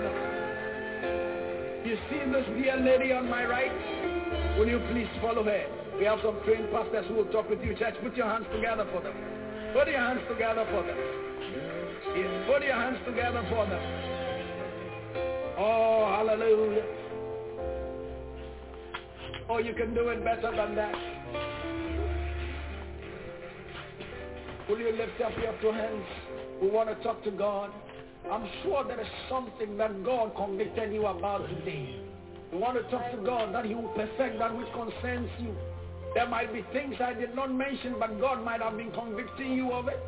them. You see this dear lady on my right? Will you please follow her? We have some trained pastors who will talk with you. Church, put your hands together for them. Put your hands together for them. Yes, put your hands together for them. Oh, hallelujah. Oh, you can do it better than that. Will you lift up your two hands? We want to talk to God. I'm sure there is something that God convicted you about today. You want to talk to God that he will perfect that which concerns you. There might be things I did not mention, but God might have been convicting you of it.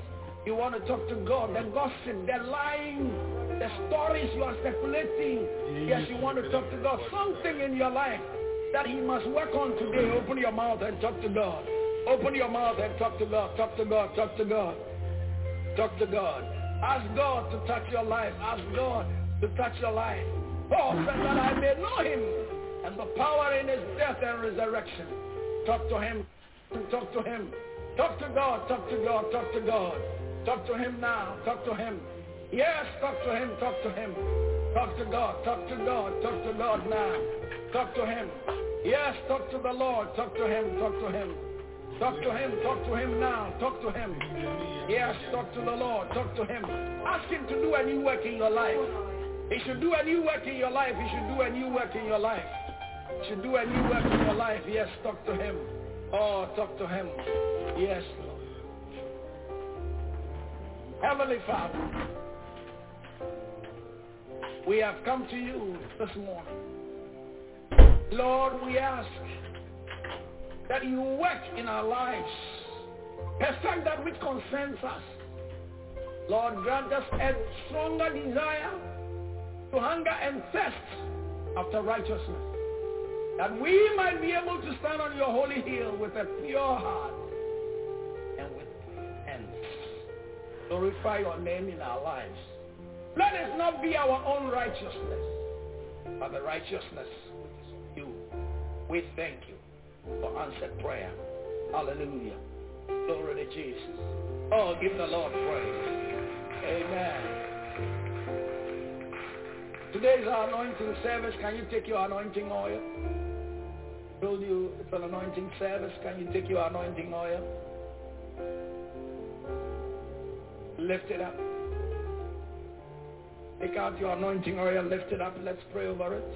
You want to talk to God. The gossip, the lying, the stories you are speculating. Yes, you want to talk to God. Something in your life that he must work on today. Open your mouth and talk to God. Open your mouth and talk to God. Talk to God. Talk to God. Talk to God. Ask God to touch your life. Ask God to touch your life. Paul said that I may know him and the power in his death and resurrection. Talk to him. Talk to him. Talk to God. Talk to God. Talk to God. Talk to him now. Talk to him. Yes, talk to him. Talk to him. Talk to God. Talk to God. Talk to God now. Talk to him. Yes, talk to the Lord. Talk to him. Talk to him. Talk to him. Talk to him now. Talk to him. Yes, talk to the Lord. Talk to him. Ask him to do a new work in your life. He should do a new work in your life. He should do a new work in your life. He should do a new work in your life. Yes, talk to him. Oh, talk to him. Yes, Lord. Heavenly Father, we have come to you this morning. Lord, we ask that you work in our lives. Perfect that which concerns us. Lord, grant us a stronger desire to hunger and thirst after righteousness. That we might be able to stand on your holy hill with a pure heart and with hands. Glorify your name in our lives. Let it not be our own righteousness, but the righteousness which is you. We thank you for answered prayer. Hallelujah. Glory to Jesus. Oh, give the Lord praise. Amen. Today is our anointing service. Can you take your anointing oil? told you it's an anointing service. Can you take your anointing oil? Lift it up. Take out your anointing oil, lift it up. Let's pray over it.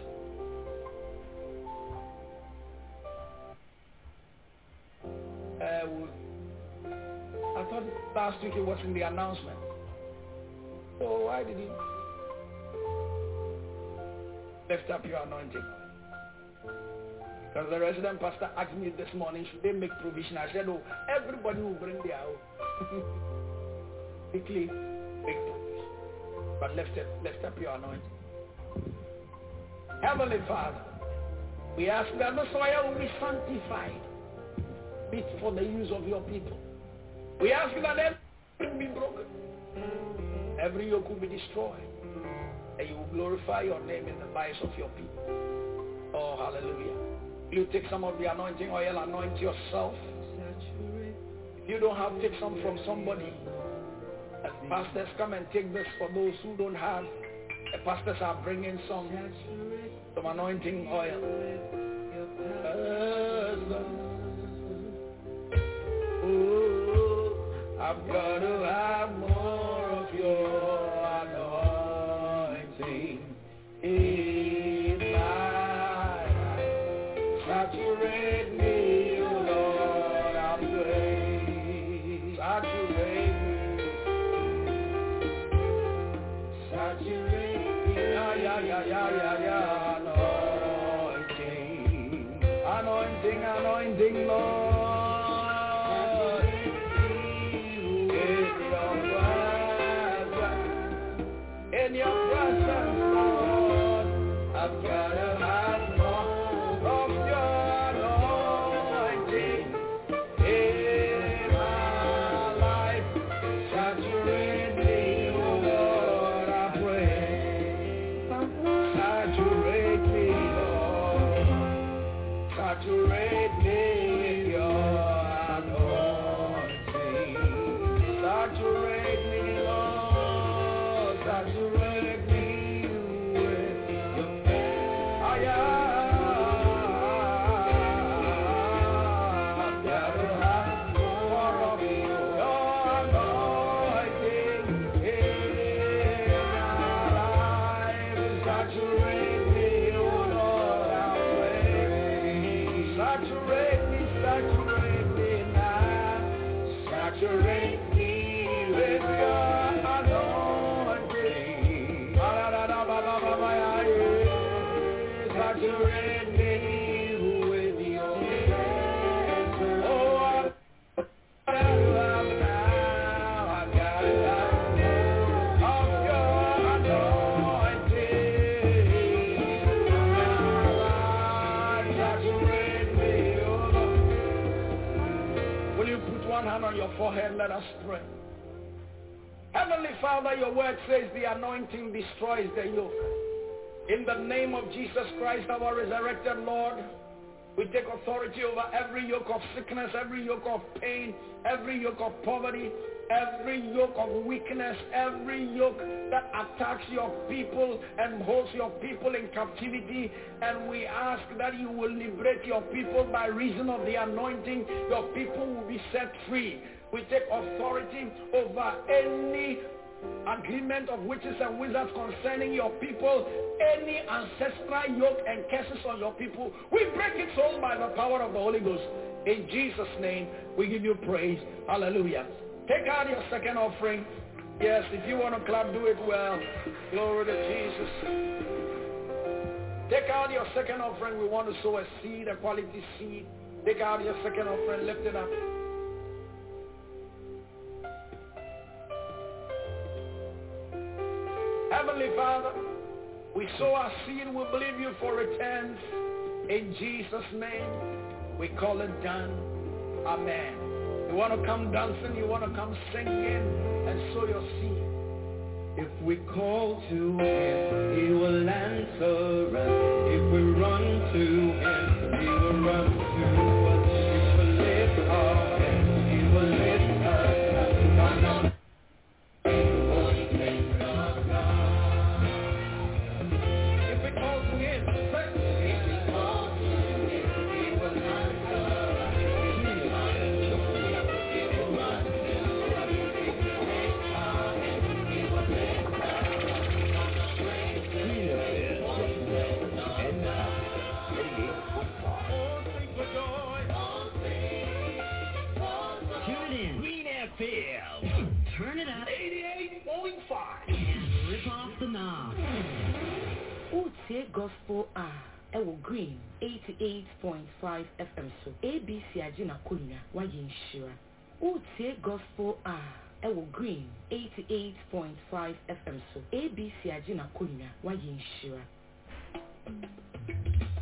Uh, I thought last week it was in the announcement. So why did he lift up your anointing? Because the resident pastor asked me this morning, should they make provision? I said, oh, everybody will bring their own. Quickly make provision. But lift, it, lift up your anointing. Heavenly Father, we ask that the soil will be sanctified fit for the use of your people. We ask that everything be broken. Every yoke will be destroyed. And you will glorify your name in the lives of your people. Oh, hallelujah. You take some of the anointing oil, anoint yourself. If you don't have, take some from somebody. And pastors come and take this for those who don't have. The pastors are bringing some, some anointing oil. Ooh, I've got to have more word says the anointing destroys the yoke. In the name of Jesus Christ, our resurrected Lord, we take authority over every yoke of sickness, every yoke of pain, every yoke of poverty, every yoke of weakness, every yoke that attacks your people and holds your people in captivity. And we ask that you will liberate your people by reason of the anointing. Your people will be set free. We take authority over any agreement of witches and wizards concerning your people, any ancestral yoke and curses on your people. We break it all by the power of the Holy Ghost. In Jesus' name, we give you praise. Hallelujah. Take out your second offering. Yes, if you want to clap, do it well. Glory to Jesus. Take out your second offering. We want to sow a seed, a quality seed. Take out your second offering. Lift it up. Heavenly Father, we sow our seed. We believe you for returns. In Jesus' name, we call it done. Amen. You want to come dancing? You want to come singing and sow your seed? If we call to him, he will answer us. If we run to him, he will run gospel a ɛwɔ green 88.5 fm so abc agye n'akonnwa wayɛ nhyira wotie gospel a ɛwɔ green 88.5 fm so abc agye n'akonnwa wayɛ nhyira Nyame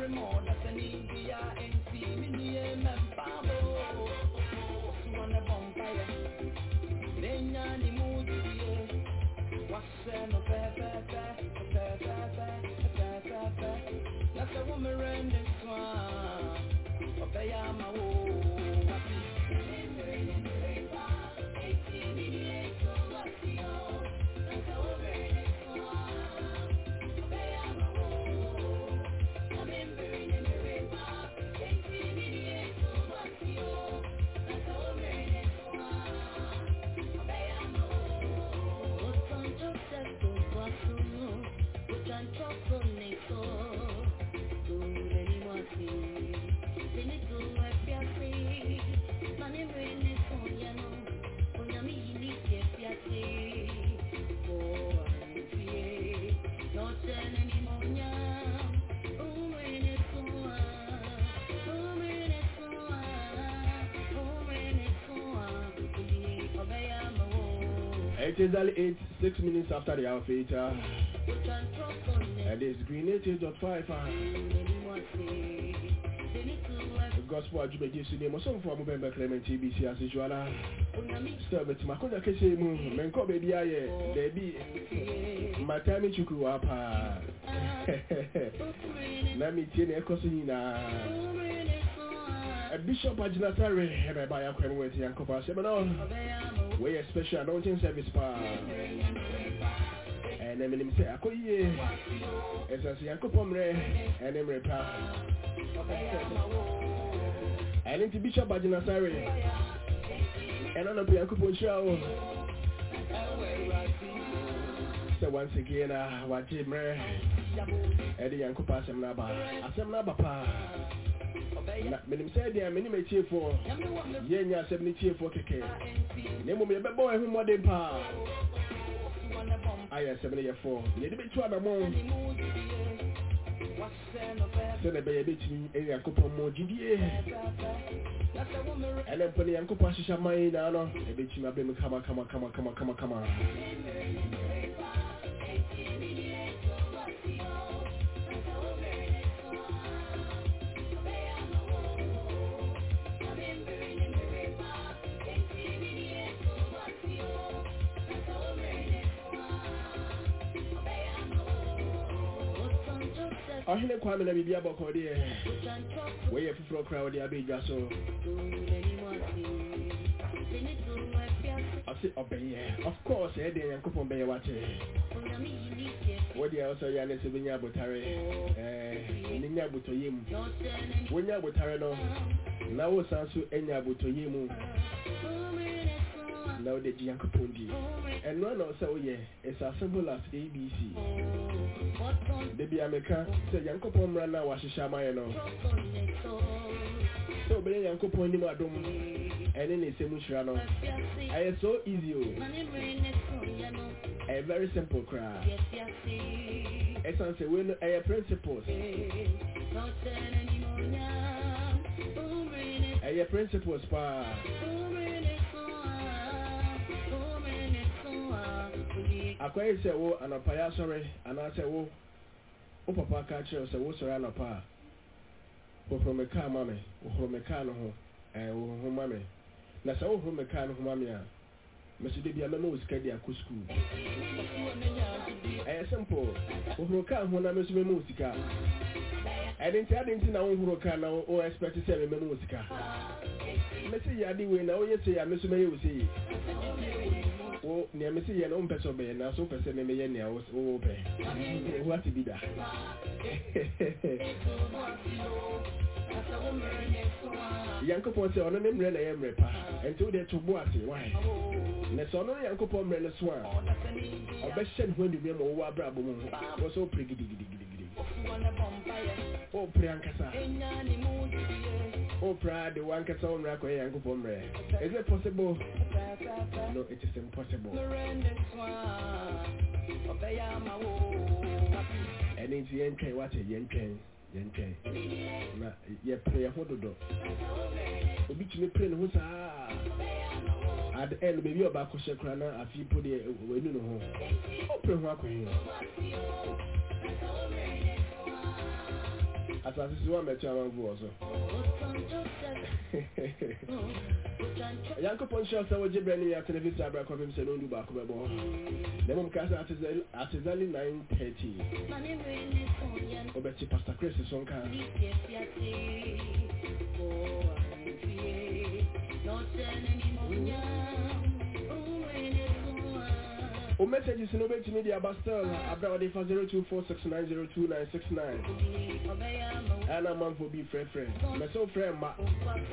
nyame wɔ mmere ma ɔda sɛ ne bia enti me nua na mpaaba ɔsi wɔ ne bɔ mpayɛ na nya ne mu gyidie wasɛ no fɛfɛɛfɛ fɛfɛɛfɛ fɛfɛɛfɛ na sɛ wo mmerɛ ne so a ɔbɛyɛ ama wo It is only eight, six minutes after the hour of eight. Uh, and it's Green 88.5. Uh, gospel adwuma gye so nneɛma ɔsɔmfoɔ a mobɛn bɛclement tbc as usual a sɛ bɛtumi akɔnya kɛsɛ mu menkɔ baabi ayɛ daabi mataa me twukuru wɔ paa na metie na ɛkɔ so nyinaa bishop agyina sare ɛbɛba yɛakɔ mu wɔati bɛna wɔyɛ special? Anointing service paa ɛnɛ menim sɛ akɔ yie ɛsɛ sɛ yankopɔn mmerɛ ɛne mmerɛ pa ɛne nti bishop agyina sare ɛna nɔpɛ yankopɔn hyira wo sɛ once again a wagye mmerɛ ɛde yankopɔn asɛm no aba asɛm no aba paa na menim sɛ deɛ menim atiefoɔ yɛnya asɛm no tiefoɔ kɛkɛ na mmom yɛbɛbɔ ɛho mmɔden paa ayɛ asɛm no yɛfoɔ yɛde bɛtu anammɔ sɛne ɛbɛyɛ bɛtumi nyankopɔn mmɔ gyidie ɛne mpo ne nyankopɔn ahyehyɛ ma nyinaa no ɛbɛtumi abɛ mu kama kama kama kama kama kama ɔhene kwame na biribi abɔkɔ deɛ wɔyɛ foforɔ koraa wɔde abɛdwa so ɔse ɔbɛyɛ of course ɛdeɛ nyankopɔn bɛyɛ wate. Wodeɛ ɔsɛ yɛ ne sɛ bɛnya abotare ne nya abotɔyɛ mu wonya abotare no. Na wosan so anya abotɔyɛ mu na wode gye nyankopɔn di ɛno na ɔsɛ woyɛ it's as simple as abc dabi ameka sɛ nyankopɔn mmara no a wahyehyɛ amayɛ no sɛ wobɛyɛ nyankopɔn anim adom ɛne ne nsɛm hyira no ɛyɛ so easy o ɛyɛ very simple koraa ɛsiane sɛ wei no ɛyɛ principles. Ɛyɛ principles paa akɔyɛ sɛ wo anɔpayɛ asɔre anaasɛ wo wo papa ka kyerɛ sɛ wo sɔre anɔpa a wohoro me kaa ma me wohoro me kaa no ho ɛɛ wohoho ma me. Na sɛ wohoro me kaa no ho ma me a meso de bia mɛma wo sika de akɔ sukuu ɛyɛ simple. Wohoro kaa ho na meso mɛma wo sika ɛde nti ade nti na wohoro kaa na wo expect sɛ memɛma wo sika mɛsɛ yɛ ade wei na woyɛ sɛ yɛ a meso mɛyɛ wo sɛ yi wo nea mesi yɛ no wompɛ sɛ ɔbɛyɛ nanso wopɛ sɛ memeyɛ nea wowopɛ wo ate bi da nyankopɔn sɛ ɔno ne mmerɛ na ɛyɛ mmerɛ pa ɛnti wode to bo ase wae na sɛ ɔno mmerɛ no so a ɔbɛhyɛ ne ho anummia ma wowɔ abrabɔ mu ho. Wɔ sɛ wopere gidigidigidigidi. Wopere ankasa. Wopere de wankasa wo mmerɛ akɔyɛ nyankopɔn mmerɛ. Is it possible? No it is impossible. Ɛne nti yɛntwɛn wate yɛntwɛn yɛntwɛn. Na yɛpere yɛ ho dodɔ obi tumi pere ne ho saa at the end baabi a ɔbaakɔ hyɛ kora na afei po deɛ w'anu ne ho. Ɔpere ho akɔhe asase so wa mɛto amanfo wɔ so nyankopɔn hyɛ sɛ wogye berɛ ne yɛ atene fi sɛ abrɛ kɔpem sɛ no ndu baako bɛbɔ na mmom ka sɛ atezale 930 wobɛkye pastor chris so nka o messages no wobɛtumi de aba still abrɛ wode fa 0246902969 ɛna manfo bi frɛfrɛ mɛ sɛ wofrɛ mma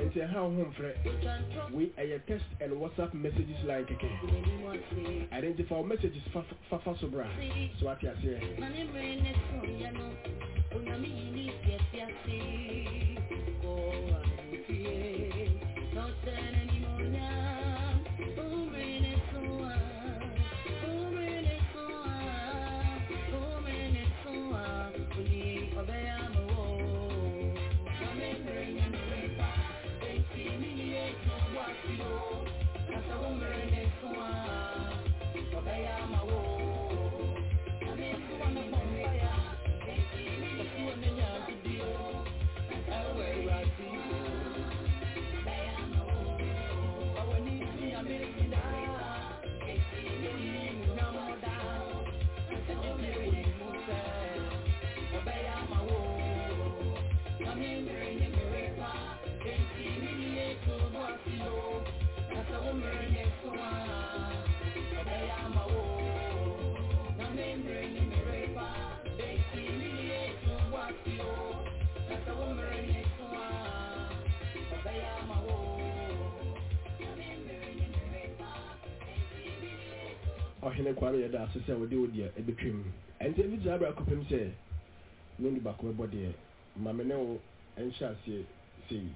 nti ɛha wo ho mfrɛ wei ɛyɛ text and whatsapp messages line kɛkɛ identify wo messages fafa so bra so wate aseɛ yeah. Don't ɔhene kwame yɛda ase sɛ wɔde wo deɛ ɛbɛtwam. Ɛnti ebi gyina abira kɔpem sɛ ne nu baako bɛbɔ deɛ maame ne wo nhyɛ aseɛ sei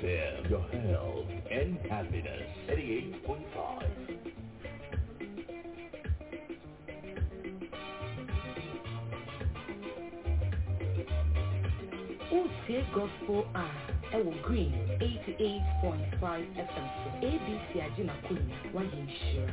FM, your health and happiness. 88.5. wotie gospel a ɛwɔ green 88.5 fm so abc agye n'akonnwa wayɛ nhyira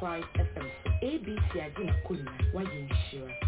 88.5 fm abc agye n'akonnwa wayɛ nhyira Hey,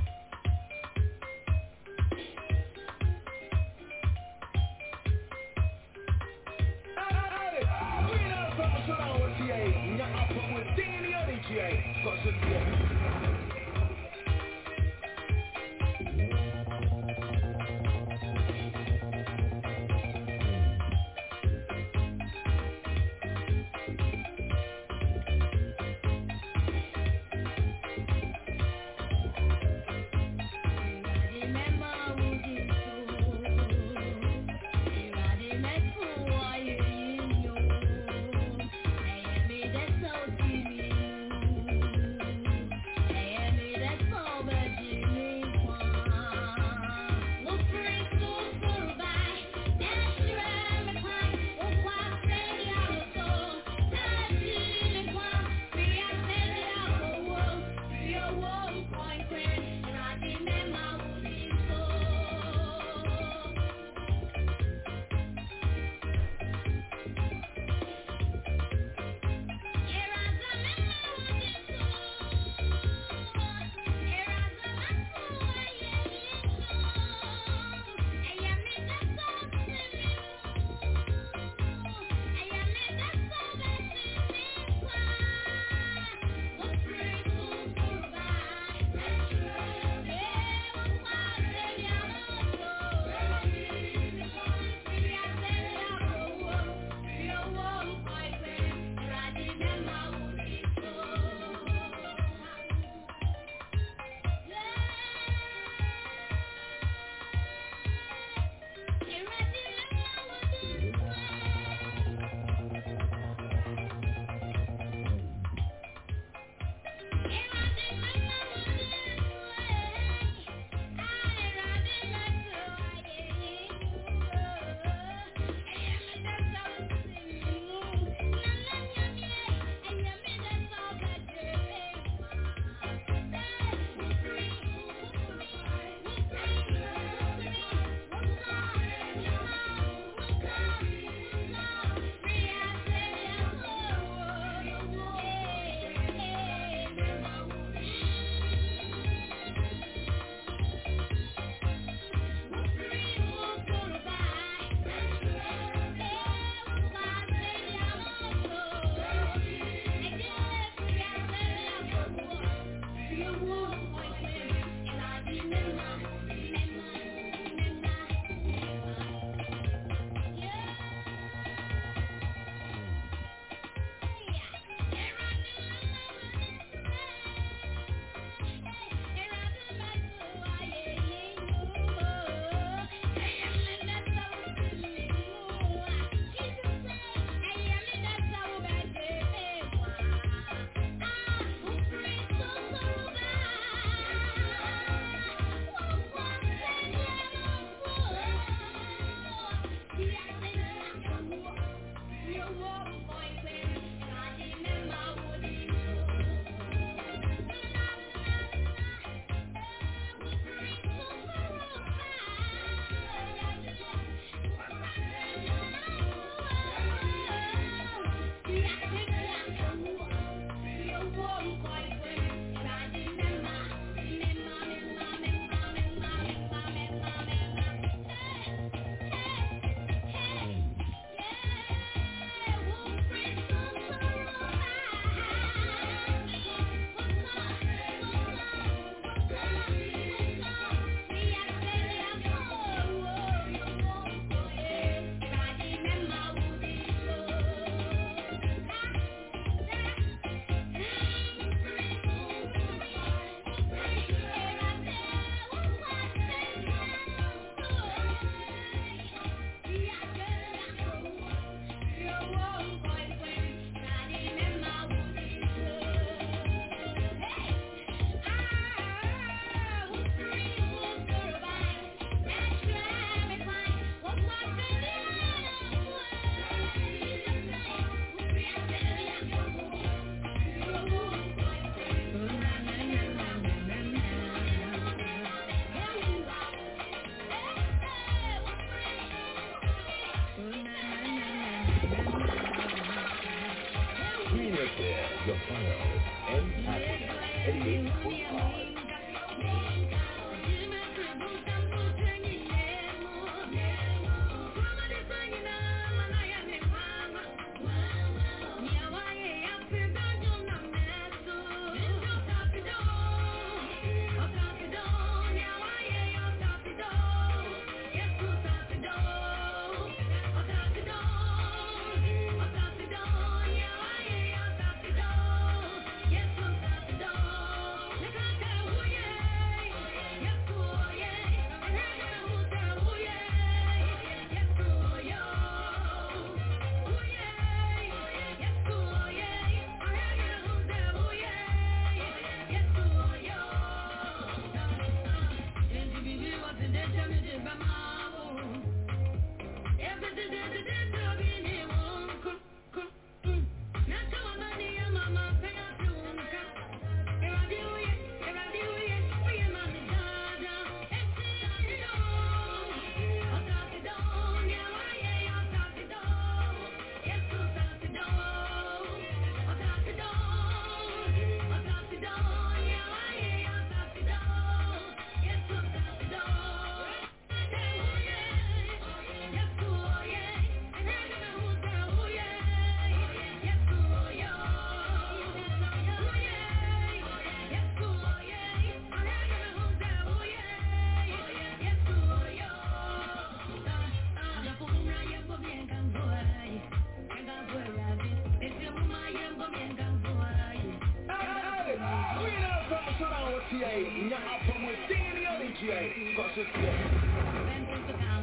Got 68. Now from within the other 68. Got 68.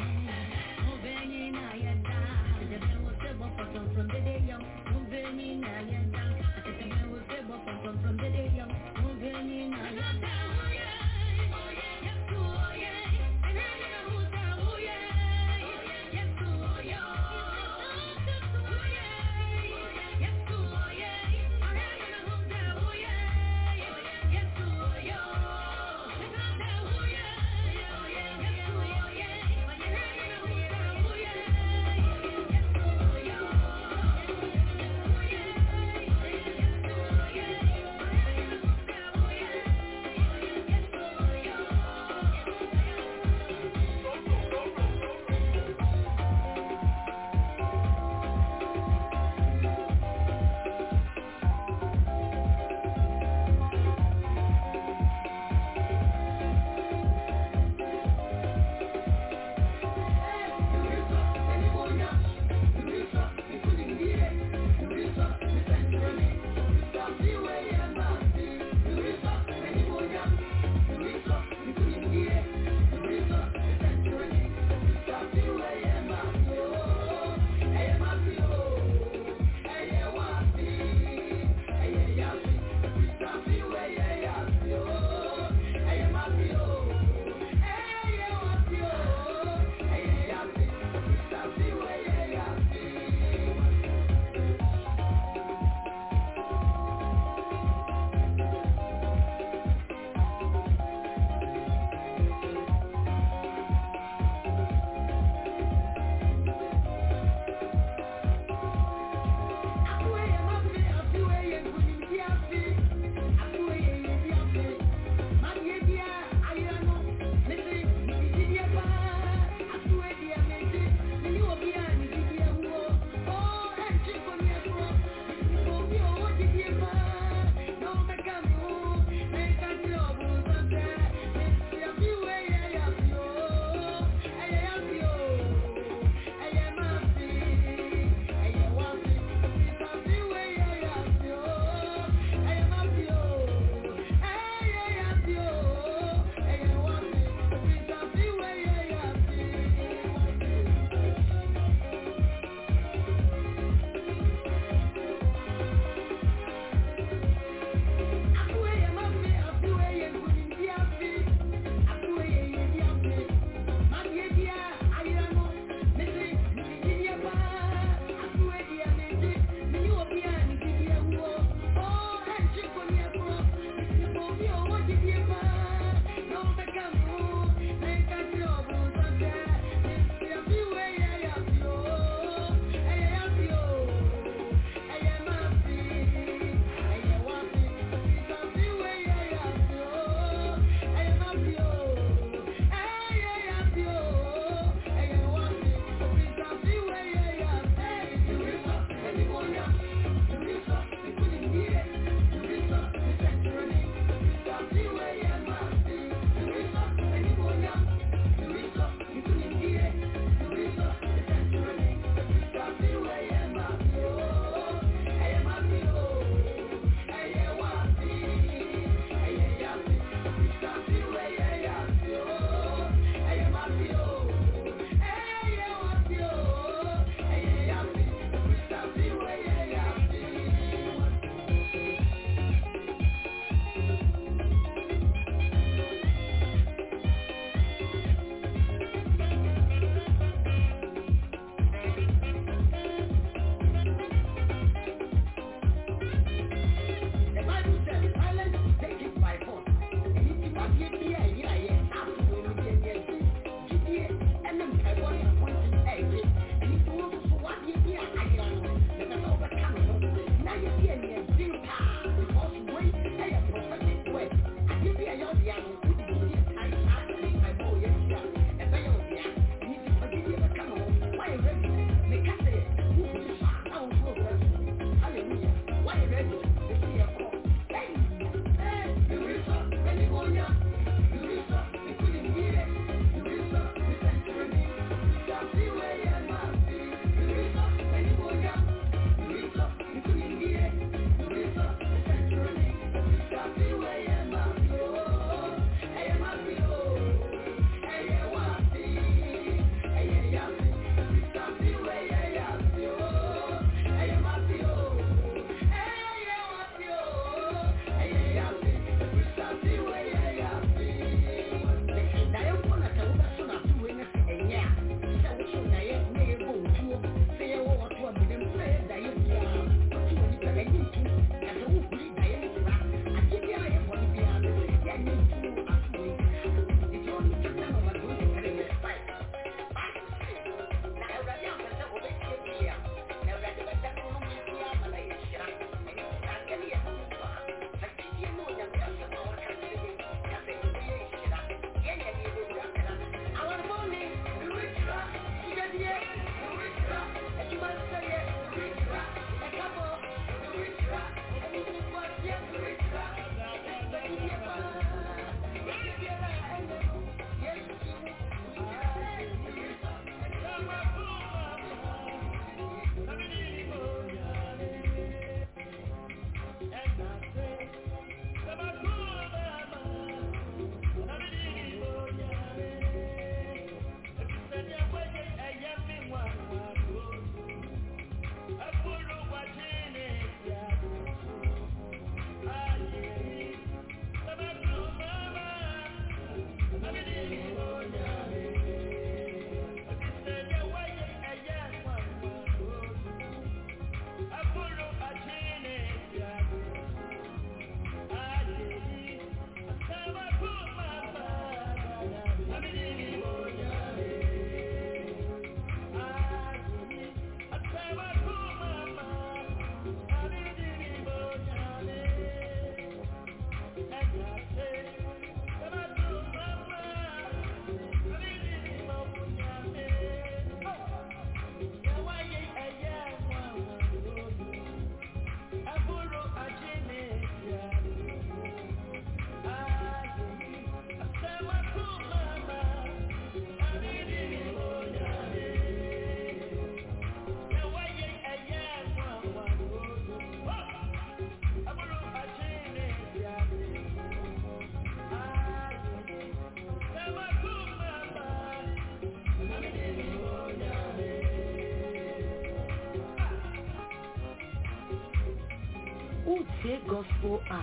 Gospel a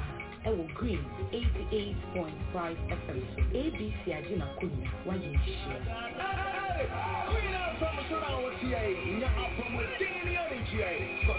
ɛwɔ green 88.5 fm so abc agye n'akonnwa wayɛ nhyia up with King in the TA.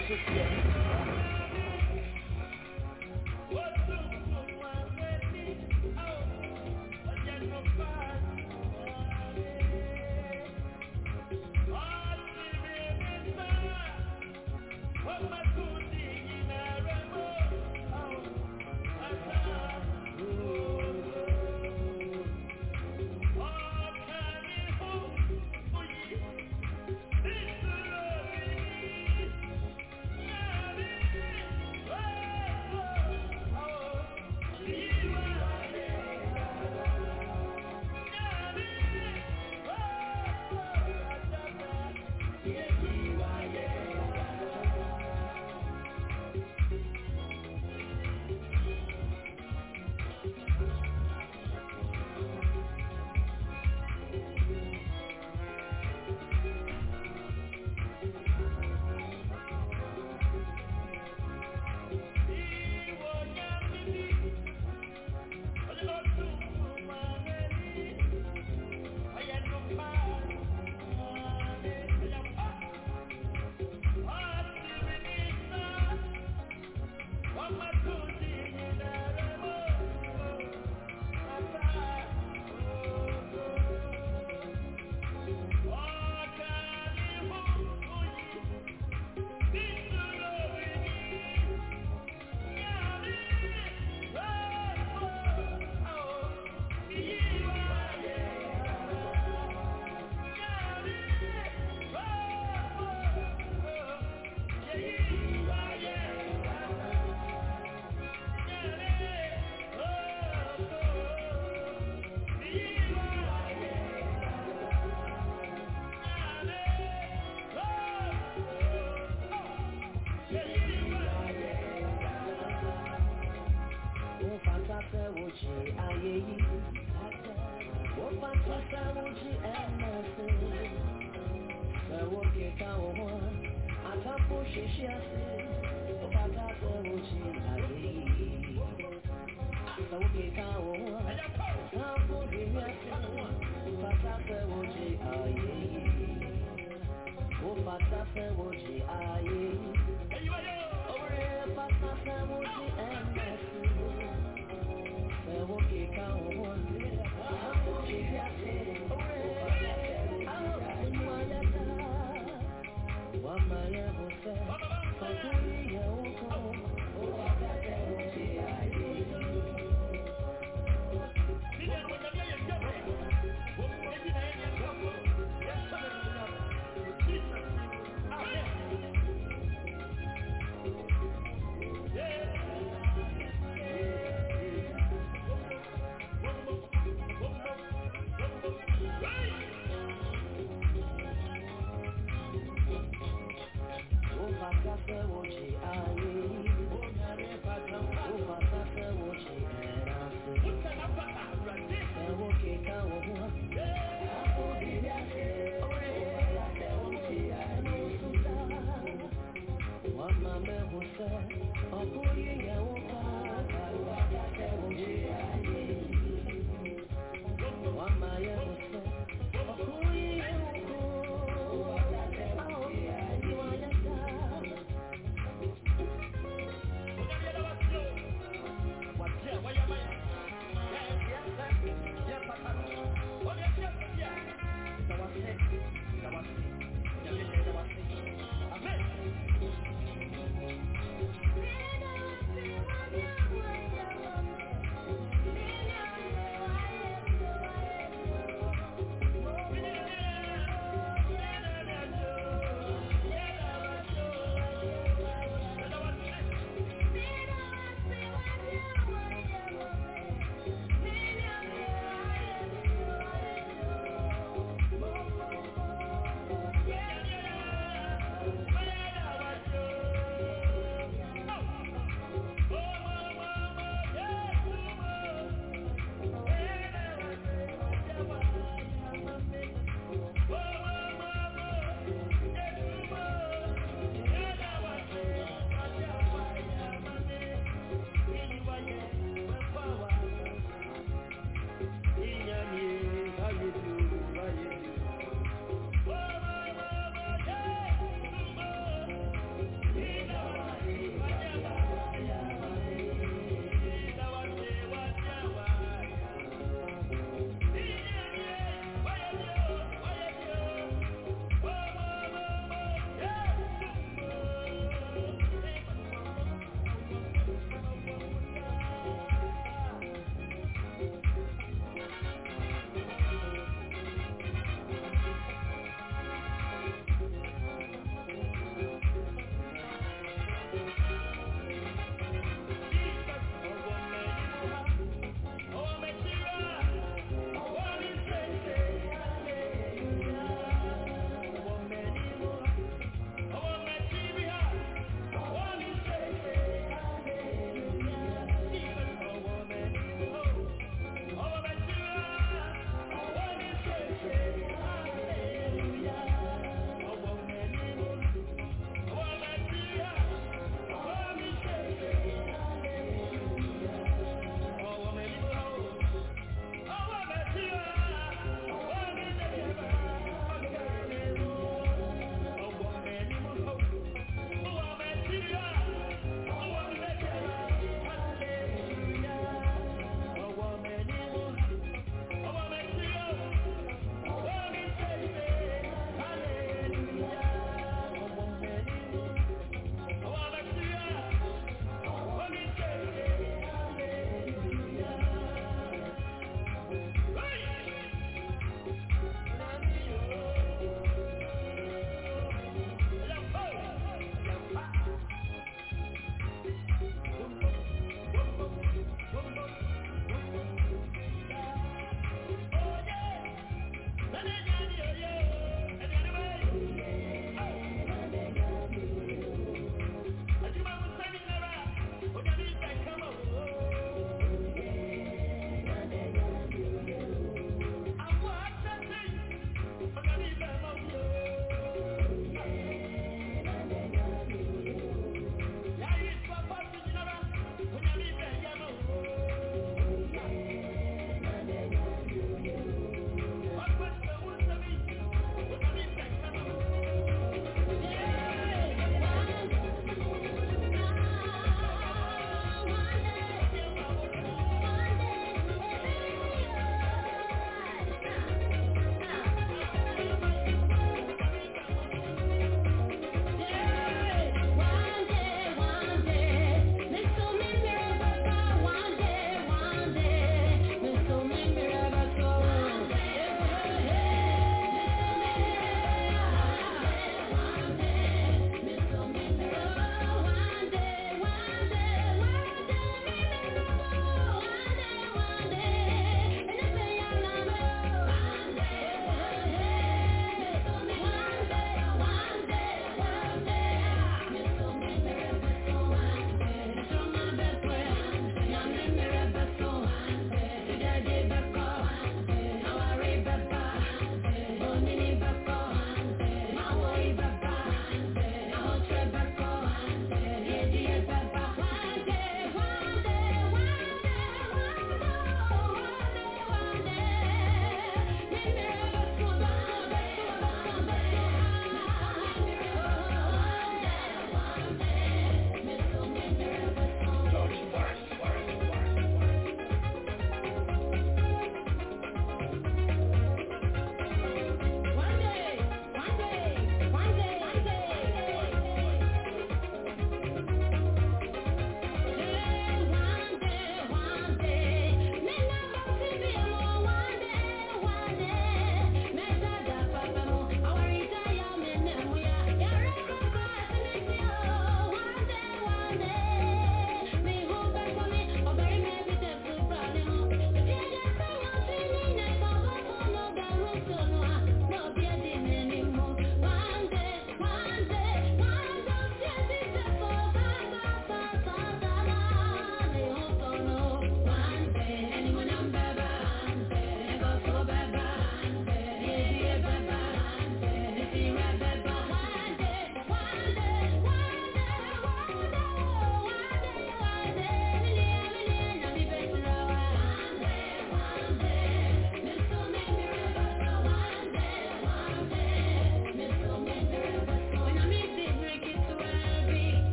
Yes,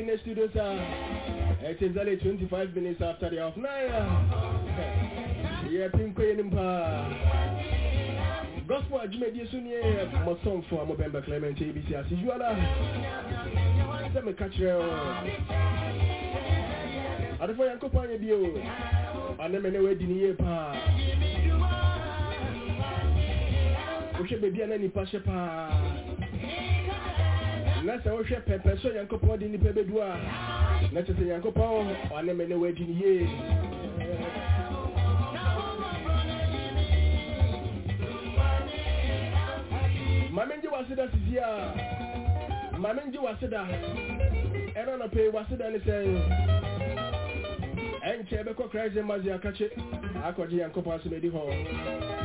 in the studio, sir. It is only 25 minutes after the half nine. Yeah, pink queen Gospel Ajimedi Sunye, my song for Mobemba Clement ABC as usual. Let me catch you. Adefo Yankopɔ anyɛ bio ɔne me ne wadi ne yie paa wohwɛ baabi a na nipa hyɛ paa na sɛ wohwɛ pɛpɛ so nyankopɔn de nnipa bɛdu a na kyɛ sɛ nyankopɔn ɔne me ne wadi ne yie. Ma mengye waseda sisi a ma mengye waseda. Ɛno nɔpɛ waseda ne sɛn ɛnkyɛ bɛkɔ christ mase akakye akɔgye nyankopɔn asom adi hɔ.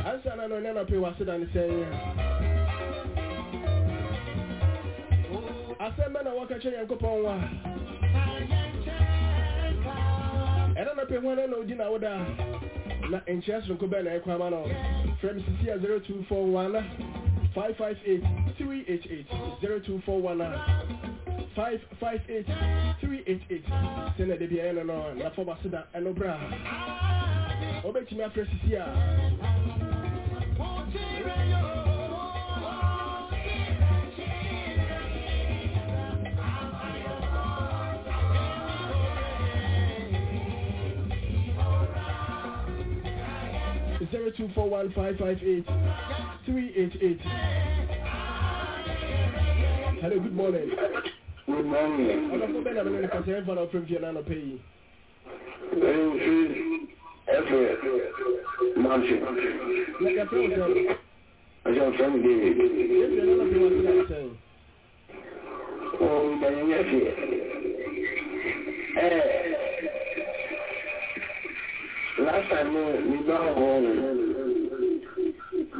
Ansa na no ne nɔpɛ waseda ne sɛn asɛm bɛ na wɔka kyɛ nyankopɔn wa ɛna nɔpɛ ho ne na odi na woda na nkyerɛ soronko bɛ na ɛkɔ ama no. Frɛ me sisi a 0241 558 388 0241 558 388 sɛnɛ de biara no no na fɔ baseda ɛno berɛ a wobɛtumi afrɛ sisi a 0241 Hello, good morning. Good morning. Ọ̀nà fún bẹ́ẹ̀ lọ́nà ìpàtẹ good morning. Good morning. náà pé yìí. Lẹ́yìn sí ẹ̀fẹ̀ máa ń ṣe. Lẹ́yìn ẹ̀fẹ̀ òjò. Ọjọ́ ìfẹ́ mi dé rè. Ẹ̀fẹ̀ náà fi wọ́n sílẹ̀ sẹ́yìn. Ó ń bẹ̀yìn ẹ̀fẹ̀. Ẹ̀ẹ́ lásàánú nígbà ọ̀rọ̀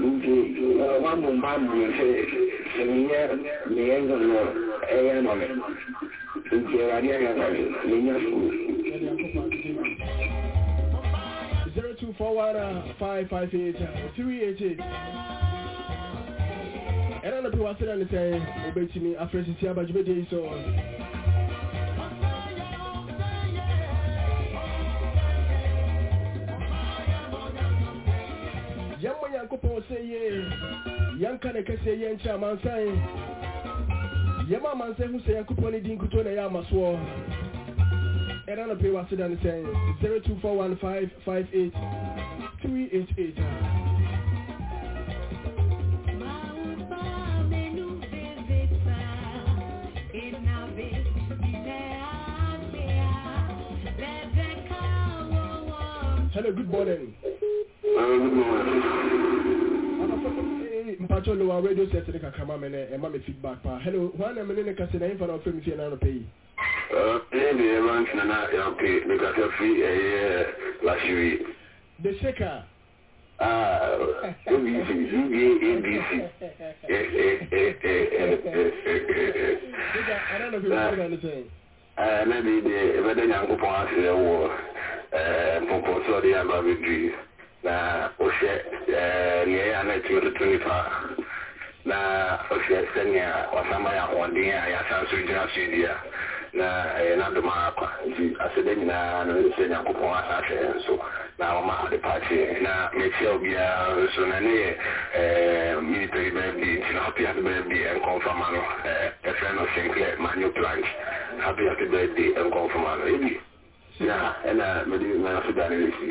nke ọba bụ mba bụ mfe semiye na ihe nzọrọ ẹyẹ nọrọ nke radịa ya nọrọ n'enye skul 0241-558-388 ẹ̀rọ nàbí wàásù náà nìtẹ̀ ọbẹ̀ tì ní afẹ́sìtì abajúmẹ́jẹ́ yìí sọ̀rọ̀ yamma yankopɔn sɛ yie yanka ne kɛsɛ yɛ nkyɛ amansan yɛma amansan hu sɛ yankopɔn ne din kuto na ɛyɛ amasoɔ ɛna no pɛ waseda ne sɛn. 0241558388 Hello, good morning. Mpatsɔ lo wa radio set ne kakama mɛ nɛ ɛma mi feedback pa hello hwan na mene ne kase na yɛmfa na ɔfrɛ mi fie na anɔpɛ yi ɛyɛ de ɛma ntena na yɛoke mekasa firi ɛyɛ lasiri the shaker abc uba abc ɛna nɔpɛ waseda ne sɛn na de deɛ ɛbɛda nyankopɔn ase wɔ mpɔmpɔ sɛ ɔde yɛ aba bɛdui na wohwɛ neɛ a na ɛtumi toto nipa na wohwɛ sɛnea wasama yɛ ahoɔden a yɛasan so gyina so di a na ɛyɛ n'adom akwa nti asɛda nyinaa no sɛ nyankopɔn asa ahwɛ yɛn na wɔma ade paakye na mekyia obiara nso na ne yɛ minita yi bɛɛ bi nti na happy happy birthday nkɔmfama no ɛfrɛ no sinclair manyo plant happy happy birthday nkɔmfama no ebi na ɛna mede mɛnafo da ne resi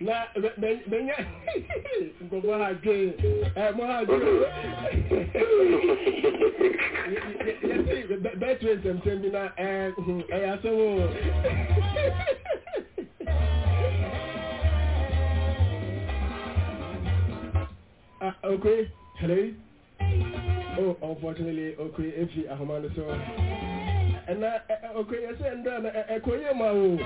na bɛnya nkɔfɔ ha dwe mo ha dwe yɛsi bɛtue nsɛmsɛm bi na ɛyɛ asɛm o okay hello? Oh unfortunately okay efi ahoma no so ɛna okoye sɛ ndɛ na ɛkoye ma o.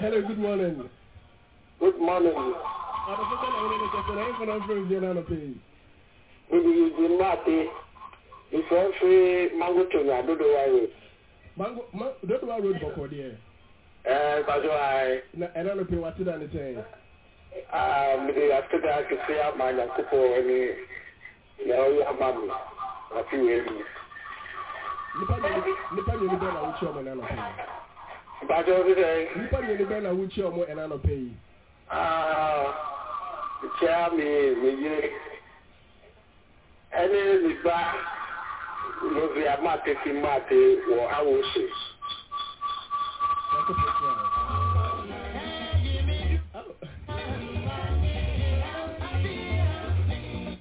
hello good morning. good morning. àdàpọ̀ sẹ́lẹ̀ wọlé ní kẹsàn-án ẹ̀yìn fúnra fún ìjẹ́ náà pé. ibi ìdí máa pé mango tó ní àdúdò wáyé. mango ma dodo wa road bọ̀kọ̀ díẹ̀. ẹ gbàdúrà ẹ. ẹ̀rọ ló pe wa ti dání sẹ́yìn. Mede aseda akɛse ama nyankopɔn ne nea ɔyɛ ama me afe wei mu nipa mmienu bɛɛ na wokyi ɔmo ɛna anɔpɛ yi mpakyɛ wo sɛ nipa mmienu bɛɛ na wokyi ɔmo ɛna anɔpɛ yi. Kyia me me yere ɛne me ba lovia mate fi mate wɔ awose Yàtọ̀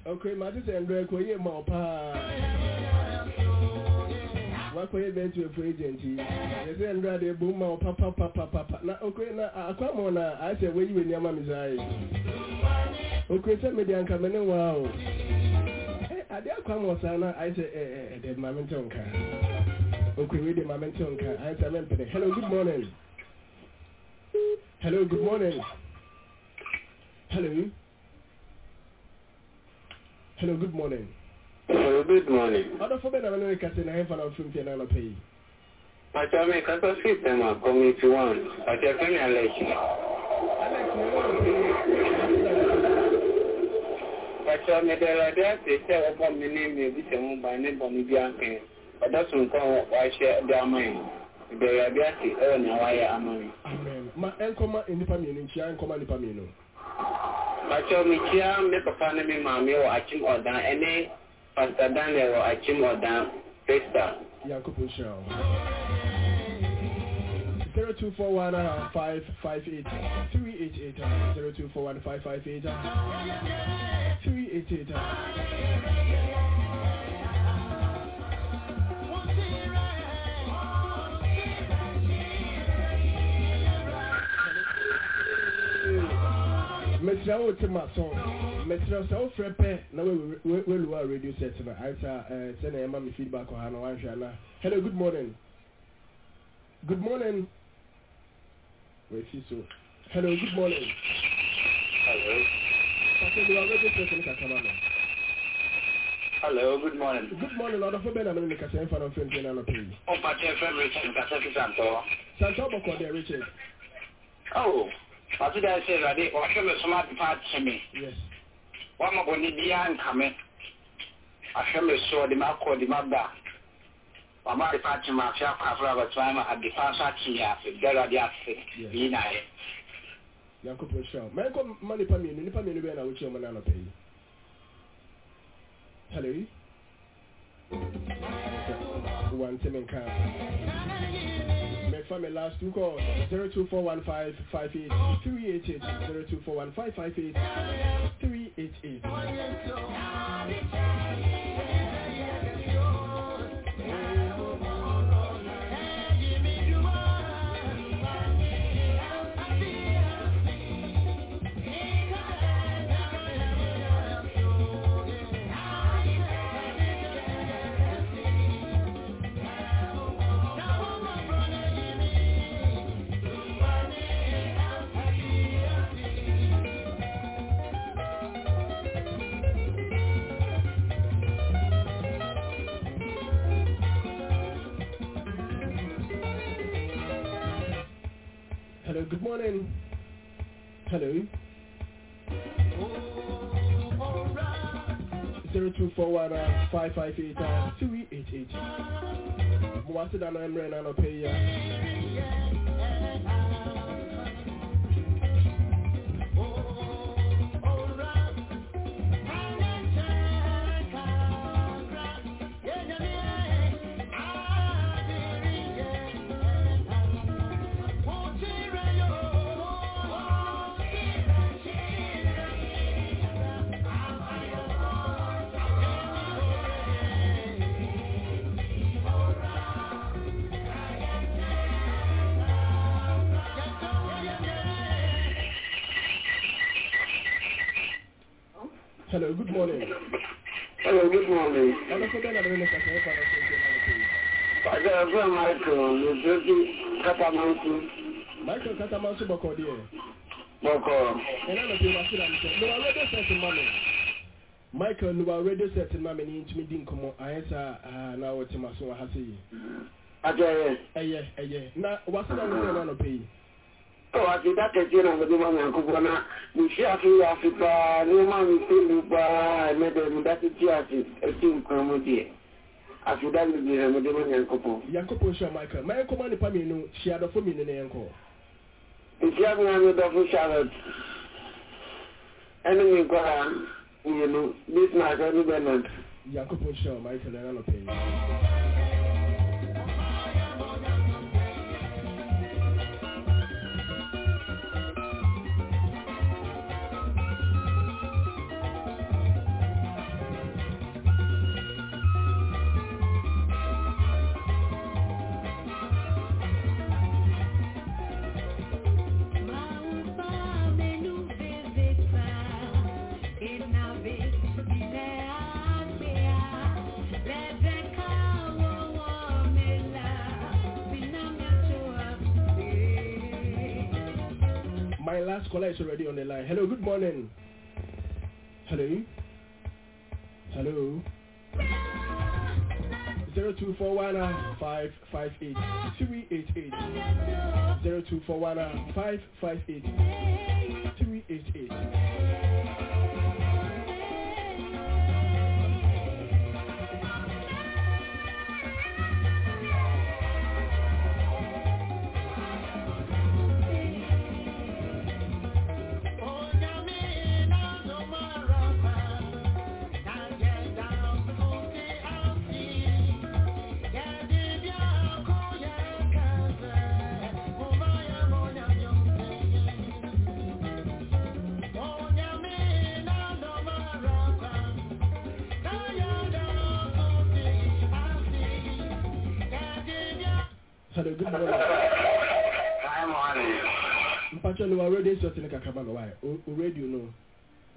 Okay, màá ti sẹ̀ ǹdọ̀ ẹ̀kọ́ yé ma ọ̀ paa. Wakɔyɛ bɛntu efo agent yi. Yɛsɛ ǹdọ̀ adi ebu ma ọ̀ papapapapa. Na okay na akwamɔ na ayɛ wɔyi wɔ nneɛma mi saa yi. Okay sɛ mi di anka mi ne wa o. Ɛ ade akwamɔ saa na ayɛ sɛ ɛ ɛ ɛdɛ maame ntɛ. Okay wei de maame ntɛ nka ayɛ sɛ mɛ mpene. Hello good morning. Hello, good morning. Hello. Hello, good morning. Hello, good morning. Adolfo bẹ́ẹ̀ náà lórí kàtí náà ẹ̀fà náà fún tiẹ̀ náà lọ́pẹ́ yìí. Àtàmì kátó sí ìtẹ̀mọ̀ community one àti ẹ̀fẹ́mi Alex. Alex ni wọ́n ń pè é. Àtàmì dẹ̀rọ̀dẹ́ àti iṣẹ́ ọgbọ́n mi ní mi òbí tẹ̀mú bá níbọn níbi àpín. Ọ̀dọ́sùn kan wá iṣẹ́ ọdẹ amáyìn. Ìbẹ̀rẹ̀dẹ́ àti ẹ̀rọ ni wáyé amáyìn. Amen. Ma ẹ̀ńkọ́má nípa mìíràn, kí á ẹ̀ńkọ́má nípa mìíràn. Pàtó mi kíá mi papa ní mi maame wọ Achim Ọ̀dàn ẹni Pastor Daniel wọ Achim Ọ̀dàn Pesta. Yankun Ṣá o. Zero two four one five five eight three eight eight zero two four one five five eight three eight eight. Mẹtìrẹ wo ti ma sọ mẹtìrẹ sọ wọ́n fẹ́ pẹ́ na wẹ́lú wa radio set na àyíṣà ẹ̀ sẹ́ni ẹ̀ ma mi feedback ọ̀hán na wọ́n ahwẹ́ àná hello good morning good morning wẹ́ẹ́ fi so hello good morning Hello. pàṣẹ ìlú wa radio set ní kàkà máa nọ. Hello, good morning. good morning ọ̀dọ̀ fún bẹ́ẹ̀ náà mi ní kàṣẹ ẹ̀fọ́ náà fẹ́ẹ́ náà lọ́pẹ́ yìí. Ó pàṣẹ fẹ́ Richard kàṣẹ́ fi sàǹtọ́. santọ́ bọ̀kọ̀ dẹ̀ richard Oh, Ati da se rade, ɔhwɛ me soma de pa akyɛ me. Wama bɔne biara nka me. Ahwɛ me so, ɔde me akɔ, ɔde me aba. Wama de pa akyɛ me afi akɔ afra abatuma ma ade pa nso akyɛ me afe. Da rade ase, yi na ayɛ. Yankopɔn hyɛ ma ɛkɔ ma nipa mmienu nipa mmienu bɛyɛ na wokyerɛ mu n'anɔpɛ yi. Hello. Wɔn ntɛm nkaa. from your last two calls. 02415 388 388 Hello, good morning. Hello. Zero two four one five five eight uh, three eight eight. Mwasi dano emre na no pay ya. Hello, good morning. Hello, good morning. Father, I'm Michael, Michael Katamansu. Michael Katamansu Boko, dear. Boko. And I'm a few of No, I'm ready set in mommy. Michael, no, I'm ready set in mommy. Inch me din. I answer, ah, now what's my son, I see. Ajay. Eh. Now, what's the name of the? wa ke da ke jira ga dima mai ku gona mu shi a fi ya fi ba ne mi fi mu ba ne da mu da ti ji a ti ti ku mu di a fi da ni jira mu michael mai ku ma ni pa mi nu shi a da fo mi ne ne ko shi a na ni ẹni mi kọ ha yìí nu bí sinakọ ni bẹ nọ. ya ku michael ẹ lọ pẹ. last caller is already on the line. Hello, good morning. Hello. Hello. 0241 558 388. Hello, good morning. Hi, morning. mpatsɔ no wa radio sɔti ne kakra ma no wa o o radio no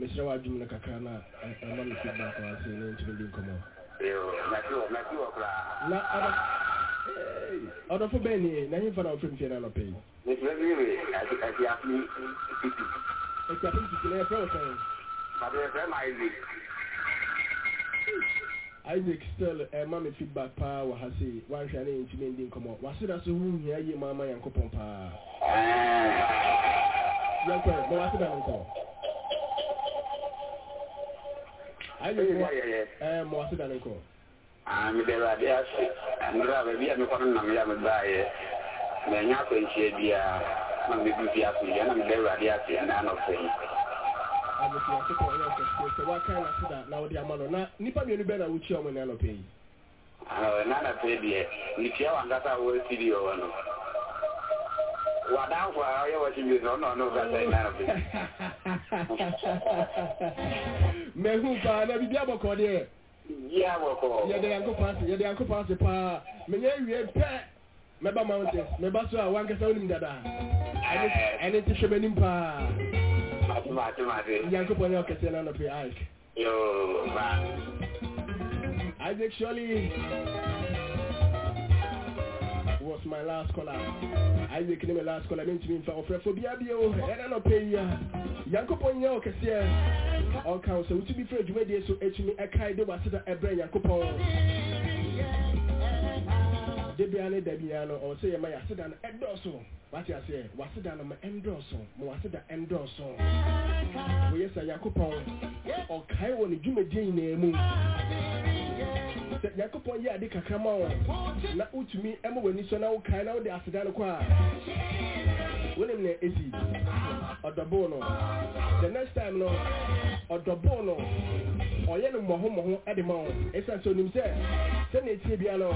mesrɛ wa adum ne kakra na ɛ- ɛma me feedback wa se ne ntumi di nkɔmɔ. Yo, mɛti wɔ mɛti wɔ koraa. na ɔdɔ Hey, ɔdɔfo bɛn ni na hin fana ɔfiri nfiɛ na nɔpɛ yi. Mefrɛ bi we ɛti ɛti afi titi. eti afi titi na yɛfrɛ o sɛn. Màtí ɛfrɛ ma Isaac. Isaac still ɛma me feedback paa wɔ ha se wanhwɛ ne ntumi di nkɔmɔ waseda so hu hia yie ma ama yankopɔn paa. Ɛɛ. yɛnkɔ ma waseda no nkɔ. isaac Ɛyi ma yɛ yɛ. ɛɛ ma waseda no nkɔ. Ah, mi dɛrɛ adi ase. Ndura baabi a mi kɔn nam ya mi ba yɛ. Mɛ nya akwanhyia biara na mi bi fi ase yɛ na mi dɛrɛ adi ase ɛna anɔfɛ yi. Agbèsè àtúkọ̀ ọ̀yọ́ ọ̀kẹ́sìkò sẹ wá ká ẹ̀ n'aseda na ọ̀dẹ̀ ama no na nípa mmienu bẹ́ẹ̀ na wọ́kyi ọmọ ní anọpẹ yìí. Ɛɛ nana pɛ deɛ nitia wa nkasa wɔ studio hɔ no. Wadanfo a ɔyɛ wɔ si bi sɛ ɔna ɔno kasa yi nana pɛ. mẹ̀hu paa na bíbí abọ̀kọ̀ deɛ Yi abɔkɔ. yɛde yankopɔn ase yɛde yankopɔn ase paa menyɛ wie pɛ mɛba mountains mɛba so a wankasa wonim dada ɛne ɛne te hwɛ m'anim paa Mate mate mate. yankopɔn yɛ ɔkɛseɛ no anɔpɛ ike Yo, isaac surely was my last caller. Isaac ne me last caller mentumi mfa. Ɔfrɛfo bia bio ɛna nɔpɛ yi a yankopɔn nyɛ ɔkɛseɛ ɔka wo sɛ wotumi frɛ adwumadie so atumi ɛkae de waseda ɛbrɛ nyankopɔn de bia ne da bia no ɔwɔ sɛ yɛma yɛaseda no ɛdɔɔso wate aseɛ waseda no ma ɛndɔɔso ma waseda ɛndɔɔso woyɛ sɛ nyankopɔn ɔkae wɔ ne dwumadie nyinaa mu sɛ nyankopɔn yɛ ade kakra ma wo. Na wotumi ɛma w'ani so na wokae na wode aseda no kɔ a wonim ne ɛsi ɔdɔboo no. The next time no ɔdɔboo no ɔyɛ no mmɔho mmɔho ɛde ma wo. Ɛsiane sɛ onim sɛ sɛnea ɛtie bia no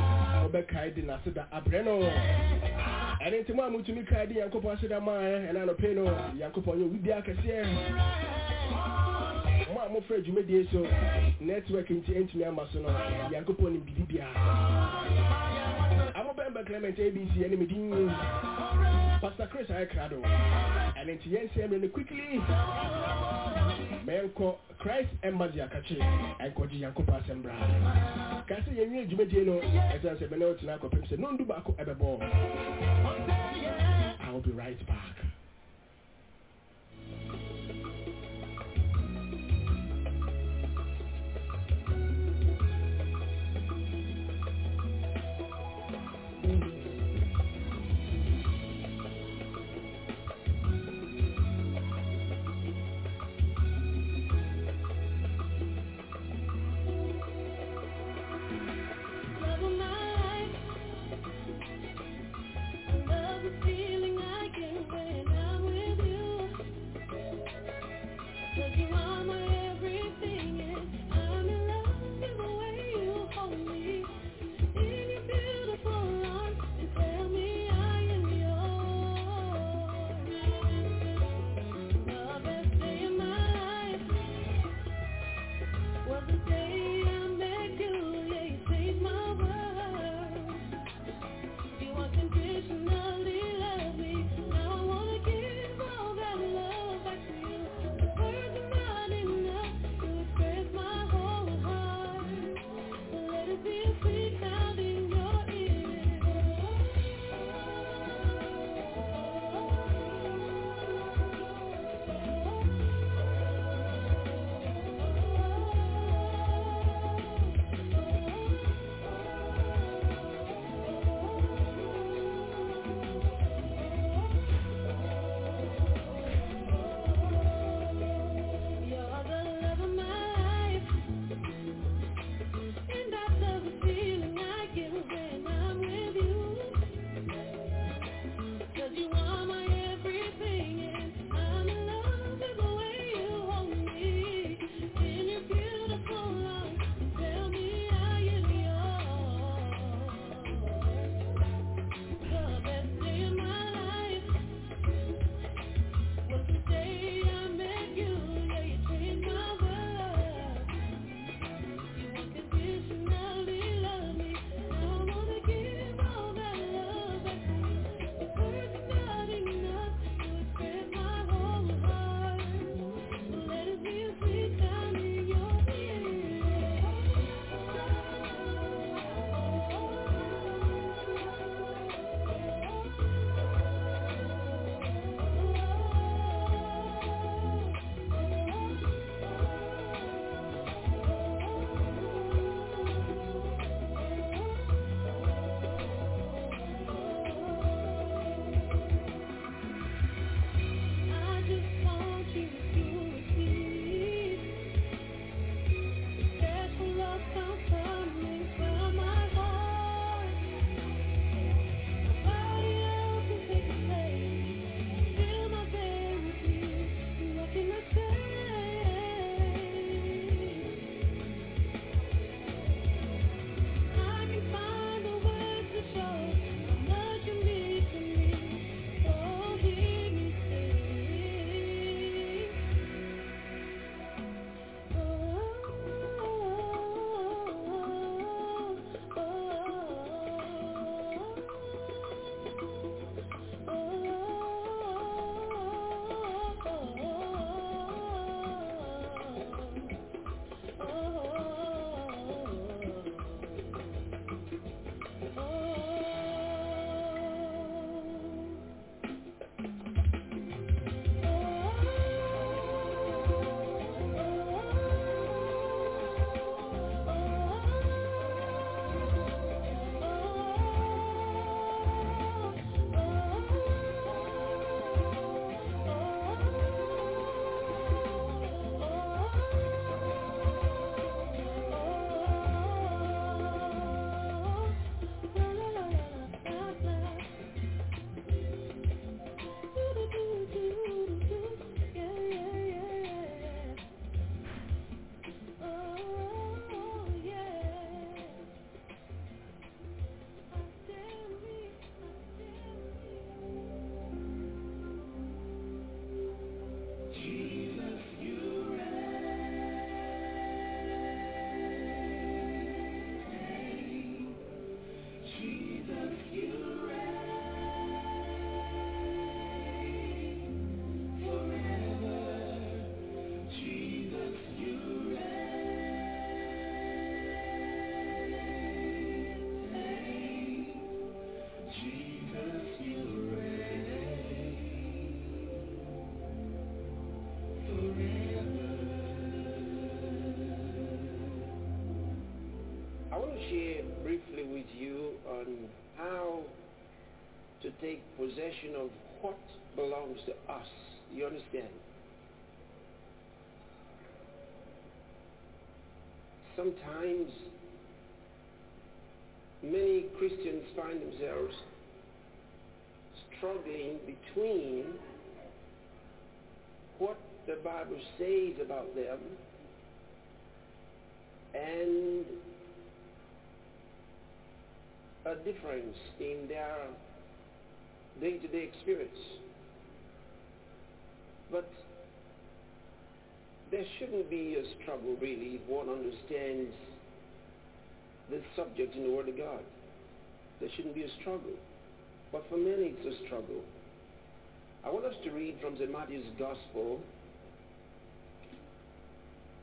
wobɛkae de n'aseda abrɛ no. Ɛne nti mo a motumi kae de nyankopɔn aseda maaɛ ɛna anɔpei no nyankopɔn yɛ wibia kɛseɛ mo a mofrɛ dwumadie so network nti ɛntumi ama so no nyankopɔn ne biribi biara amobɛmba clement abc ɛne medin pastor chris ayɛkrado ɛne nti yɛnsɛ mmerɛ no quickly. Mɛnkɔ christ embassy akakye ɛnkɔgye nyankopɔn asɛm bra ka sɛ yɛnwie dwumadie no ɛsiane sɛ bɛne wotena akɔpem sɛ nondu baako ɛbɛbɔ i will be right back us. You understand? Sometimes many Christians find themselves struggling between what the Bible says about them and a difference in their day-to-day experience. But there shouldn't be a struggle really if one understands the subject in the Word of God. There shouldn't be a struggle. But for many it's a struggle. I want us to read from St. Matthew's Gospel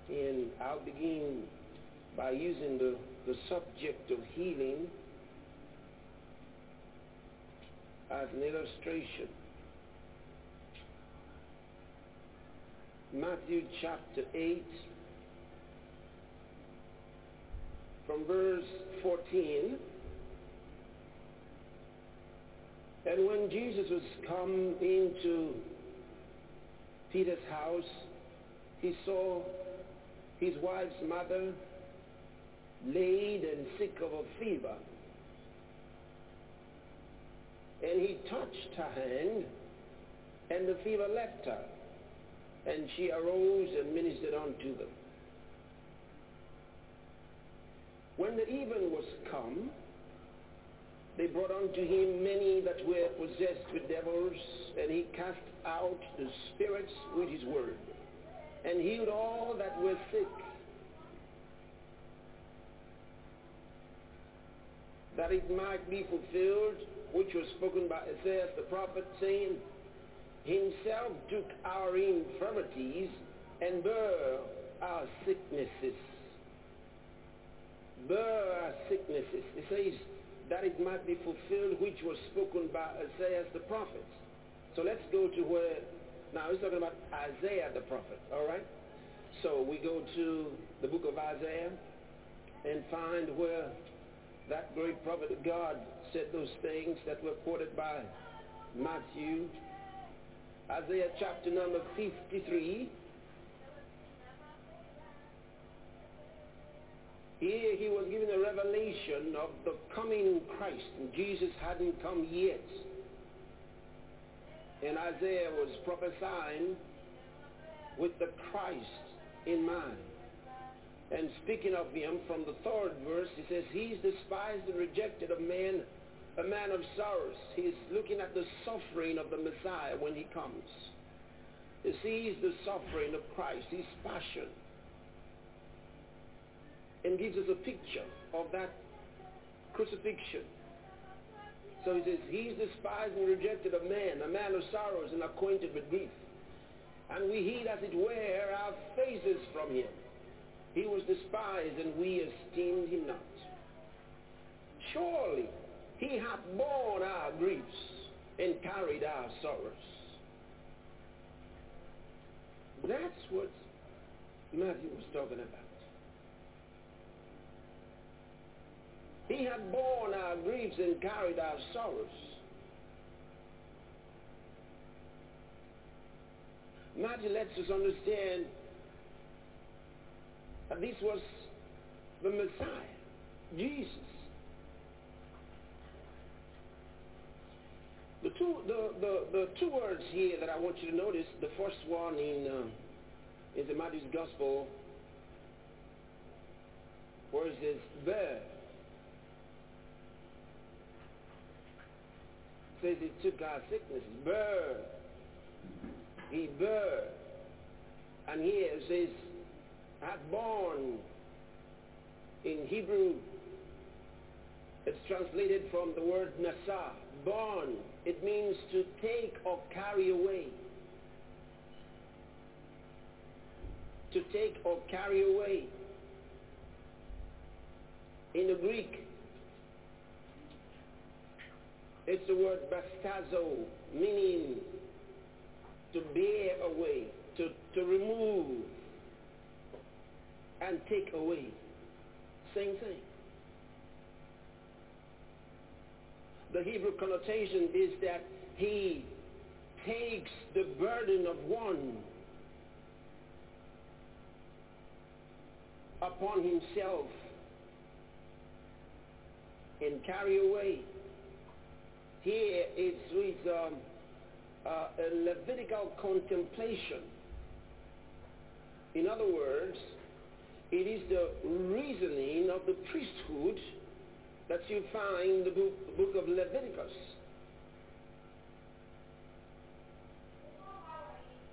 and I'll begin by using the, the subject of healing as an illustration. Matthew chapter 8 from verse 14 and when Jesus was come into Peter's house he saw his wife's mother laid and sick of a fever. And he touched her hand and the fever left her and she arose and ministered unto them. When the even was come, they brought unto him many that were possessed with devils, and he cast out the spirits with his word, and healed all that were sick, that it might be fulfilled, which was spoken by Isaiah the prophet, saying, himself took our infirmities and bore our sicknesses. Bore our sicknesses. It says that it might be fulfilled which was spoken by Isaiah the prophet. So let's go to where, now he's talking about Isaiah the prophet, all right? So we go to the book of Isaiah and find where that great prophet of God said those things that were quoted by Matthew Isaiah chapter number 53. Here he was given a revelation of the coming Christ, and Jesus hadn't come yet. And Isaiah was prophesying with the Christ in mind. And speaking of him from the third verse, he says, He's despised and rejected of men a man of sorrows. He's looking at the suffering of the Messiah when he comes. He sees the suffering of Christ, his passion, and gives us a picture of that crucifixion. So he says, he's despised and rejected of men, a man of sorrows and acquainted with grief. And we hid, as it were, our faces from him. He was despised, and we esteemed him not. Surely he hath borne our griefs and carried our sorrows. That's what Matthew was talking about. He had borne our griefs and carried our sorrows. Matthew lets us understand that this was the Messiah, Jesus. The two, the, the, the two words here that I want you to notice, the first one in, um, in the Matthew's Gospel, where it says, bear. It says he took our sicknesses. Bear. He bear. And here it says, hath borne. In Hebrew, it's translated from the word nasa, borne. It means to take or carry away. To take or carry away. In the Greek, it's the word bastazo, meaning to bear away, to, to remove and take away. Same thing. The Hebrew connotation is that he takes the burden of one upon himself and carry away. Here it's with um, uh, a Levitical contemplation In other words, it is the reasoning of the priesthood that you find in the book, the book of Leviticus.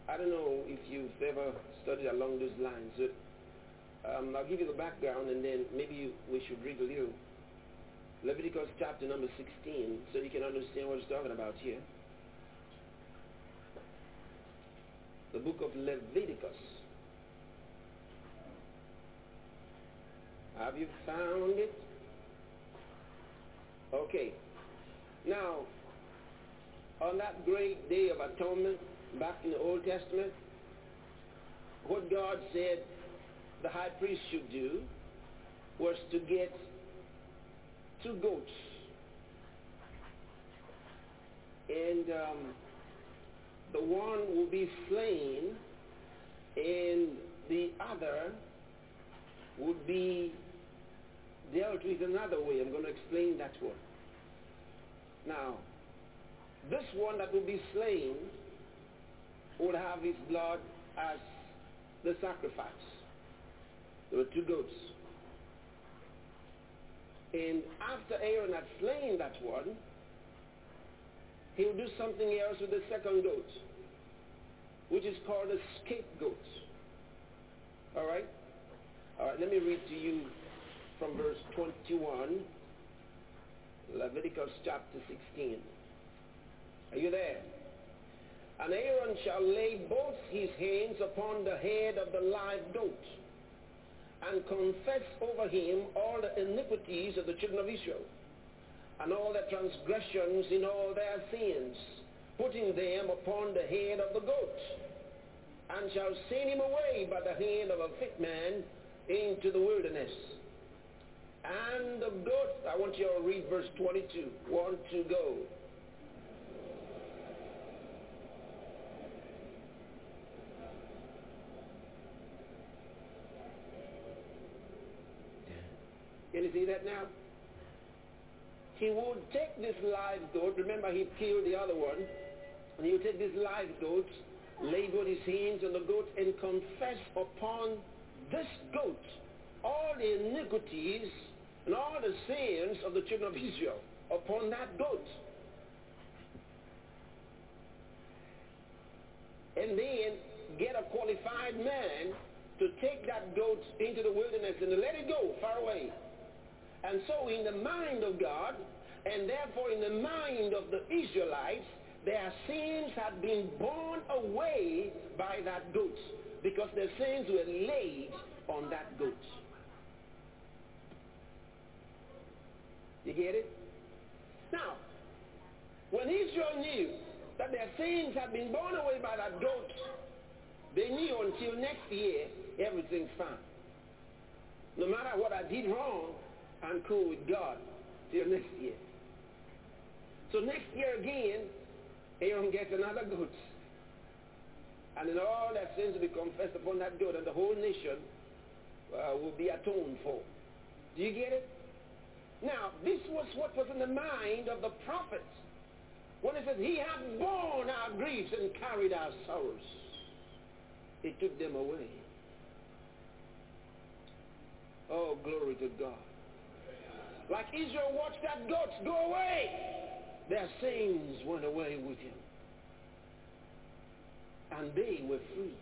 I don't know if you've ever studied along those lines, but um, I'll give you the background and then maybe we should read a little. Leviticus chapter number 16 so you can understand what it's talking about here. The book of Leviticus. Have you found it? Okay. Now, on that great day of atonement, back in the Old Testament, what God said the high priest should do was to get two goats. And um, the one will be slain and the other would be dealt with another way. I'm going to explain that one. Now, this one that will be slain would have his blood as the sacrifice. There were two goats. And after Aaron had slain that one, he would do something else with the second goat, which is called a scapegoat. All right? All right, let me read to you from verse 21, Leviticus chapter 16. Are you there? And Aaron shall lay both his hands upon the head of the live goat and confess over him all the iniquities of the children of Israel and all their transgressions in all their sins, putting them upon the head of the goat, and shall send him away by the hand of a fit man into the wilderness. And the goat, I want you to read verse 22. One, two, go. Can you see that now? He would take this live goat, remember he killed the other one, and he would take this live goat, lay both his hands on the goat, and confess upon this goat all the iniquities and all the sins of the children of Israel upon that goat. And then get a qualified man to take that goat into the wilderness and let it go far away. And so in the mind of God, and therefore in the mind of the Israelites, their sins had been borne away by that goat because their sins were laid on that goat. You get it? Now, when Israel knew that their sins had been borne away by that goat, they knew until next year everything's fine. No matter what I did wrong, I'm cool with God till next year. So next year again, Aaron gets another goat. And then all their sins will be confessed upon that goat, and the whole nation uh, will be atoned for. Do you get it? Now, this was what was in the mind of the prophets. When it says, he hath borne our griefs and carried our sorrows. He took them away. Oh, glory to God. Like Israel watched that goats go away. Their sins went away with him. And they were free.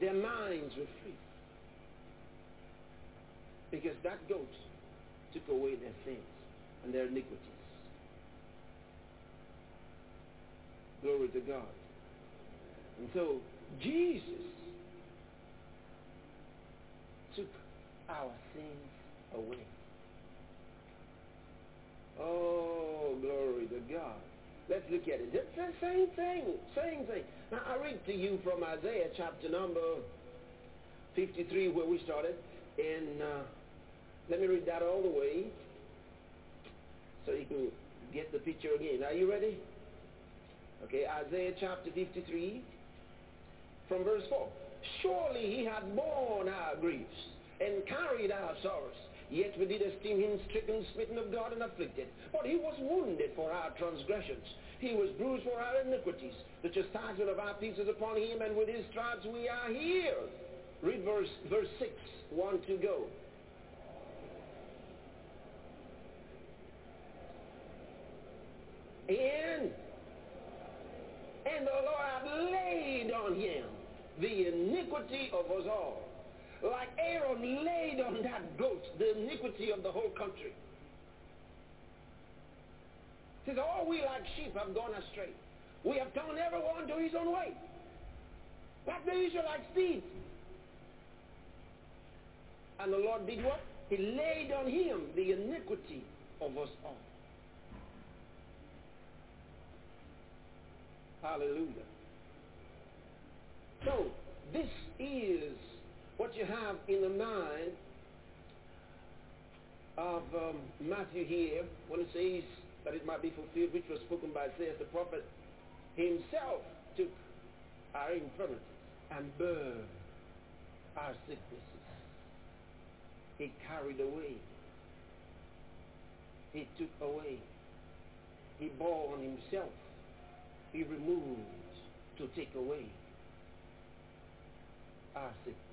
Their minds were free. Because that goat took away their sins and their iniquities. Glory to God. And so Jesus took our sins away. Oh, glory to God. Let's look at it. It's the same thing. Same thing. Now, I read to you from Isaiah chapter number 53 where we started. And uh, let me read that all the way so you can get the picture again. Are you ready? Okay, Isaiah chapter 53 from verse 4. Surely he had borne our griefs and carried our sorrows. Yet we did esteem him stricken, smitten of God, and afflicted. But he was wounded for our transgressions. He was bruised for our iniquities. The chastisement of our peace is upon him, and with his stripes we are healed. Read verse, verse 6, 1 to go. And, and the Lord laid on him the iniquity of us all. Like Aaron laid on that goat the iniquity of the whole country. Says, all we like sheep have gone astray. We have turned everyone to his own way. Like the Israelites did. And the Lord did what? He laid on him the iniquity of us all. Hallelujah. So, this is what you have in the mind of um, Matthew here when it says that it might be fulfilled, which was spoken by Isaiah the prophet himself took our infirmities and bare our sicknesses. He carried away. He took away. He bore on himself. He removed to take away our sicknesses.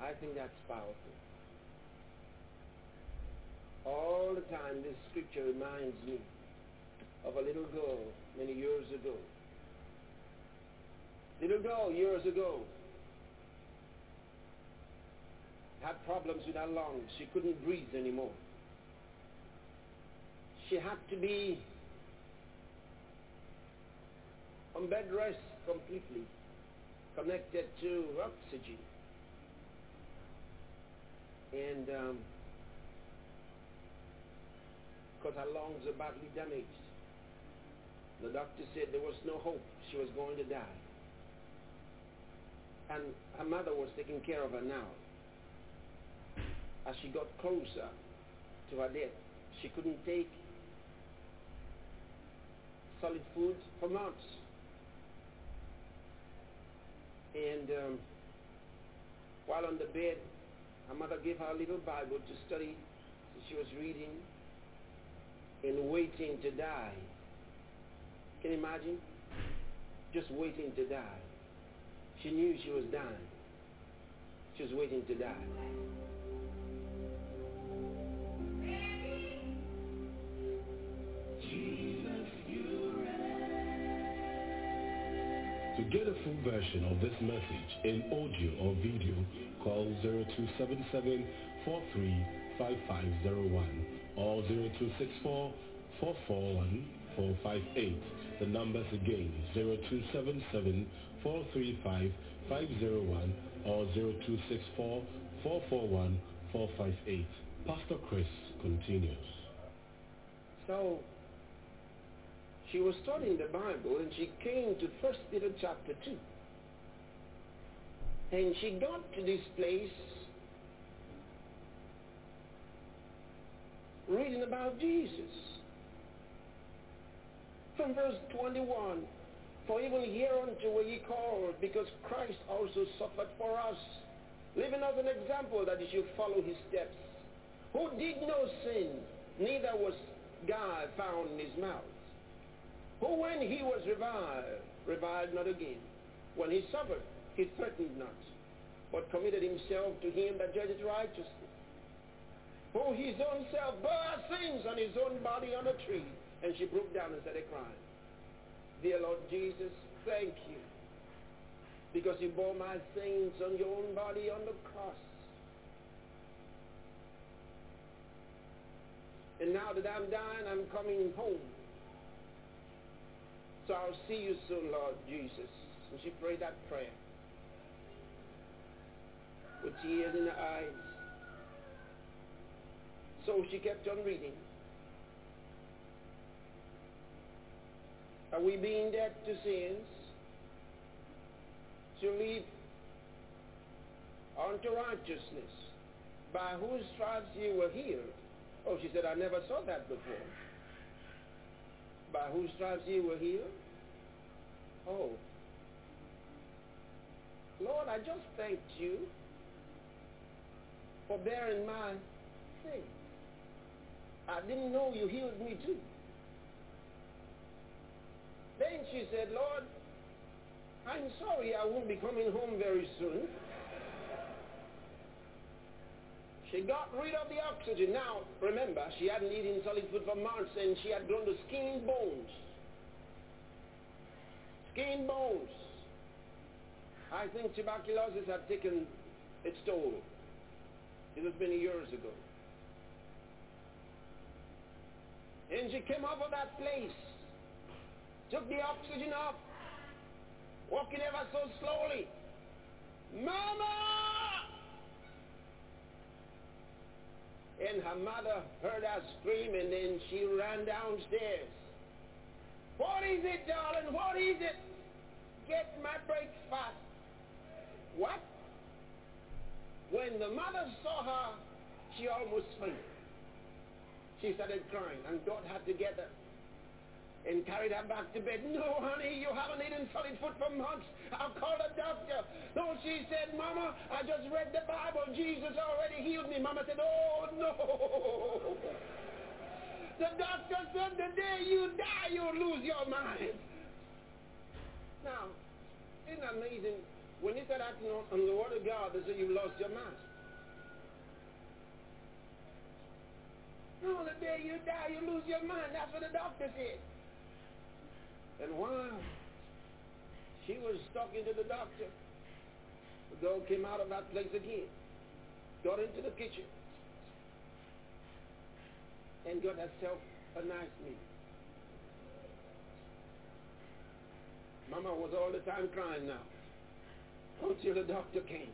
I think that's powerful. All the time this scripture reminds me of a little girl many years ago. Little girl years ago had problems with her lungs. She couldn't breathe anymore. She had to be on bed rest completely, connected to oxygen. And um, because her lungs are badly damaged, the doctor said there was no hope. She was going to die. And her mother was taking care of her now. As she got closer to her death, she couldn't take solid food for months. And um, while on the bed, her mother gave her a little Bible to study. So she was reading and waiting to die. Can you imagine? Just waiting to die. She knew she was dying. She was waiting to die. Get a full version of this message in audio or video, call 0277 435501 or 0264 441 458. The numbers again 0277 435 501 or 0264 441 458. Pastor Chris continues. So she was studying the Bible and she came to First Peter chapter 2. And she got to this place reading about Jesus. From verse 21, For even hereunto were ye called, because Christ also suffered for us, leaving us an example that ye should follow his steps, who did no sin, neither was guile found in his mouth who when he was reviled, reviled not again. When he suffered, he threatened not, but committed himself to him that judgeth righteously. Who his own self bore our sins on his own body on a tree. And she broke down and started crying. Dear Lord Jesus, thank you. Because you bore my sins on your own body on the cross. And now that I'm dying, I'm coming home. I'll see you soon, Lord Jesus. And she prayed that prayer with tears in her eyes. So she kept on reading. Are we being dead to sins? To lead unto righteousness, by whose stripes you were healed. Oh, she said, I never saw that before by whose stripes ye were healed? Oh. Lord, I just thanked you for bearing my sin. I didn't know you healed me too. Then she said, Lord, I'm sorry I won't be coming home very soon. She got rid of the oxygen. Now, remember, she hadn't eaten solid food for months and she had grown to skin bones. Skin bones. I think tuberculosis had taken its toll. It was many years ago. And she came up of that place, took the oxygen off, walking ever so slowly. Mama! And her mother heard her scream and then she ran downstairs. What is it, darling? What is it? Get my breakfast. What? When the mother saw her, she almost fainted. She started crying and God had to get her and carried her back to bed. No, honey, you haven't eaten solid food for months. I'll call the doctor. No, she said, Mama, I just read the Bible. Jesus already healed me. Mama said, oh, no. The doctor said the day you die, you'll lose your mind. Now, isn't that amazing? When you start acting on, the word of God, they say you've lost your mind. No, the day you die, you lose your mind. That's what the doctor said. And while she was talking to the doctor, the girl came out of that place again, got into the kitchen, and got herself a nice meal. Mama was all the time crying now until the doctor came.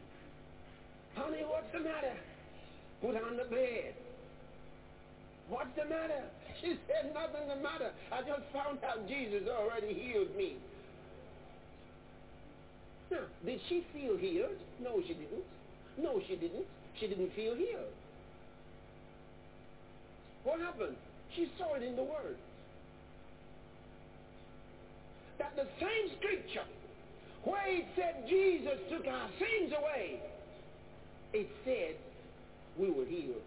Honey, what's the matter? Put on the bed. What's the matter? She said, nothing the matter. I just found out Jesus already healed me. Now, did she feel healed? No, she didn't. No, she didn't. She didn't feel healed. What happened? She saw it in the Word. That the same scripture where it said Jesus took our sins away, it said we were healed.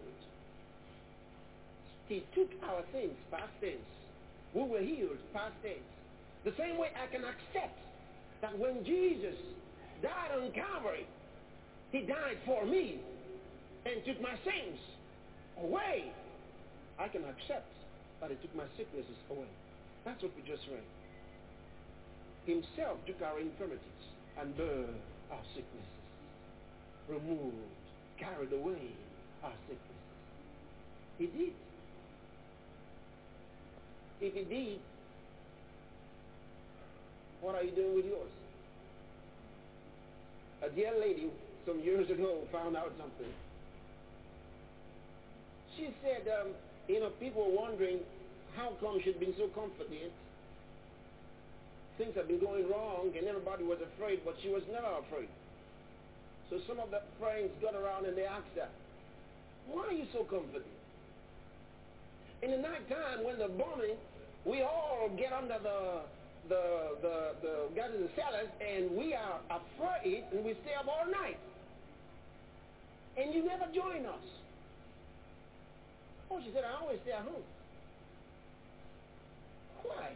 He took our sins, past tense. We were healed, past tense. The same way I can accept that when Jesus died on Calvary, he died for me and took my sins away. I can accept that he took my sicknesses away. That's what we just read. Himself took our infirmities and bore our sicknesses, removed, carried away our sicknesses. He did. If did, what are you doing with yours? A dear lady some years ago found out something. She said, um, you know, people were wondering how come she'd been so confident. Things had been going wrong and everybody was afraid, but she was never afraid. So some of the friends got around and they asked her, why are you so confident? In the night time when they're bombing, we all get under the the the the guys in the cellars and we are afraid and we stay up all night. And you never join us. Oh, she said, I always stay at home. Why?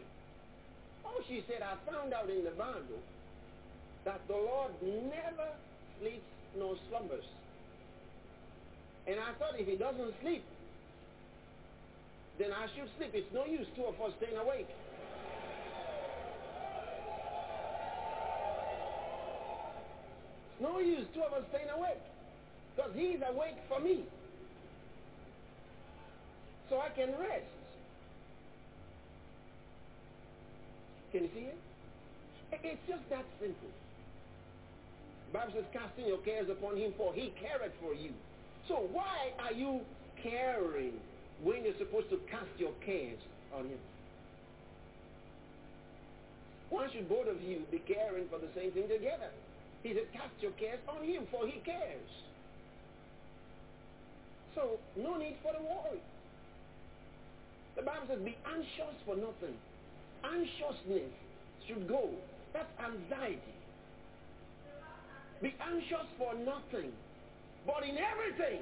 Oh, she said, I found out in the Bible that the Lord never sleeps nor slumbers. And I thought if he doesn't sleep, then I should sleep. It's no use two of us staying awake. It's no use two of us staying awake. Because he's awake for me. So I can rest. Can you see it? It's just that simple. Bible says, casting your cares upon him, for he careth for you. So why are you caring when you're supposed to cast your cares on him? Why should both of you be caring for the same thing together? He said, cast your cares on him, for he cares. So, no need for the worry. The Bible says, be anxious for nothing. Anxiousness should go. That's anxiety. Be anxious for nothing. But in everything,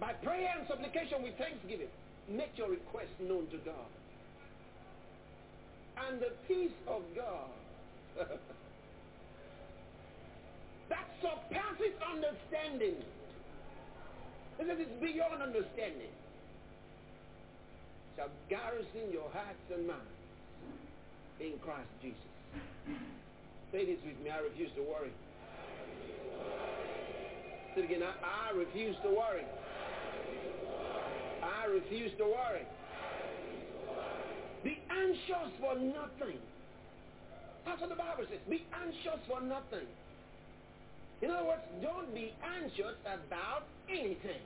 by prayer and supplication with thanksgiving, make your request known to God. And the peace of God that surpasses understanding. Says it's beyond understanding. Shall garrison your hearts and minds in Christ Jesus. Say this with me. I refuse to worry. Say it again. I, I refuse to worry. I refuse to worry. Be anxious for nothing. That's what the Bible says. Be anxious for nothing. In other words, don't be anxious about anything.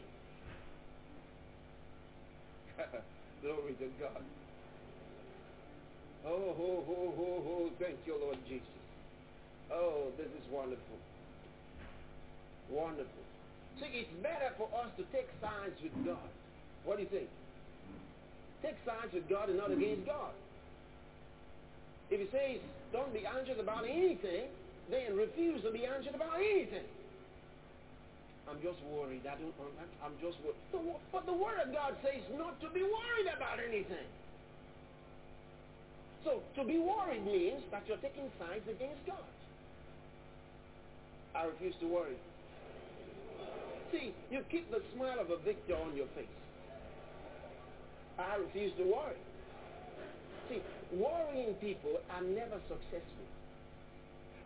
Glory to God. Oh, ho, ho, ho, ho. Thank you, Lord Jesus. Oh, this is wonderful. Wonderful. See, it's better for us to take sides with God. What do you think? Take sides with God and not against God. If he says, don't be anxious about anything, then refuse to be anxious about anything. I'm just worried. I don't, I'm just worried. But the Word of God says not to be worried about anything. So to be worried means that you're taking sides against God. I refuse to worry. See, you keep the smile of a victor on your face. I refuse to worry. See, worrying people are never successful.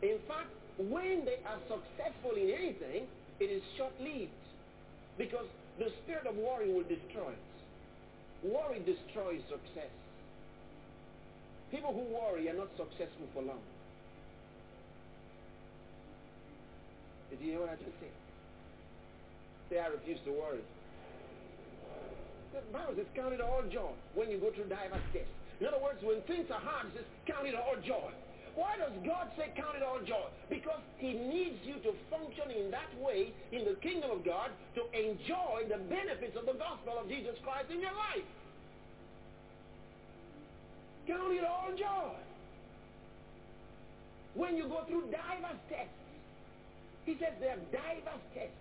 In fact, when they are successful in anything, it is short-lived. Because the spirit of worry will destroy it. Worry destroys success. People who worry are not successful for long. Did you hear what I just said? Say, I refuse to worry. The Bible says, count it all joy when you go through diverse tests. In other words, when things are hard, it says, count it all joy. Why does God say count it all joy? Because he needs you to function in that way in the kingdom of God to enjoy the benefits of the gospel of Jesus Christ in your life. Count it all joy. When you go through diverse tests, he says there are diverse tests,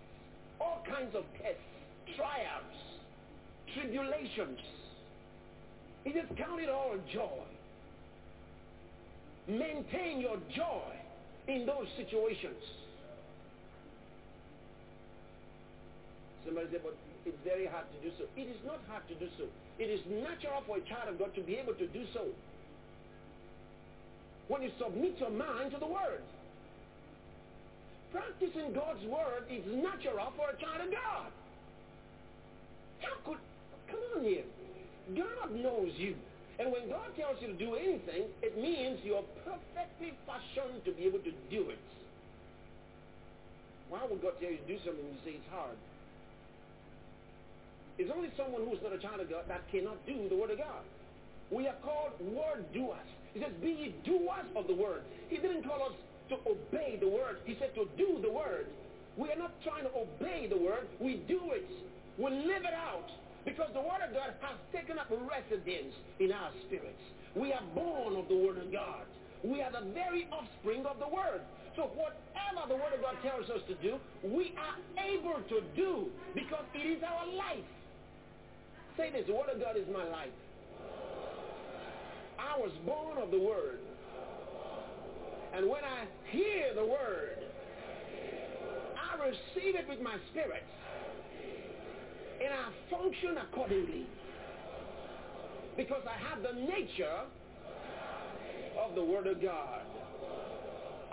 all kinds of tests, trials, tribulations. He says count it all joy. Maintain your joy in those situations. Somebody said, but it's very hard to do so. It is not hard to do so. It is natural for a child of God to be able to do so. When you submit your mind to the Word. Practicing God's Word is natural for a child of God. How could, come on here. God knows you. And when God tells you to do anything, it means you're perfectly fashioned to be able to do it. Why would God tell you to do something and you say it's hard? It's only someone who's not a child of God that cannot do the Word of God. We are called word doers. He says, be ye doers of the Word. He didn't call us to obey the Word. He said to do the Word. We are not trying to obey the Word. We do it. We live it out. Because the Word of God has taken up residence in our spirits. We are born of the Word of God. We are the very offspring of the Word. So whatever the Word of God tells us to do, we are able to do because it is our life. Say this, the Word of God is my life. I was born of the Word. And when I hear the Word, I receive it with my spirit and I function accordingly. Because I have the nature of the Word of God.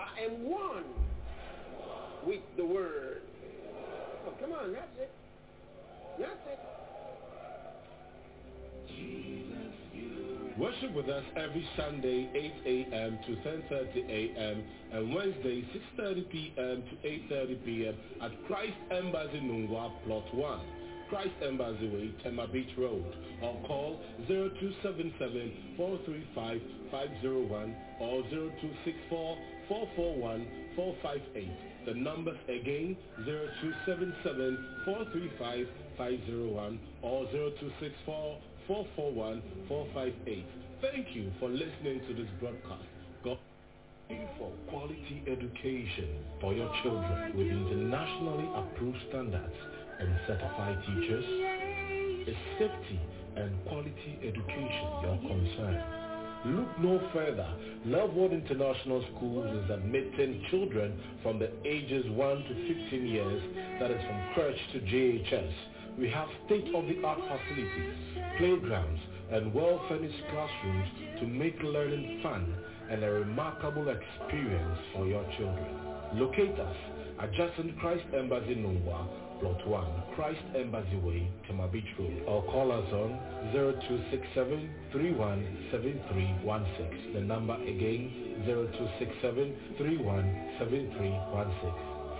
I am one with the Word. Oh, come on, that's it. That's it. Worship with us every Sunday, 8 a.m. to 10.30 a.m. and Wednesday, 6.30 p.m. to 8.30 p.m. at Christ Embassy Nungwa, Plot 1. Christ Embassy Way, Tema Beach Road, or call 0277-435-501 or 0264-441-458. The numbers again, 0277-435-501 or 0264-441-458. Thank you for listening to this broadcast. God for quality education for your children with internationally approved standards and certified teachers? Is safety and quality education your concern? Look no further. Love World International Schools is admitting children from the ages 1 to 15 years, that is from crèche to JHS. We have state-of-the-art facilities, playgrounds, and well-furnished classrooms to make learning fun and a remarkable experience for your children. Locate us adjacent Christ Embassy Nungwa, Plot 1, Christ Embassy Way, Tema Beach Road, or call us on 0267-317316. The number again, 0267-317316.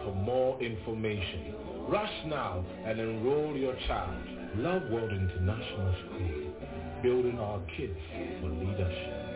For more information, rush now and enroll your child. Love World International School, building our kids for leadership.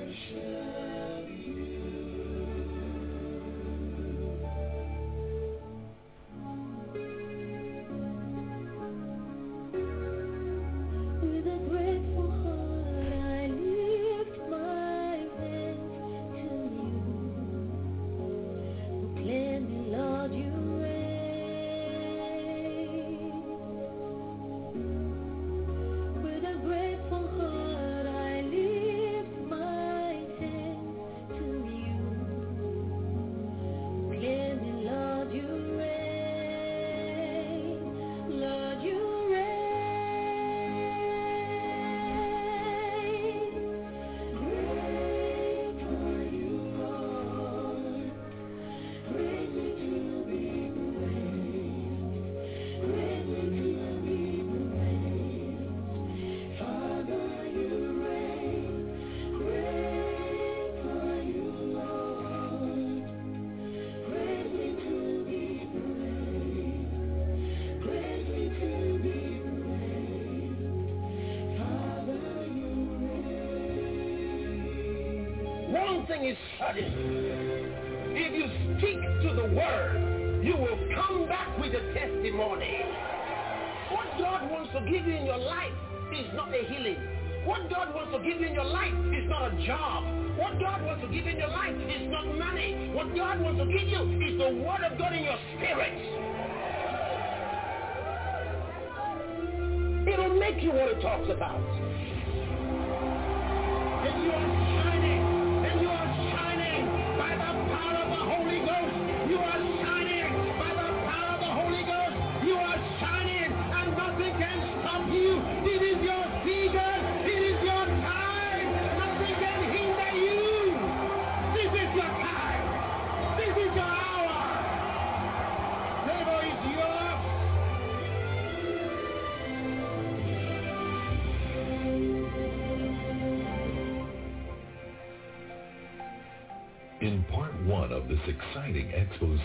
This exciting expose,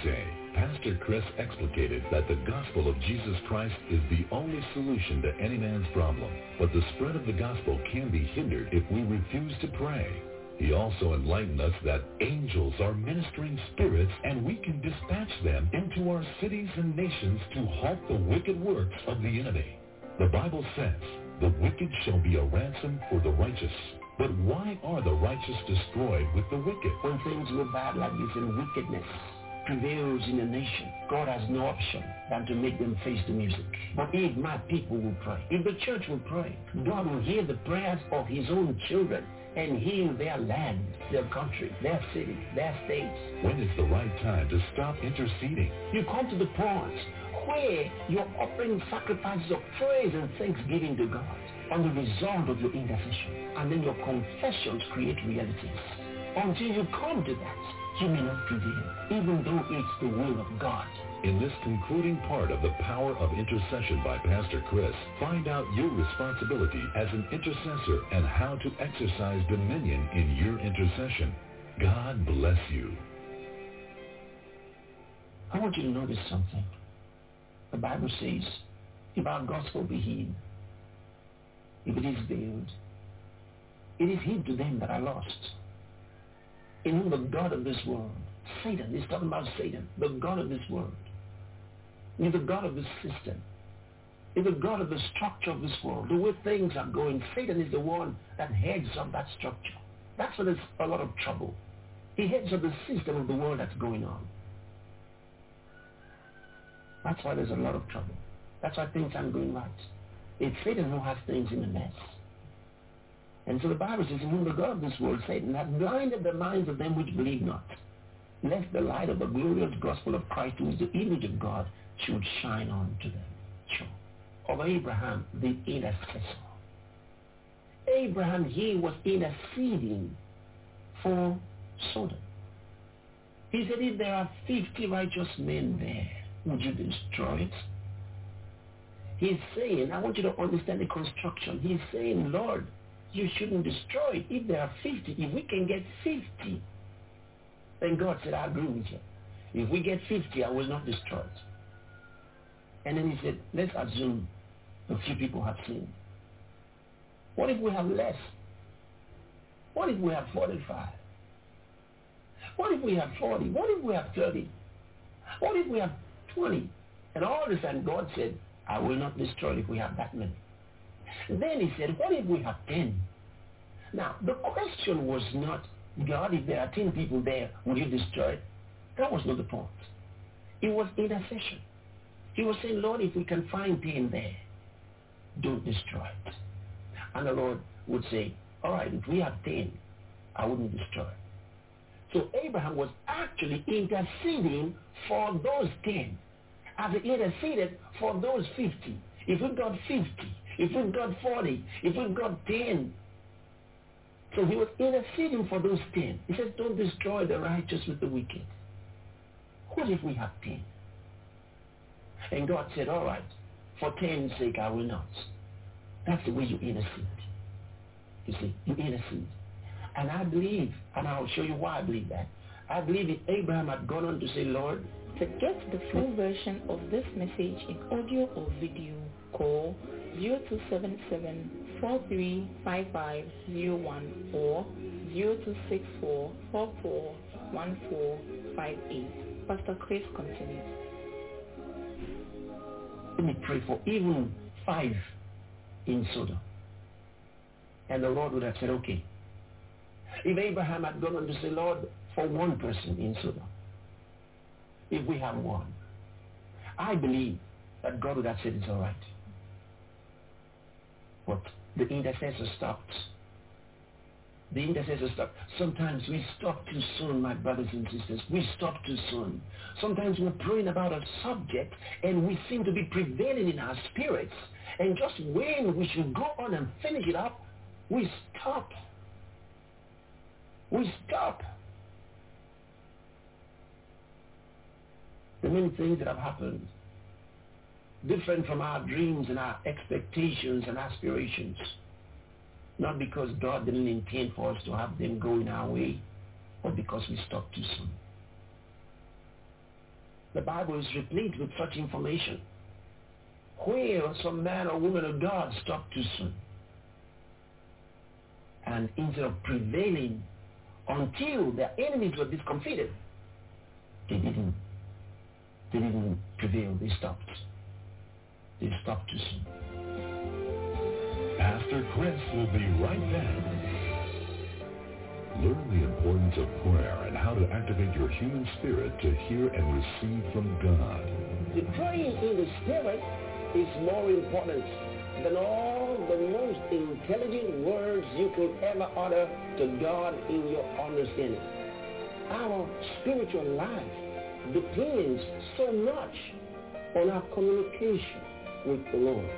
Pastor Chris explicated that the gospel of Jesus Christ is the only solution to any man's problem, but the spread of the gospel can be hindered if we refuse to pray. He also enlightened us that angels are ministering spirits and we can dispatch them into our cities and nations to halt the wicked works of the enemy. The Bible says, the wicked shall be a ransom for the righteous. But why are the righteous destroyed with the wicked? When things go bad like this and wickedness prevails in a nation, God has no option than to make them face the music. But if my people will pray, if the church will pray, God will hear the prayers of his own children and heal their land, their country, their city, their states. When is the right time to stop interceding? You come to the point where you're offering sacrifices of praise and thanksgiving to God on the result of your intercession. And then your confessions create realities. Until you come to that, you may not prevail, even though it's the will of God. In this concluding part of the power of intercession by Pastor Chris, find out your responsibility as an intercessor and how to exercise dominion in your intercession. God bless you. I want you to notice something. The Bible says, if our gospel be hid, if it is veiled, it is hid to them that are lost. In whom the God of this world, Satan, he's talking about Satan, the God of this world, is the God of this system, is the God of the structure of this world. The way things are going, Satan is the one that heads up that structure. That's why there's a lot of trouble He heads up the system of the world that's going on. That's why there's a lot of trouble. That's why things aren't going right. It's Satan who has things in a mess. And so the Bible says, in whom the God of this world, Satan, hath blinded the minds of them which believe not, lest the light of the glorious gospel of Christ, who is the image of God, should shine on to them. Sure. Of Abraham, the intercessor. Abraham, he was interceding for Sodom. He said, if there are 50 righteous men there, would you destroy it? He's saying, I want you to understand the construction. He's saying, Lord, you shouldn't destroy it. If there are 50, if we can get 50, then God said, I agree with you. If we get 50, I will not destroy it. And then he said, let's assume a few people have sinned. What if we have less? What if we have 45? What if we have 40? What if we have 30? What if we have 20? And all of a sudden God said, I will not destroy if we have that many. Then he said, what if we have 10? Now, the question was not, God, if there are 10 people there, will you destroy it? That was not the point. It was intercession. He was saying, Lord, if we can find 10 there, don't destroy it. And the Lord would say, all right, if we have 10, I wouldn't destroy it. So Abraham was actually interceding for those 10 as he interceded for those 50. If we got 50, if we got 40, if we got 10. So he was interceding for those 10. He says, don't destroy the righteous with the wicked. What if we have 10? And God said, all right, for 10's sake I will not. That's the way you intercede. You see, you intercede. And I believe, and I'll show you why I believe that. I believe if Abraham had gone on to say, Lord, To get the full version of this message in audio or video, call 0277-435501 or 0264-441458. Pastor Chris continues. let me pray for even five in Sodom. And the Lord would have said, okay. If Abraham had gone on to say, Lord, for one person in Sodom, if we have one, I believe that God would have said it's all right. But the intercessor stopped. The intercessor stopped. Sometimes we stop too soon, my brothers and sisters. We stop too soon. Sometimes we're praying about a subject and we seem to be prevailing in our spirits. And just when we should go on and finish it up, we stop. We stop. The many things that have happened, different from our dreams and our expectations and aspirations. Not because God didn't intend for us to have them go in our way, but because we stopped too soon. The Bible is replete with such information. Where some man or woman of God stopped too soon. And instead of prevailing until their enemies were discomfited, they didn't. They didn't prevail. They stopped. They stopped too soon. Pastor Chris will be right back. Learn the importance of prayer and how to activate your human spirit to hear and receive from God. The praying in the Spirit is more important than all the most intelligent words you could ever utter to God in your understanding. Our spiritual life depends so much on our communication with the Lord.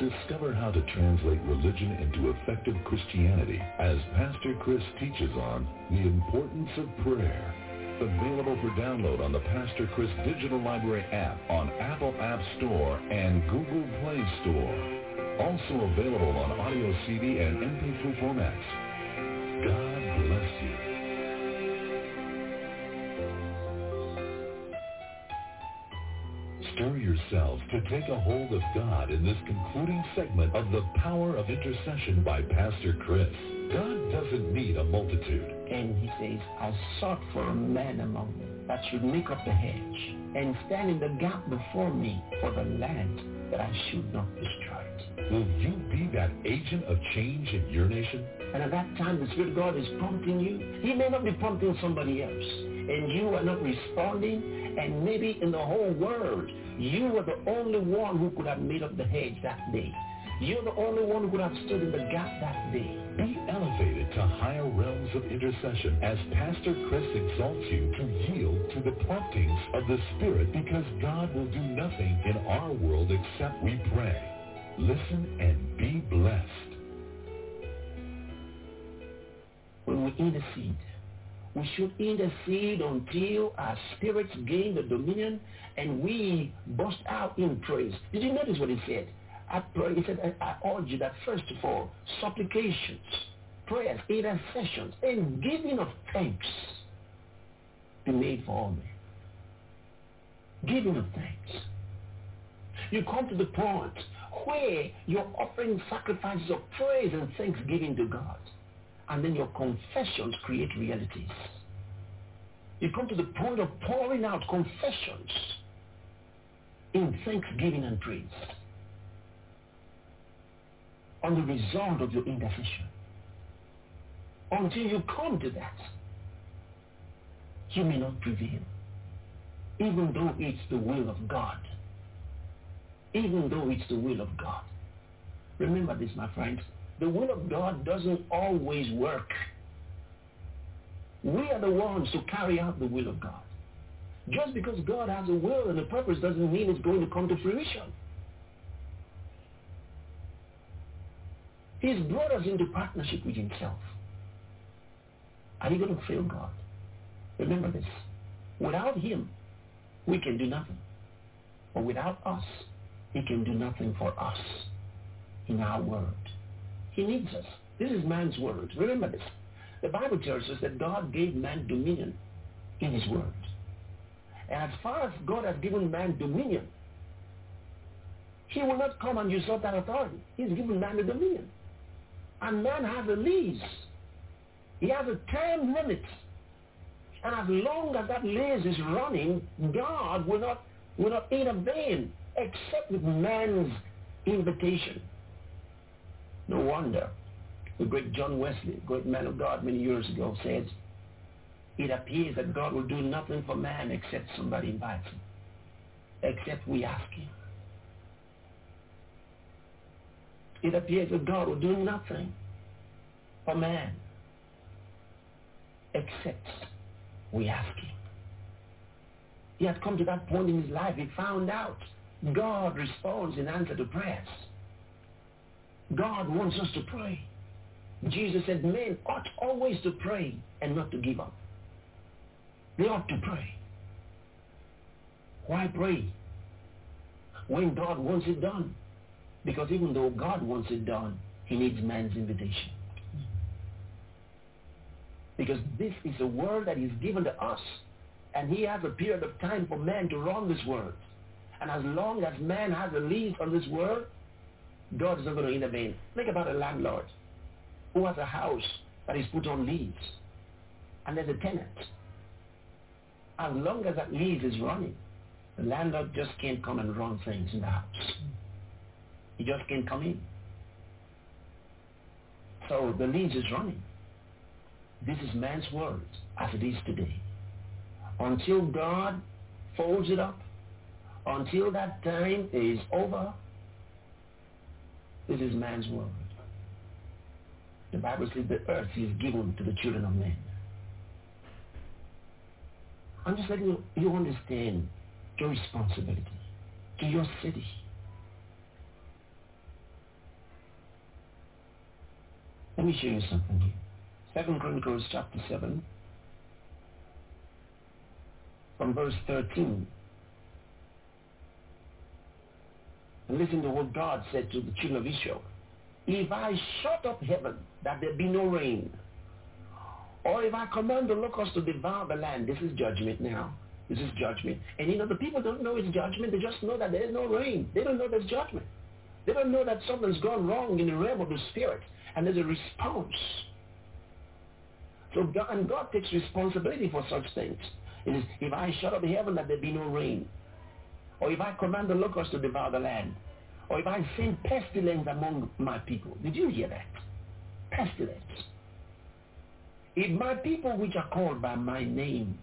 Discover how to translate religion into effective Christianity as Pastor Chris teaches on the importance of prayer. Available for download on the Pastor Chris Digital Library app on Apple App Store and Google Play Store. Also available on audio CD and MP3 formats. God bless you. Stir yourselves to take a hold of God in this concluding segment of The Power of Intercession by Pastor Chris. God doesn't need a multitude. And he says, I sought for a man among them that should make up the hedge and stand in the gap before me for the land that I should not destroy it. Will you be that agent of change in your nation? And at that time, the Spirit of God is prompting you. He may not be prompting somebody else. And you are not responding. And maybe in the whole world, you were the only one who could have made up the hedge that day. You're the only one who could have stood in the gap that day. Be elevated to higher realms of intercession as Pastor Chris exalts you to yield to the promptings of the Spirit because God will do nothing in our world except we pray. Listen and be blessed. When we intercede, we should intercede until our spirits gain the dominion and we burst out in praise. Did you notice what he said? I pray, he said, I, I urge you that first of all, supplications, prayers, intercessions, and giving of thanks be made for all men. Giving of thanks. You come to the point where you're offering sacrifices of praise and thanksgiving to God. And then your confessions create realities. You come to the point of pouring out confessions in thanksgiving and praise on the result of your intercession. Until you come to that, you may not prevail. Even though it's the will of God. Even though it's the will of God. Remember this, my friends. The will of God doesn't always work. We are the ones to carry out the will of God. Just because God has a will and a purpose doesn't mean it's going to come to fruition. He's brought us into partnership with himself. Are you going to fail God? Remember this. Without him, we can do nothing. But without us, he can do nothing for us in our world. He needs us. This is man's word. Remember this. The Bible tells us that God gave man dominion in his word. And as far as God has given man dominion, he will not come and usurp that authority. He's given man the dominion. And man has a lease. He has a time limit. And as long as that lease is running, God will not, will not intervene except with man's invitation. No wonder the great John Wesley, great man of God many years ago, said, it appears that God will do nothing for man except somebody invites him, except we ask him. It appears that God will do nothing for man except we ask him. He had come to that point in his life. He found out God responds in answer to prayers. God wants us to pray. Jesus said men ought always to pray and not to give up. They ought to pray. Why pray? When God wants it done. Because even though God wants it done, he needs man's invitation. Because this is a word that is given to us. And he has a period of time for man to run this word. And as long as man has a lease on this word, God is not going to intervene. Think about a landlord who has a house that is put on lease. And there's a tenant. As long as that lease is running, the landlord just can't come and run things in the house. He just can't come in. So the lease is running. This is man's world as it is today. Until God folds it up, until that time is over, this is man's world. The Bible says the earth is given to the children of men. I'm just letting you, you understand your responsibility to your city. Let me show you something here. Second Chronicles chapter 7 from verse 13. Listen to what God said to the children of Israel. If I shut up heaven that there be no rain, or if I command the locusts to devour the land, this is judgment now. This is judgment. And you know, the people don't know it's judgment. They just know that there is no rain. They don't know there's judgment. They don't know that something's gone wrong in the realm of the spirit. And there's a response. So God, and God takes responsibility for such things. It is, if I shut up heaven that there be no rain, or if I command the locusts to devour the land, or if I send pestilence among my people. Did you hear that? Pestilence. If my people which are called by my name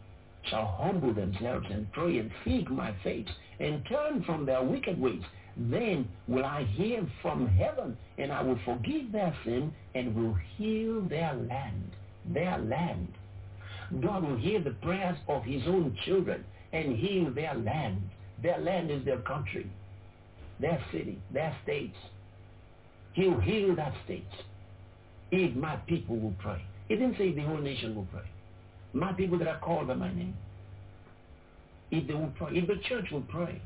shall humble themselves and pray and seek my face and turn from their wicked ways, then will I hear from heaven and I will forgive their sin and will heal their land. Their land. God will hear the prayers of his own children and heal their land. Their land is their country, their city, their states. He'll heal that state if my people will pray. He didn't say the whole nation will pray. My people that are called by my name. If they will pray, if the church will pray,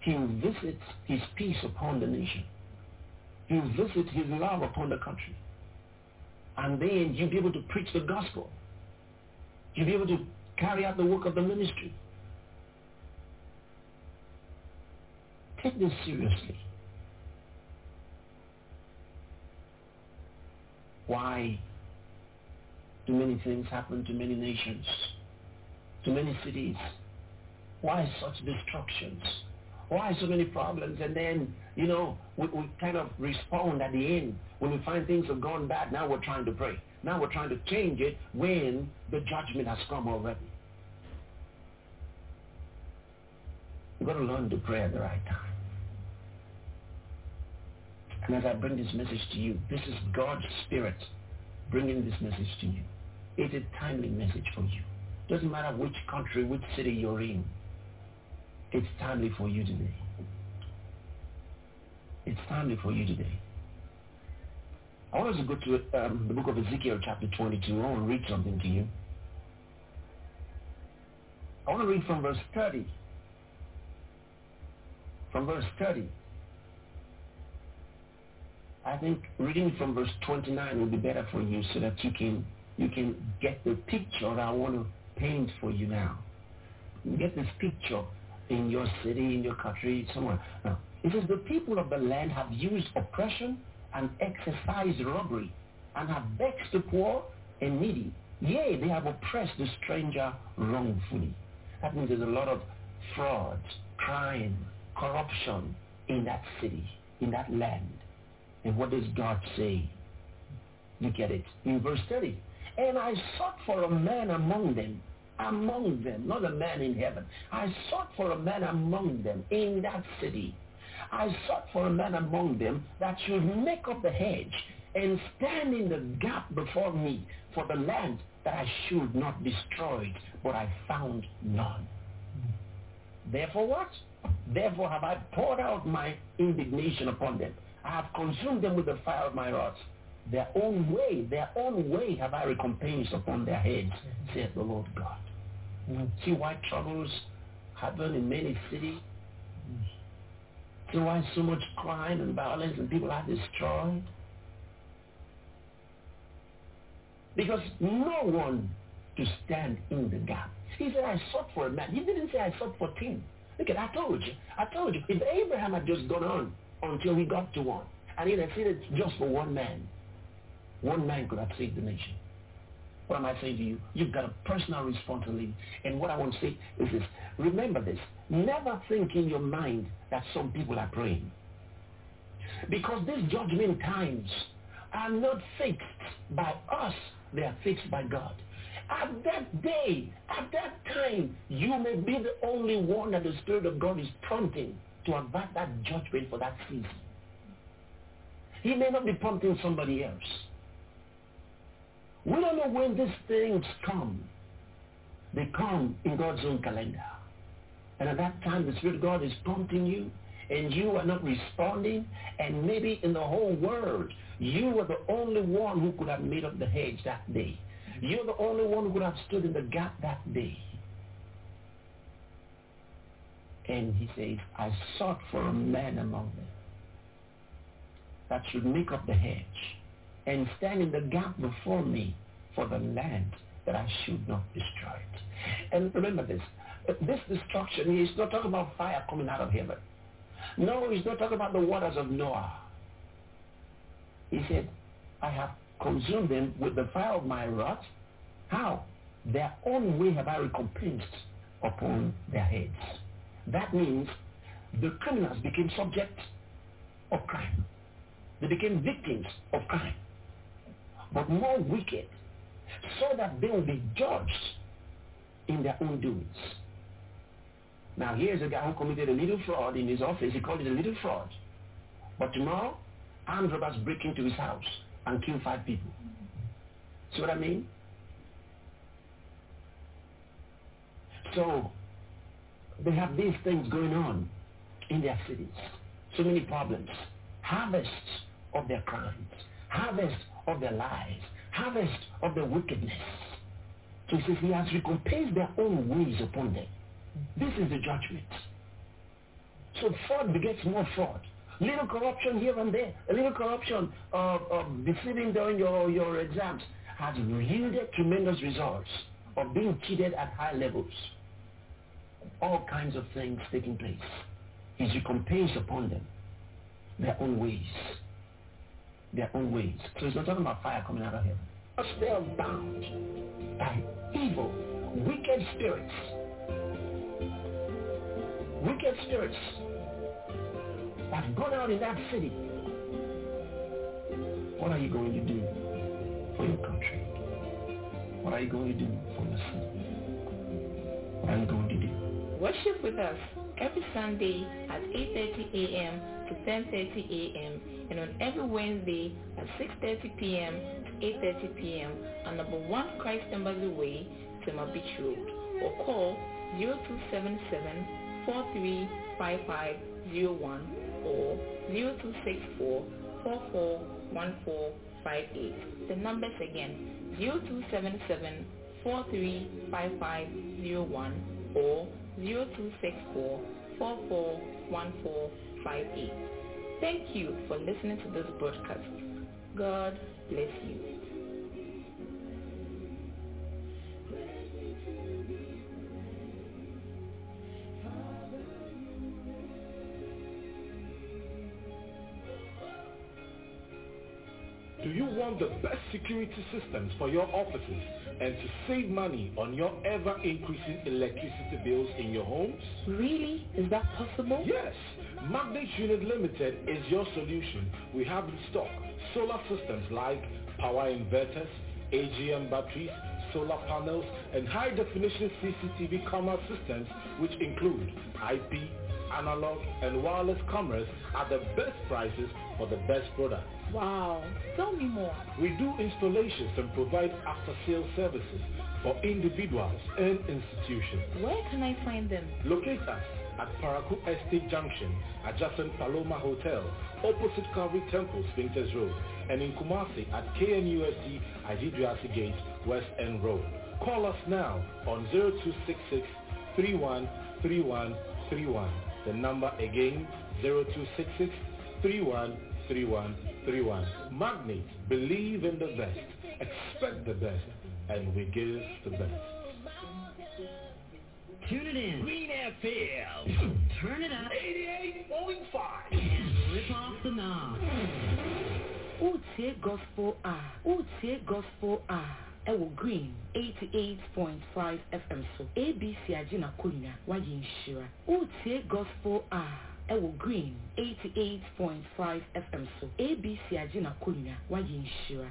he will visit his peace upon the nation. He will visit his love upon the country. And then you'll be able to preach the gospel. You'll be able to carry out the work of the ministry. Take this seriously. Why do many things happen to many nations, to many cities? Why such destructions? Why so many problems? And then, you know, we, we kind of respond at the end. When we find things have gone bad, now we're trying to pray. Now we're trying to change it when the judgment has come already. We've got to learn to pray at the right time. And as I bring this message to you, this is God's Spirit bringing this message to you. It's a timely message for you. Doesn't matter which country, which city you're in. It's timely for you today. It's timely for you today. I want us to go to um, the book of Ezekiel chapter 22. I want to read something to you. I want to read from verse 30. From verse 30. I think reading from verse 29 will be better for you so that you can you can get the picture that I want to paint for you now. Get this picture in your city, in your country, somewhere. Now, it says the people of the land have used oppression and exercised robbery and have vexed the poor and needy. Yea, they have oppressed the stranger wrongfully. That means there's a lot of fraud, crime, corruption in that city, in that land. And what does God say? Look at it in verse 30. And I sought for a man among them, among them, not a man in heaven. I sought for a man among them in that city. I sought for a man among them that should make up the hedge and stand in the gap before me for the land that I should not destroy but I found none. Therefore what? Therefore have I poured out my indignation upon them. I have consumed them with the fire of my wrath. Their own way, their own way have I recompensed upon their heads, saith the Lord God. Mm. See why troubles happen in many cities? See why so much crime and violence and people are destroyed? Because no one to stand in the gap. He said, I sought for a man. He didn't say I sought for ten. Look at, I told you. I told you. If Abraham had just gone on until he got to one, and he it just for one man, one man could have saved the nation. What am I saying to you? You've got a personal responsibility. And what I want to say is this. Remember this. Never think in your mind that some people are praying. Because these judgment times are not fixed by us. They are fixed by God. At that day, at that time, you may be the only one that the Spirit of God is prompting to avert that judgment for that season. He may not be prompting somebody else. We don't know when these things come. They come in God's own calendar. And at that time, the Spirit of God is prompting you, and you are not responding, and maybe in the whole world, you were the only one who could have made up the hedge that day. You're the only one who could have stood in the gap that day. And he says, I sought for a man among them that should make up the hedge and stand in the gap before me for the land that I should not destroy it. And remember this, this destruction, he's not talking about fire coming out of heaven. No, he's not talking about the waters of Noah. He said, I have consumed them with the fire of my wrath. How? Their own way have I recompensed upon their heads. That means the criminals became subjects of crime. They became victims of crime. But more wicked, so that they will be judged in their own doings. Now here's a guy who committed a little fraud in his office. He called it a little fraud. But tomorrow, armed robbers break into his house and kill five people. See what I mean? So they have these things going on in their cities. So many problems. Harvests of their crimes. Harvest of their lies. Harvest of their wickedness. So he says he has recompensed their own ways upon them. This is the judgment. So fraud begets more fraud. Little corruption here and there. A little corruption of, of deceiving during your, your exams has yielded tremendous results of being cheated at high levels. All kinds of things taking place. He's recompensed upon them their own ways. Their own ways. So he's not talking about fire coming out of heaven. But they are bound by evil, wicked spirits. Wicked spirits that have gone out in that city. What are you going to do for your country? What are you going to do for your city? What are you going to do? Worship with us every Sunday at 8.30 a.m. to 10.30 a.m. and on every Wednesday at 6.30 p.m. to 8.30 p.m. on number 1 Christ Embassy Way, Sema Beach Road or call 0277 435501 or 0264 441458. The numbers again 0277 435501 or 0264 441458. Thank you for listening to this broadcast. God bless you. The best security systems for your offices and to save money on your ever-increasing electricity bills in your homes? Really? Is that possible? Yes. Magnet Unit Limited is your solution. We have in stock solar systems like power inverters, AGM batteries, solar panels, and high-definition CCTV camera systems which include IP, analog, and wireless cameras at the best prices for the best products. Wow. Tell me more. We do installations and provide after-sale services for individuals and institutions. Where can I find them? Locate us at Parakuo Estate Junction, adjacent Paloma Hotel, opposite Calvary Temple, Spintex Road, and in Kumasi at KNUST Ayeduase Gate, West End Road. Call us now on 0266 313131. The number again, 0266 313131. Magnet, believe in the best, expect the best, and we give the best. Tune it in. Green FM. Turn it up. 88.5. And rip off the knob. Utie Gospel A. Utie Gospel A. ɛwɔ green 88.5 fm so abc agye n'akonnwa wayɛ nhyira wotie gospel a ɛwɔ green 88.5 fm so abc agye n'akonnwa wayɛ nhyira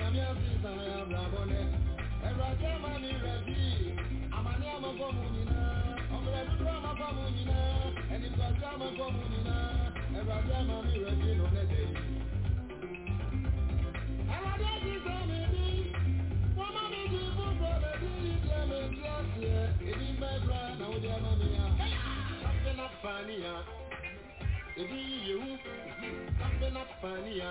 nyame asesa yɛ abrabɔ nɛ awurade ama ne wurade amane amabɔ mu nyinaa ɔmmerɛ dodoɔ amabɔ mu nyinaa animguase amabɔ mu nyinaa awurade ama ne wurade no nɛ dɛ awurade asesa me bi wɔma me di foforɔ bɛdi yi deɛ menti aseɛ ɛbi mbɛbra na wode ama me a sapena paania ɛbi yiyewu sapena paania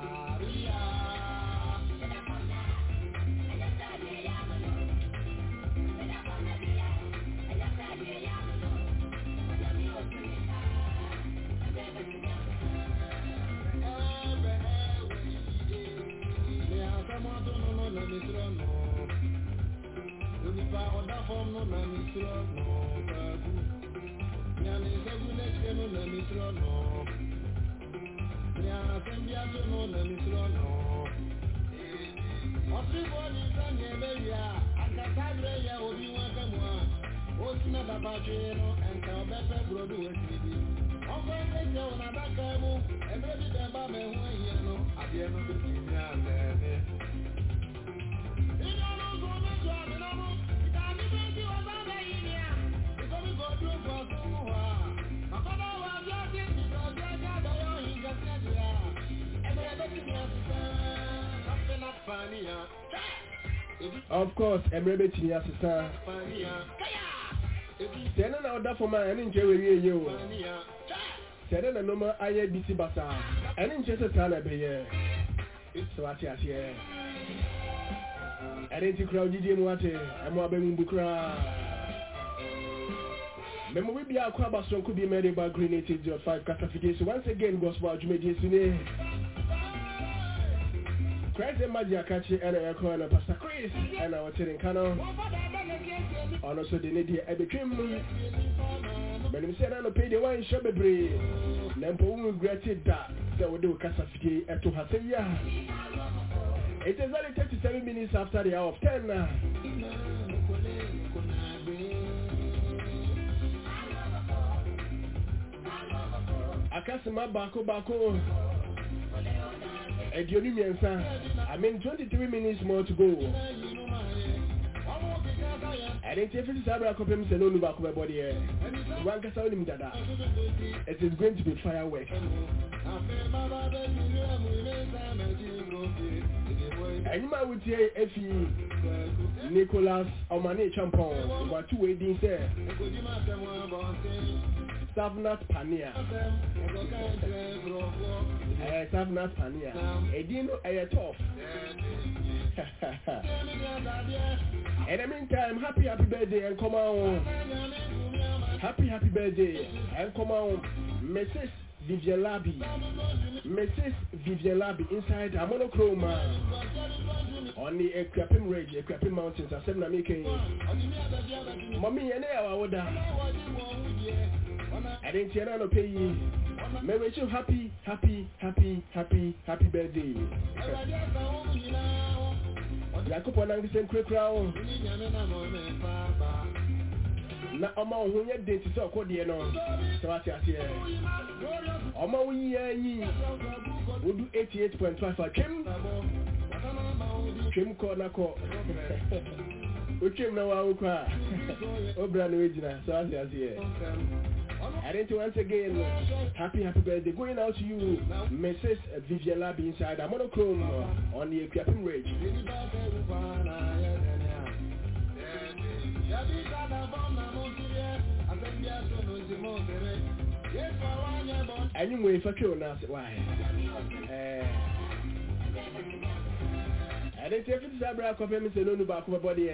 mitrɔnɔ agu nyamizɔgunɛsɛ nu le mitrɔnɔ nyasɛnbiaso nu le mitrɔnɔ ɔsibɔ ni sanyɛ bɛ wia akata wlɛ yɛ obi wọn kɛ mua osina baba tsoe nɔ ɛnkɛ ɔbɛ fɛ burodu esi bi ɔfɔ ɛsɛ wọn adaka yɛ mu ɛmɛ bi bɛ ba mɛ hu ɛyɛ nɔ adiɛ nɔ bi ti mi alɛ ni. ìdáná sọ mi sọ àmì náà mú. Of course mmerɛ bɛtumi asesa sɛ ɛne na ɔda fam a ɛne nkyɛ wɔwie yie o sɛ ɛne na nneɛma ayɛ bi si basaa ɛne nkyɛ sɛ saa na ɛbɛyɛ sɛ wate aseɛ ɛne nti kora wogyidie mu wate ɛmo abɛmubu koraa mɛmo bi bia akɔ aba soronko bi mɛde ba green 8805 kasafidie so once again gospel adwumadie so ne Christ Maji Akachi ɛna yɛkɔ no Pastor Chris ɛna wɔte ne nka no ɔno so de ne deɛ ɛbɛtwam manim sɛ na nɔpɛi deɛ woanhyɛ bebree na mpo wo regret da sɛ wode wo kasa fie ɛto ha it is only 37 minutes after the hour of 10 na akasema baako baako aduonu mmiɛnsa i mean 23 minutes more to go. Ɛde nti efi sisan abira kɔpem sɛ n'onu baako bɛ bɔ deɛ wankasa onim dada it is going to be firework. Ɛnyima a wotie efi nicholas ɔmane champon watu wei din sɛ savnat pania. Ɛyɛ savnat pania. Ɛdin no ɛyɛ tough. In the meantime happy happy birthday and come on. Happy happy birthday and come on. Mrs vivian labi. Mrs vivian labi inside a monochrome on the ridge ekrapim mountains asɛm na meka yi mami yɛne yɛ wawoda ɛde ntiɛ no anɔpɛ yi mɛwɛkyi happy happy happy happy happy birthday? Yankopɔn nankesɛ nkurakura wo na ɔma wo ho nyɛ den te sɛ ɔkɔdeɛ no sɛ wate aseɛ ɔma wo yia yi wodu 88.5 a twam twam kɔ na kɔ wotwam na wawo kɔ a wobra na wogyina sɛ wate aseɛ And then once again, happy, happy birthday. Going out to you, Mrs. Vivian Labi inside a monochrome on the Equipping Ridge. Anyway, I kill now, why? And then if it's a black of him, it's a no back of a body.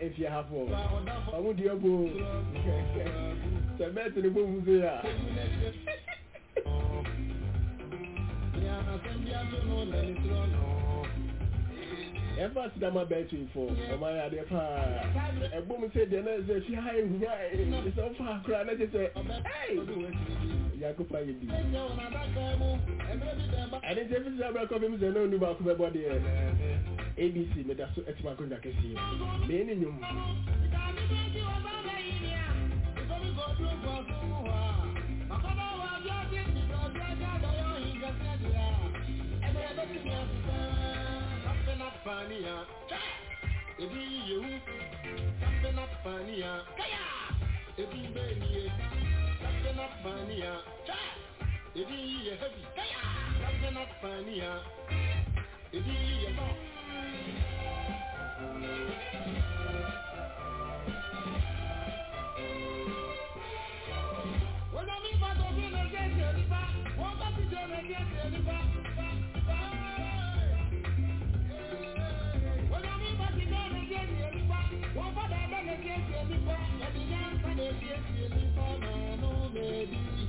If you have one. I want you to go. The best in the boom there. Ɛfa sida ma bɛɛ tun fɔ ɔma yɛ adeɛ paa ɛbom sɛ deɛ na sɛ fi ha ehua ɛsɛ ɔfa akora na kyɛ sɛ ɛy yankopɔ ayɛ bi ɛne nti ɛfi sɛ abɛkɔ fim sɛ na ɔnu baako bɛbɔ deɛ abc meda so atim akonnwa kɛseɛ mei ne nnwom Fania, ebi yehu, something not fania, ebi benie, something not fania, ebi ye heavy, something not fania, ebi ye no. When young man is get you, no, baby,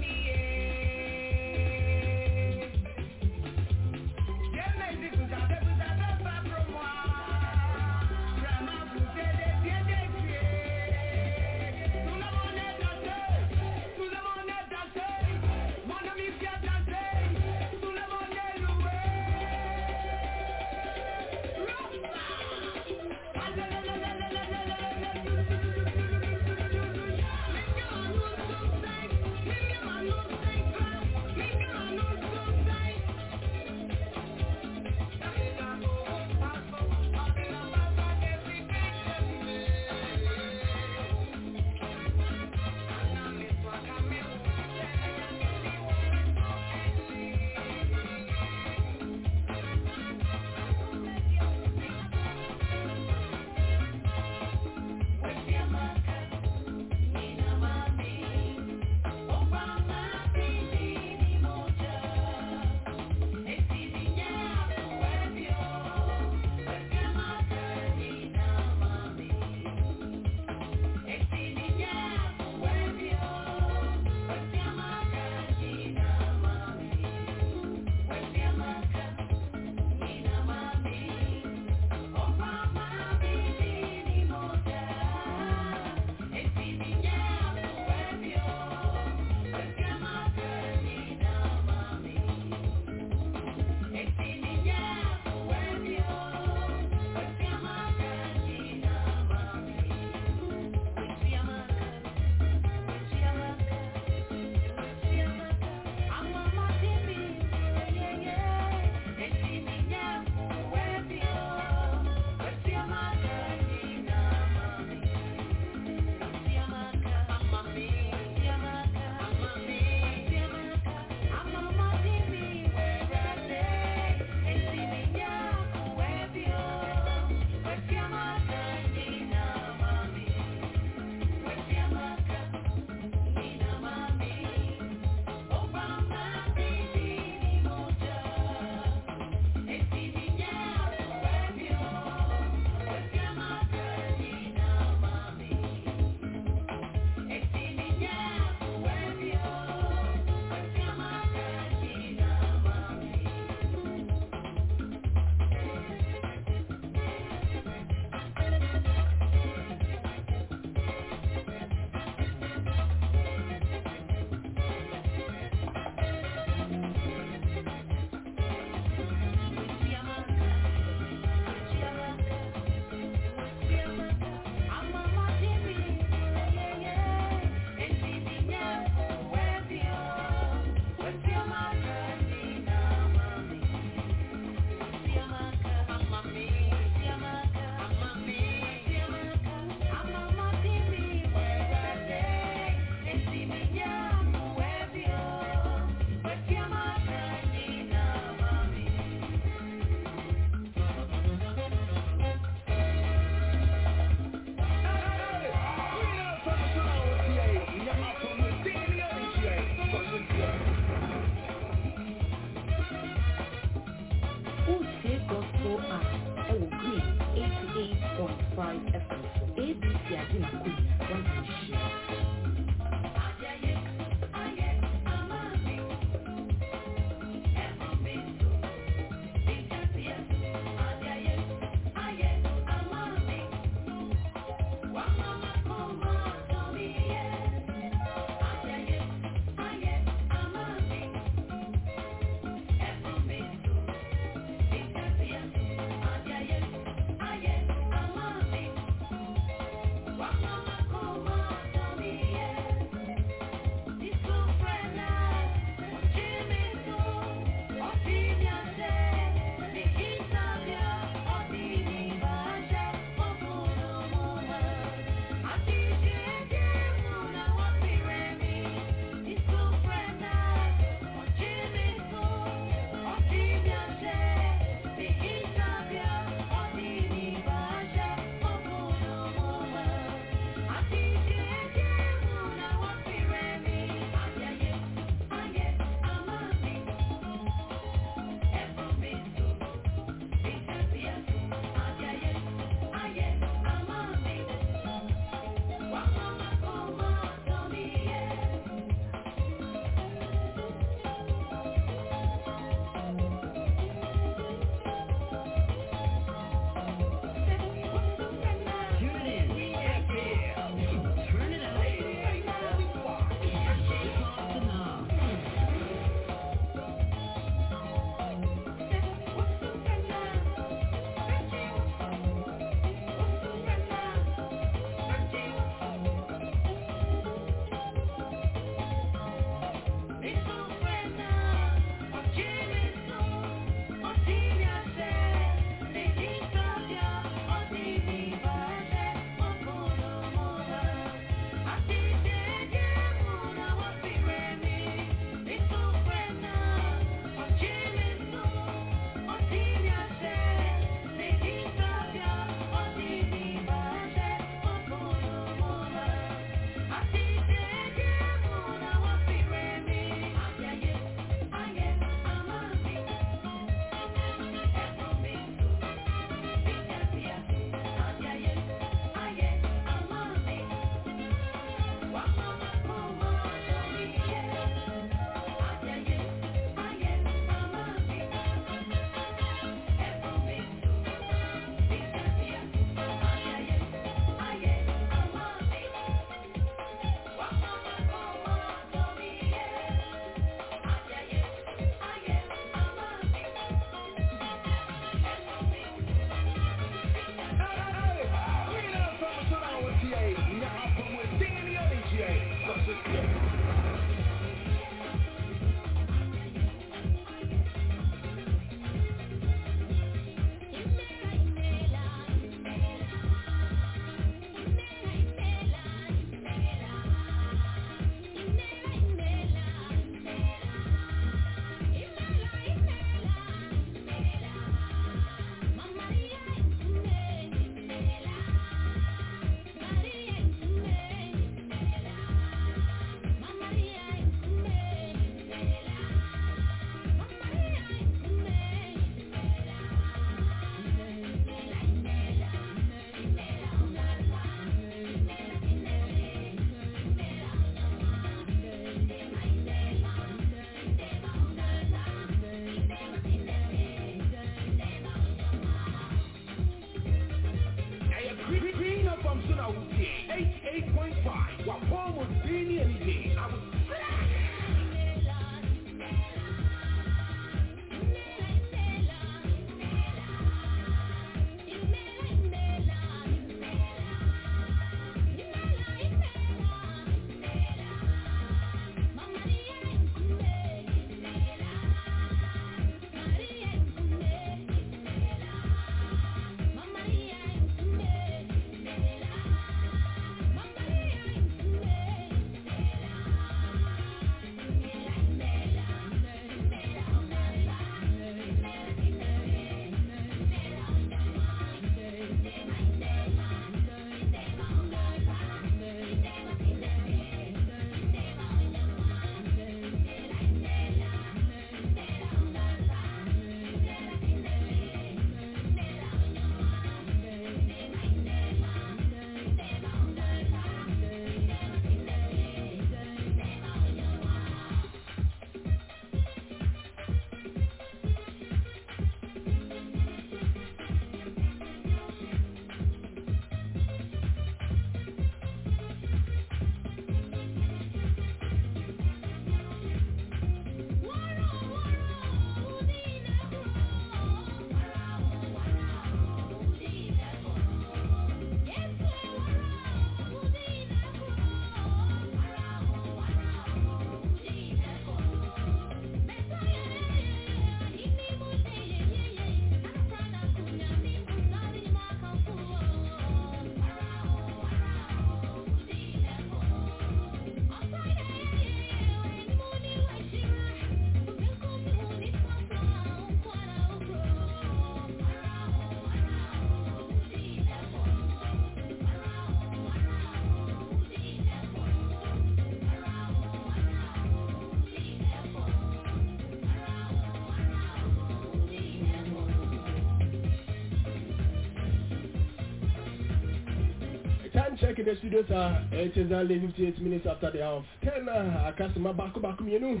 check in the studio sir. It is only 58 minutes after the of 10 uh, akasima baako baako mmienu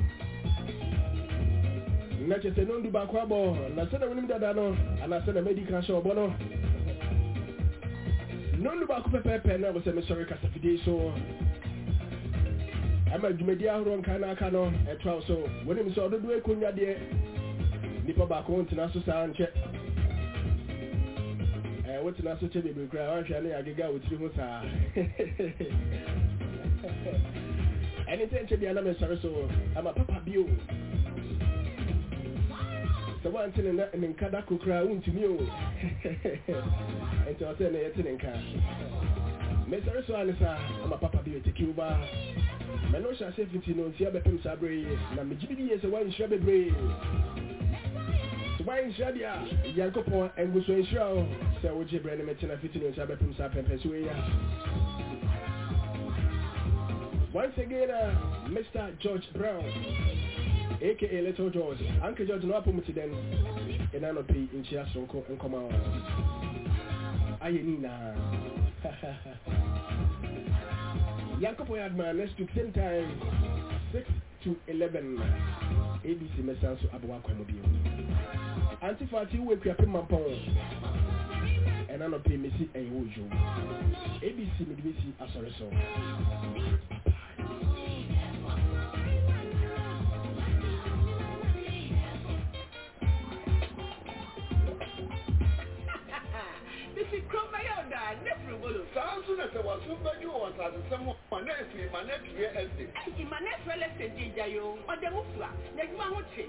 na kyɛ sɛ nondu baako abɔ na sɛna wonim dada no. Anaasɛ na madi ka hyɛ ɔbɔ no. Nondu baako pɛpɛɛpɛ na wɔ sɛ mesɔre kasafidie so. Ama dwumadi ahoroɔ nka no aka no ɛtoa wo so. Wonim sɛ ɔdodoɔ ɛkɔnwadeɛ nnipa baako wontena so saa nkyɛ wotena so kyɛ bebree koraa wanhwɛ ne yɛagega wɔ ho saa. Ɛne sɛ nkyɛ bia na mesɔre so ama papa bio sɛ woante ne ne nka da ko koraa o. Ɛnti ɔsɛ ne yɛte ne nka. Mesɔre so ane ama papa bio tekiw baa mɛne wohyɛ ahyɛ fiti no nsia bɛpem saa berɛ yi na megye bi yie sɛ woanhyira bebree. Tuba nhyira deɛ a nyankopɔn ɛngu so nhyira sɛ wogye berɛ no mɛtena fiti no nsa bɛpem saa pɛmpɛ so wei once again uh, mr george brown aka little george. Uncle george no apom ti dɛn ɛna nɔpɛ nhyira sonko nkɔma wo ayɛ ni nyinaa nyankopɔn yɛ adoma next week same time 6 to 11 abc mɛsan so abɔwa kwan mu bio anti fati wo ekuape mampɔn ɛna no pɛ mesi ɛyɛ wo dwom abc mede bɛsi asɔre so Bisi kroma yɛ ɔda ne firi bolo. Saa nso na sɛ wɔso bɛgye wɔ asasesɛm ma na afiri ma na atue ɛsɛ. Ɛyi ma na afiri lɛsɛ di gya yo. Ɔda mu fura. Na adwuma ho te.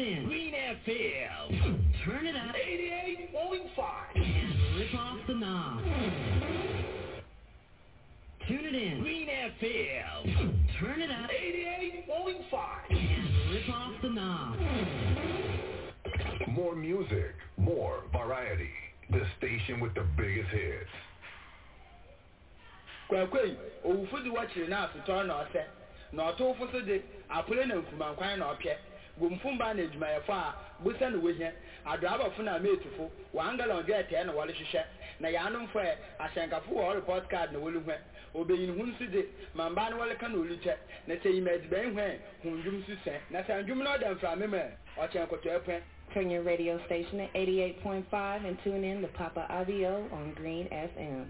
It in. Green FM. Turn it up. 88.5. And rip off the knob. Tune it in. Green FM. Turn it up. 88.5. And rip off the knob. More music, more variety. The station with the biggest hits. kwakwei owufo de wɔkyere na asotɔre na ɔsɛ na ɔtowfo so de apole na nkumankwan na ɔpɛ gomfo na adwumayɛfo a bosa na wohia. Adoabɔfo na ameetufo wɔangalɔn gye ɛtɛɛ na wɔrehyehyɛ. Na yɛanomfo ɛ ahyɛnkafo wɔ report card na wɔle hwɛ obeyin ho nso de ma mbaa no wɔleka na ɔlu kyɛ na sɛ yima adibɛn hwɛ ho ndwom so sɛ. Na sɛ ndwom no ɔda mframe mu ɛ ɔkyɛn kɔtɔɛ pɛ Turn your radio station at 88.5 and tune in to Papa Audio on Green FM.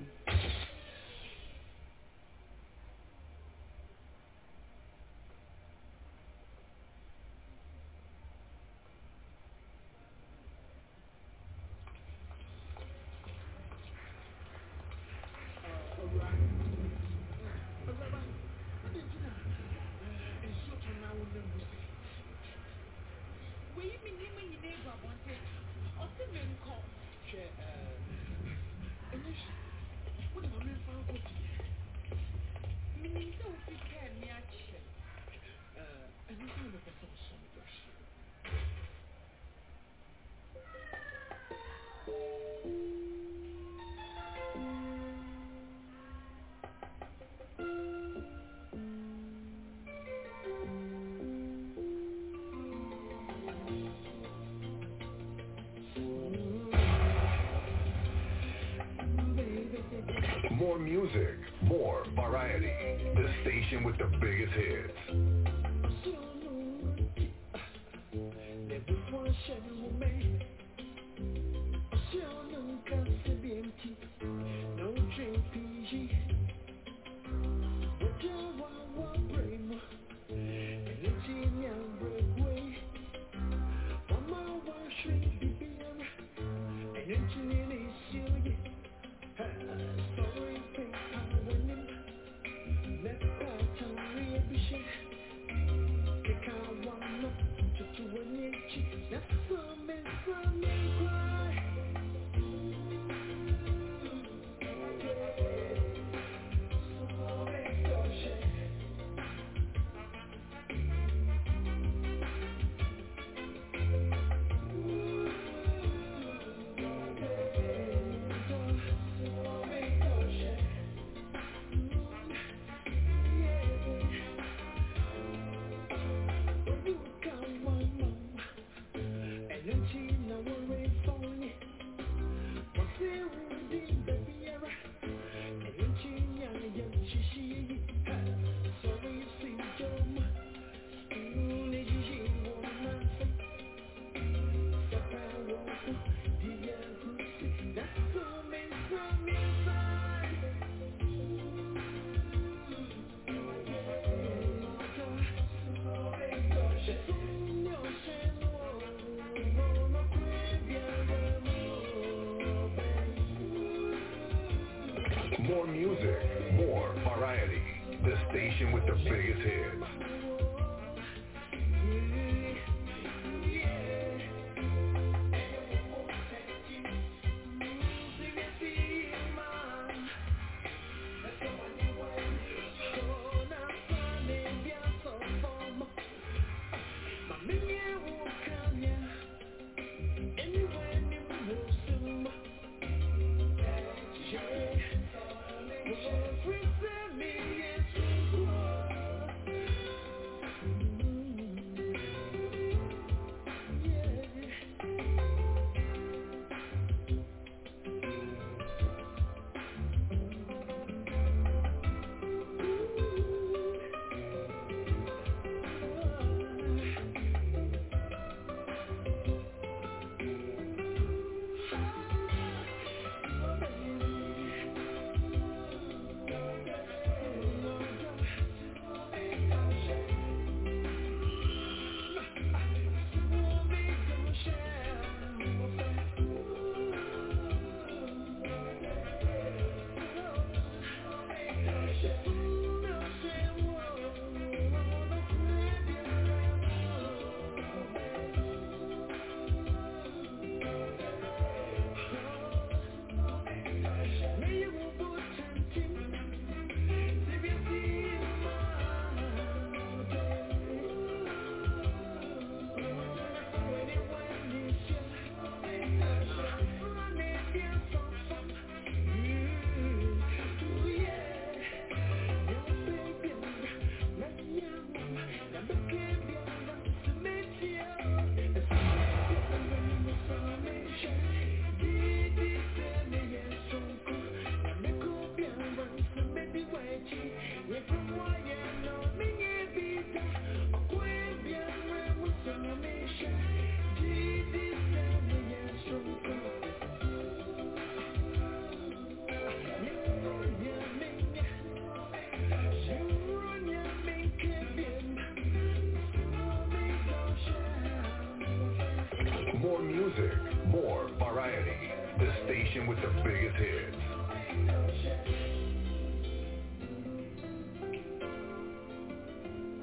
Music, more variety. The station with the biggest hits.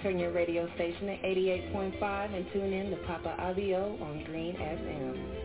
Turn your radio station to 88.5 and tune in to Papa Avio on Green FM.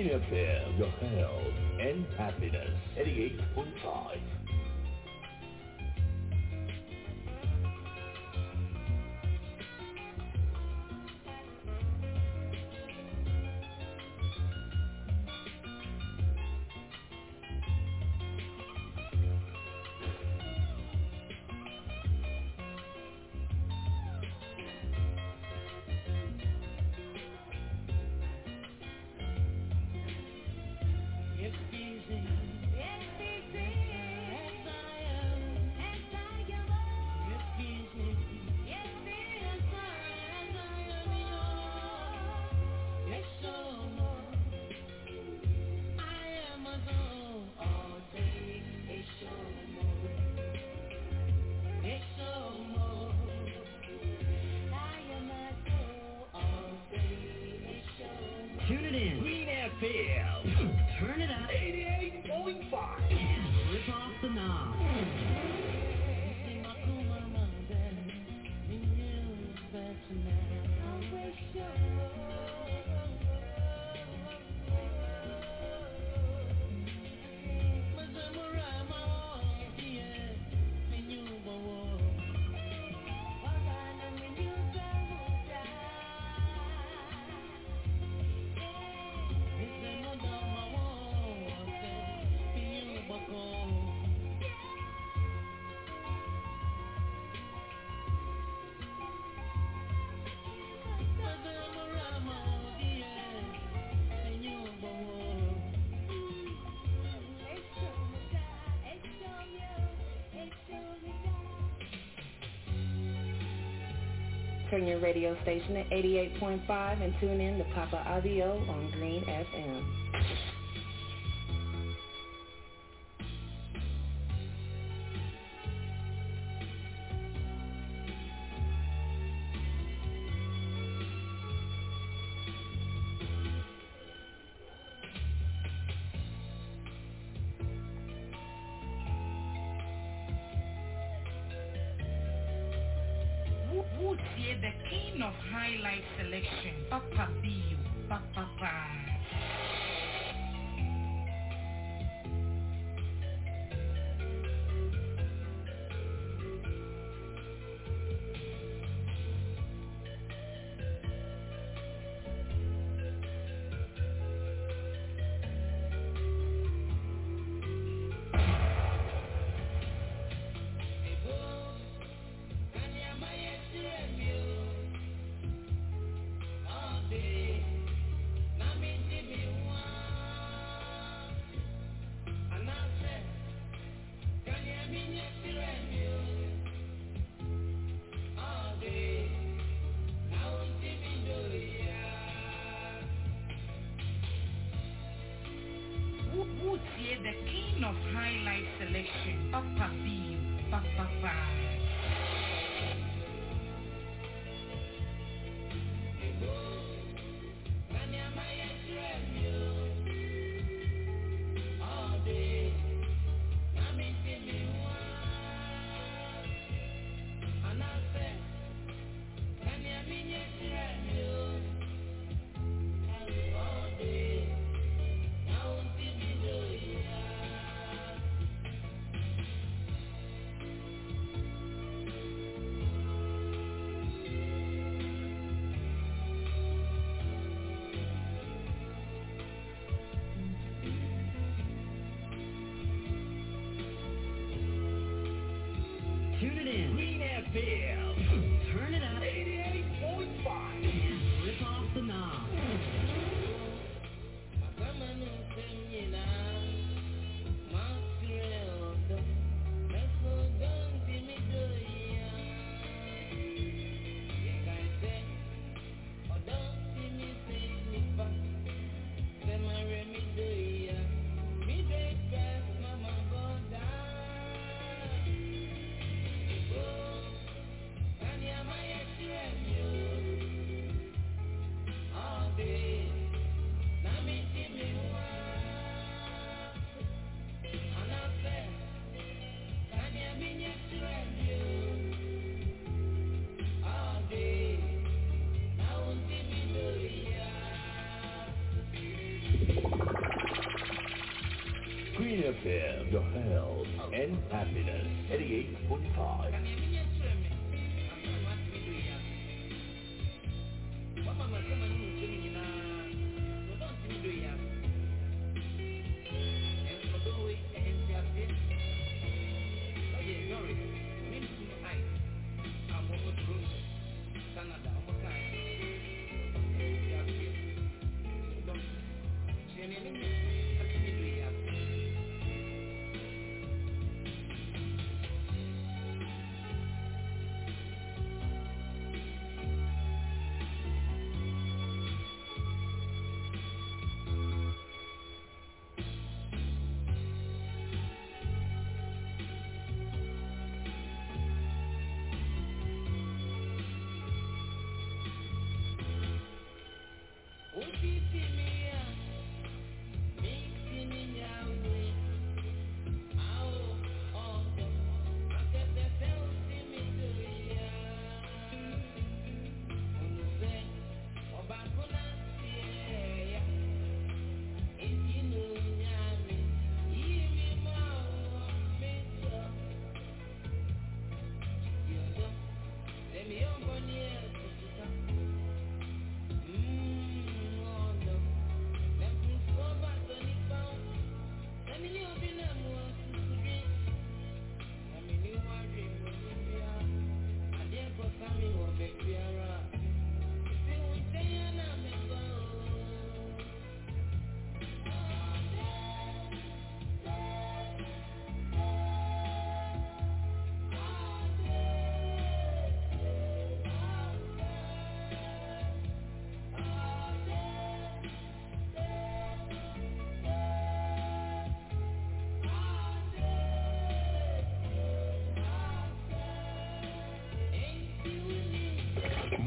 Green FM, your health and happiness. 88.5. Turn your radio station to 88.5 and tune in to Papa Avio on Green FM. FM. Your health and happiness. 88.5.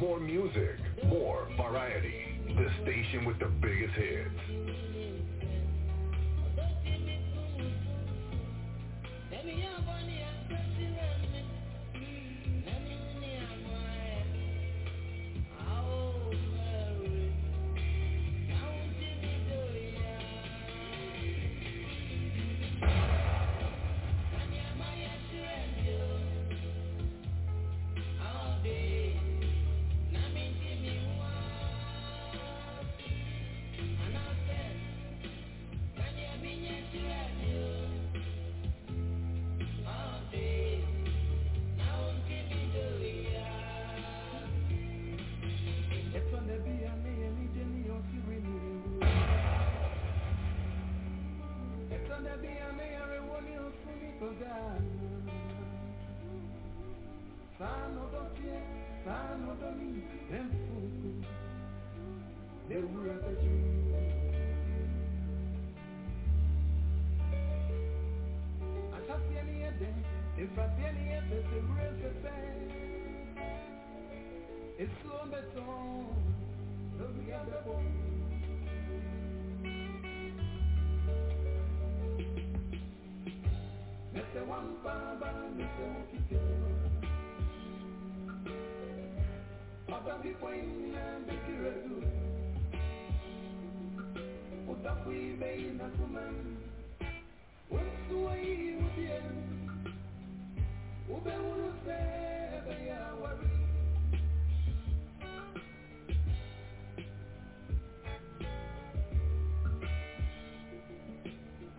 More music, more variety. The station with the biggest hits.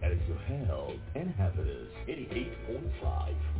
That is your held and happiness 88.5.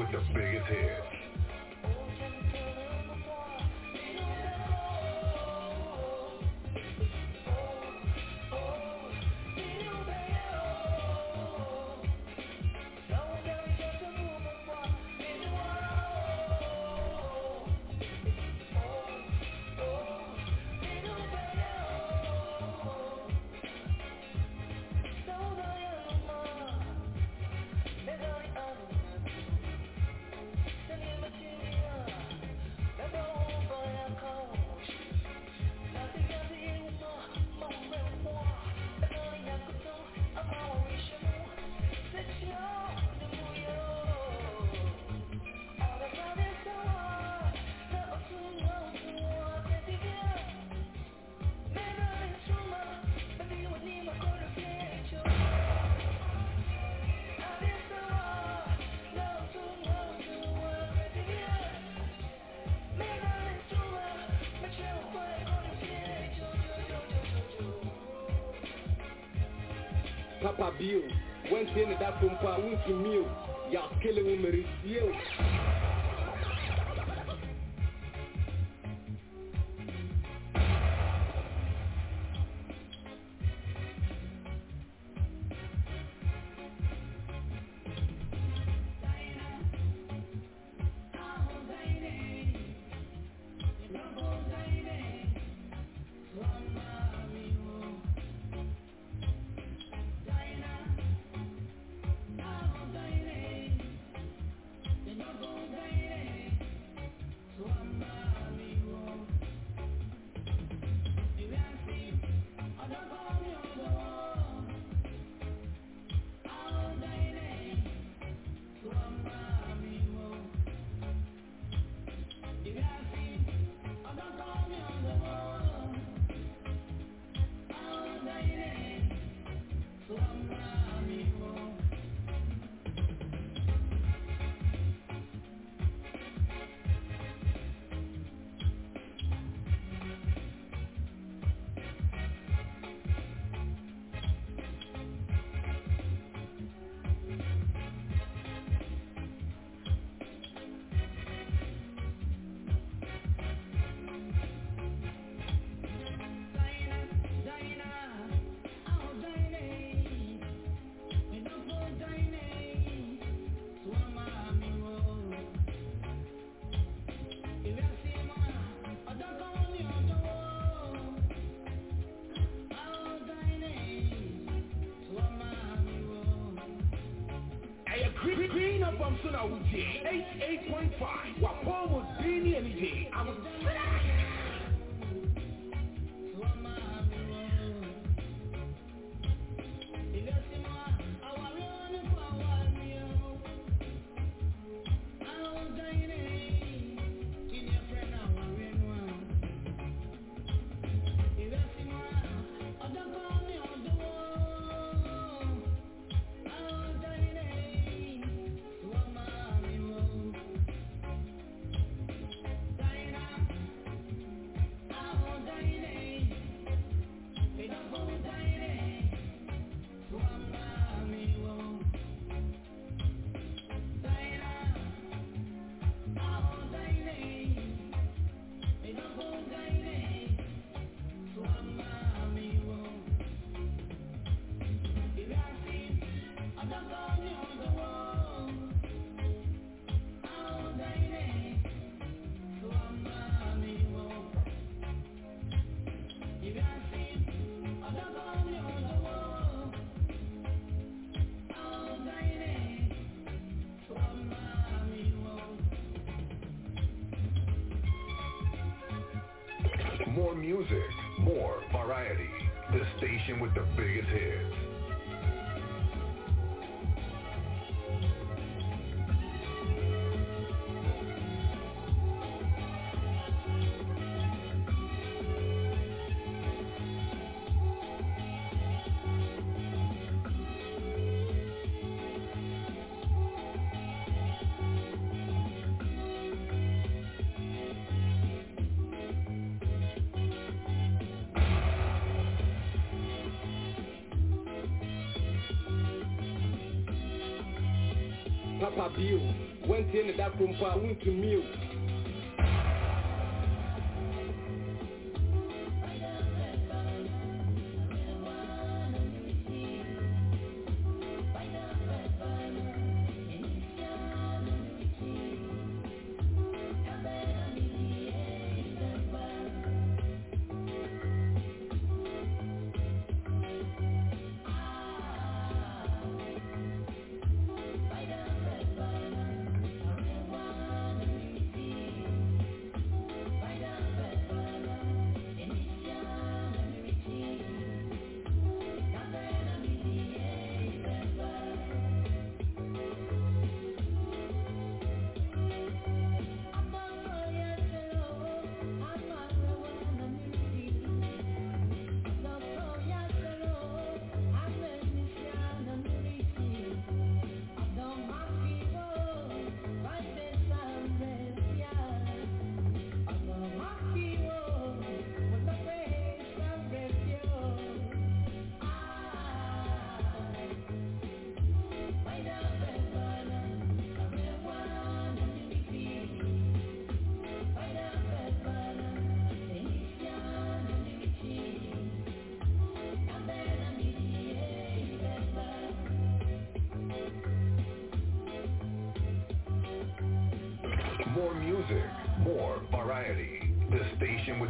with your Papa Bill. Went in that pumpa, went to meal Y'all killing me, papa bio wantie ne room for a wontumi o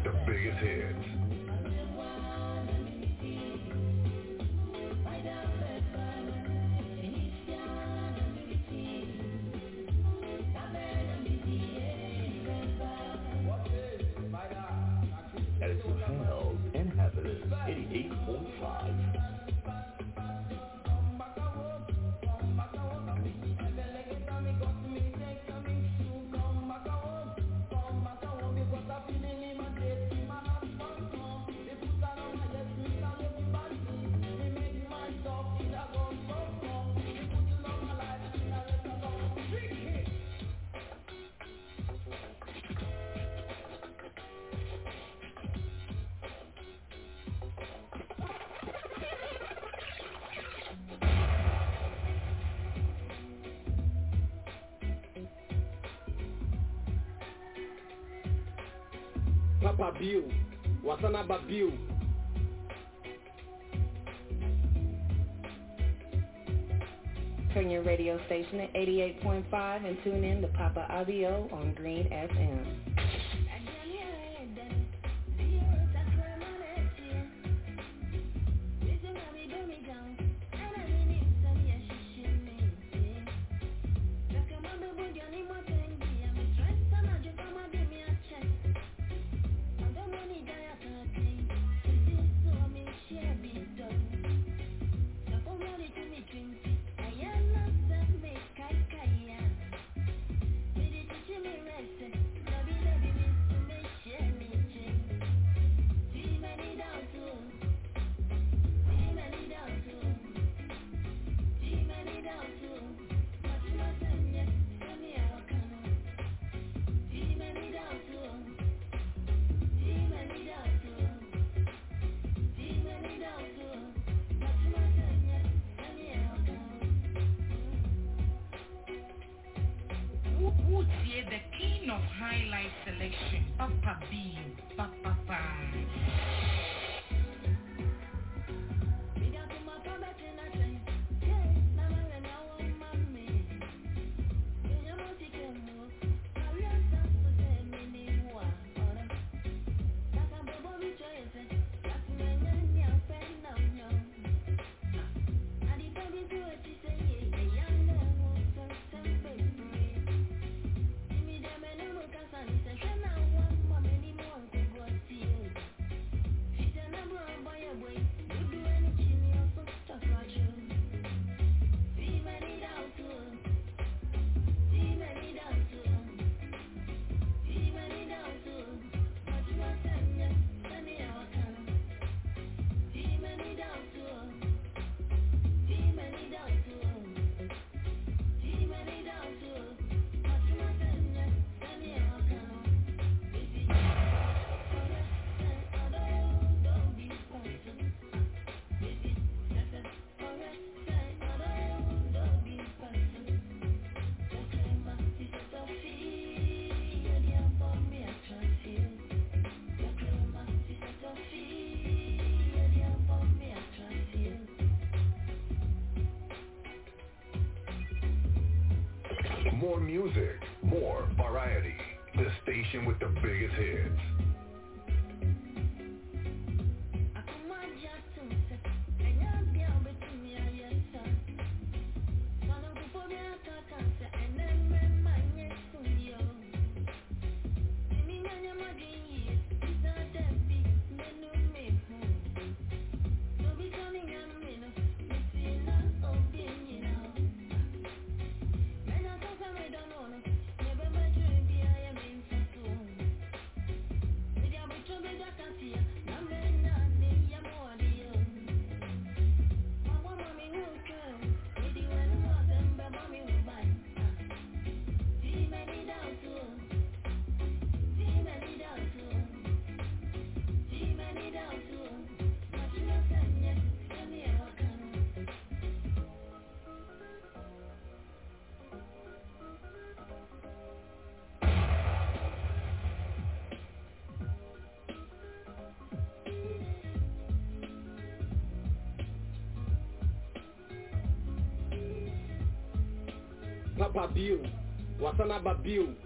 the biggest hits. Bio wasana ba bio Turn your radio station at 88.5 and tune in to Papa Abio on Green FM. With the biggest hits. Papa Bill, Wasanaba Bill. Green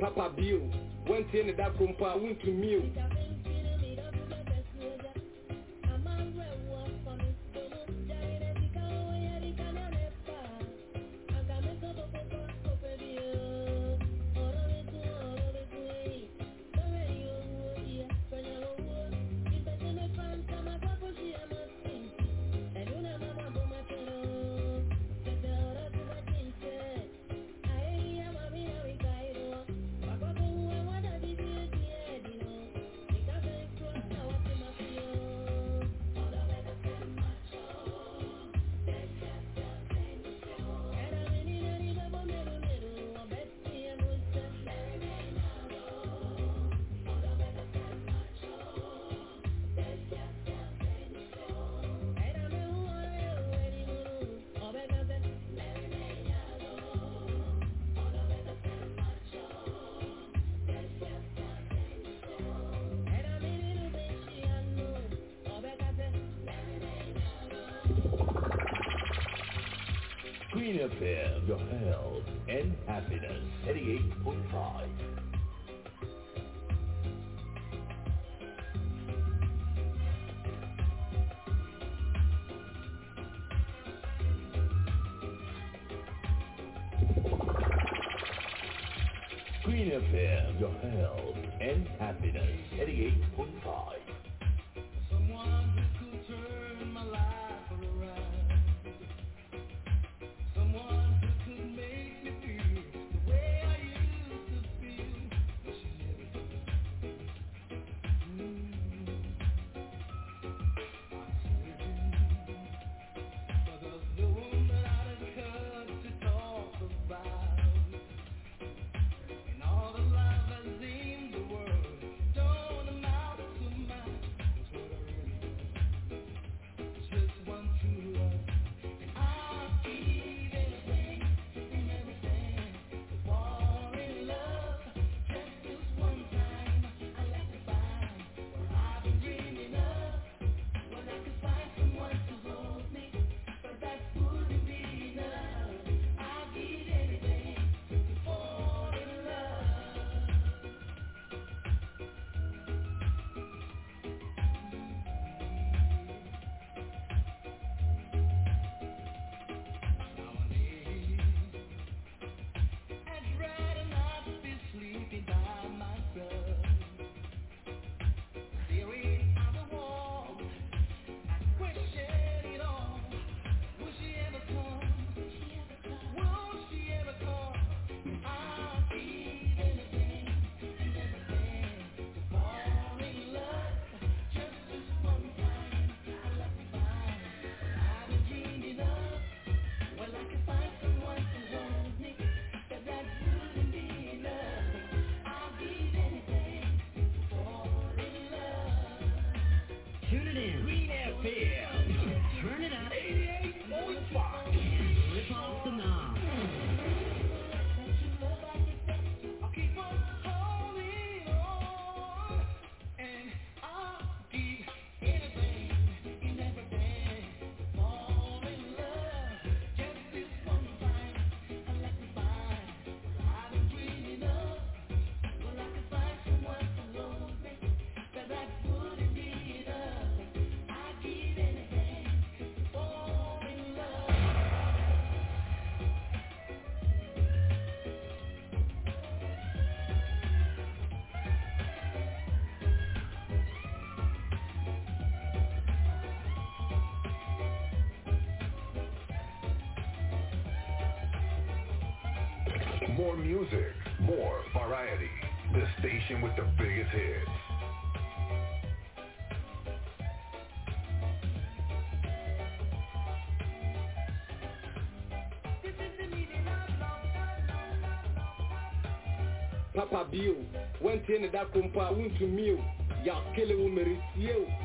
Papa Bill, went in that compa, went FM, Tune it in. Green FM. Turn it up. More music, more variety. The station with the biggest hits. Papa Bill, went in that compa, went to meal. Ya kele wo merisio.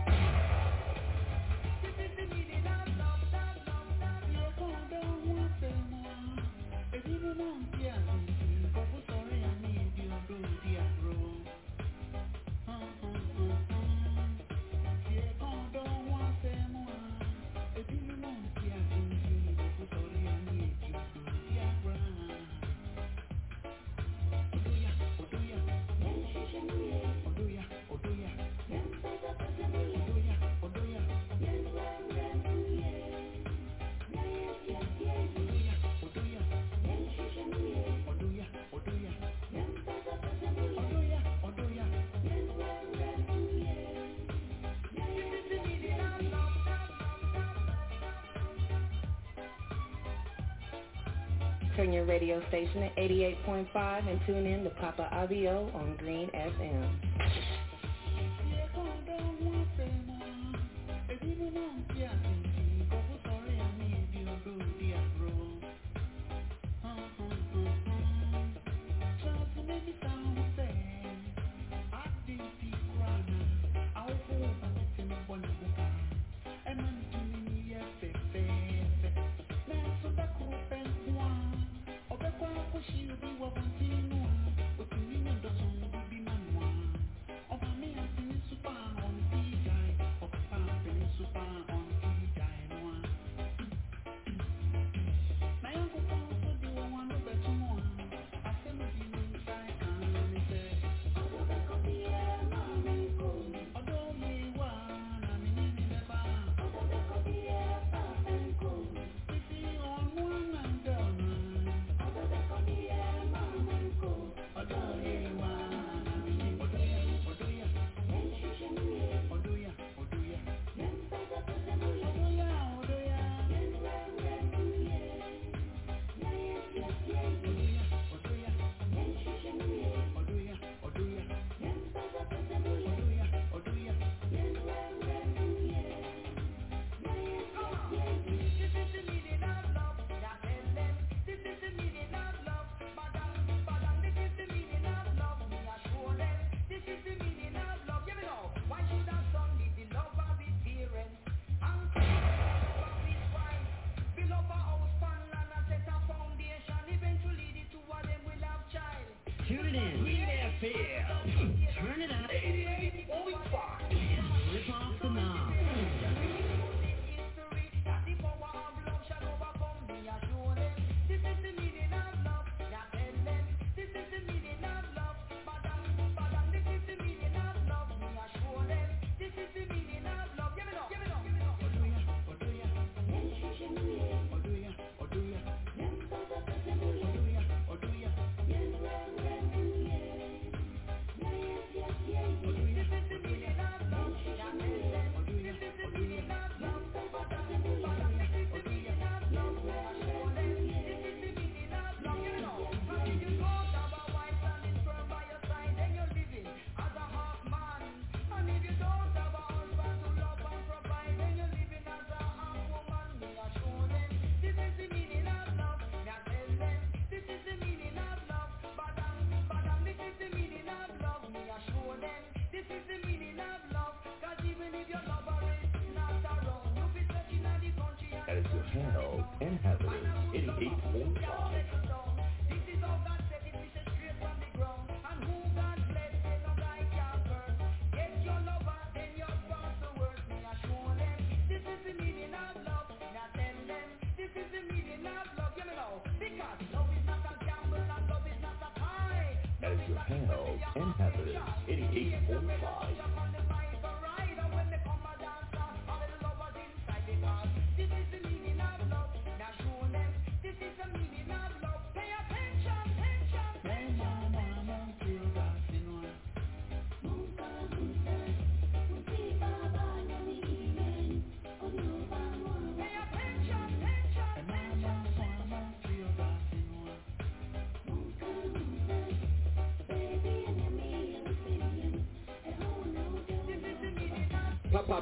Station at 88.5 and tune in to Papa Abio on Green FM.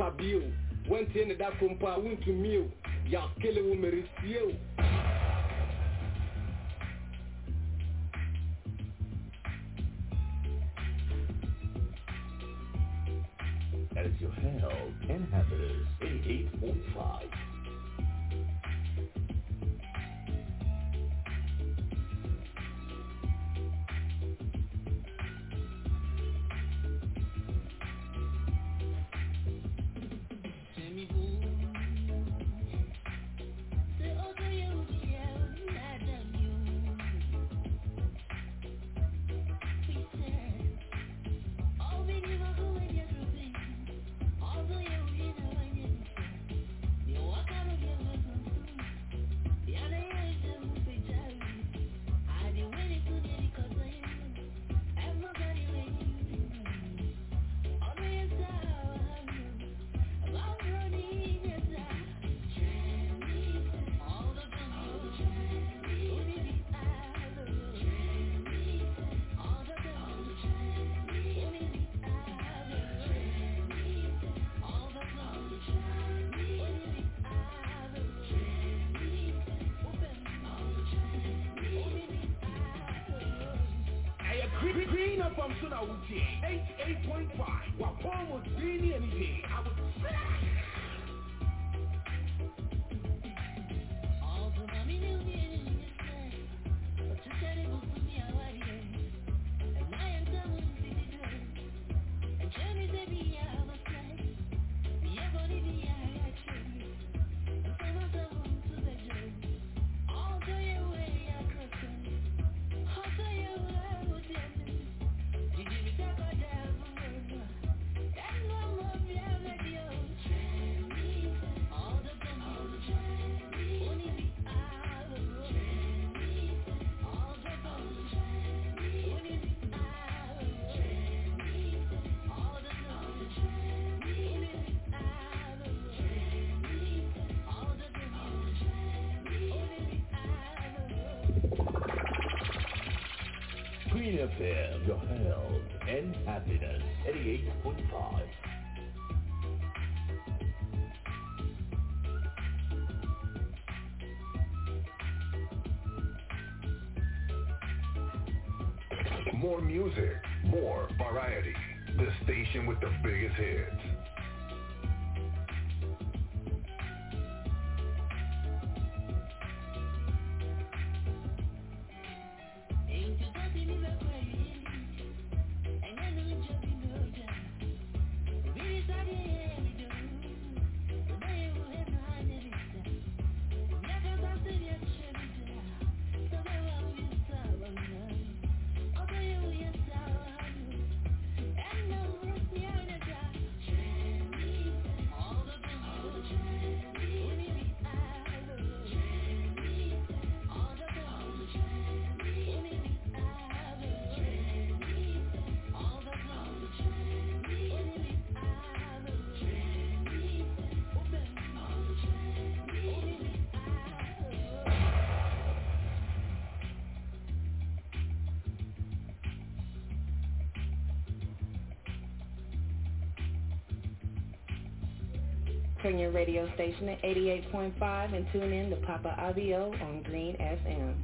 papa bio wantie ne da kompo a wontumi o yɛakele wo mmeresie o up on Suna 88.5. While Paul was FM, your health and happiness. 88.5. More music, more variety. The station with the biggest hits. Turn your radio station at 88.5 and tune in to Papa Abio on Green FM.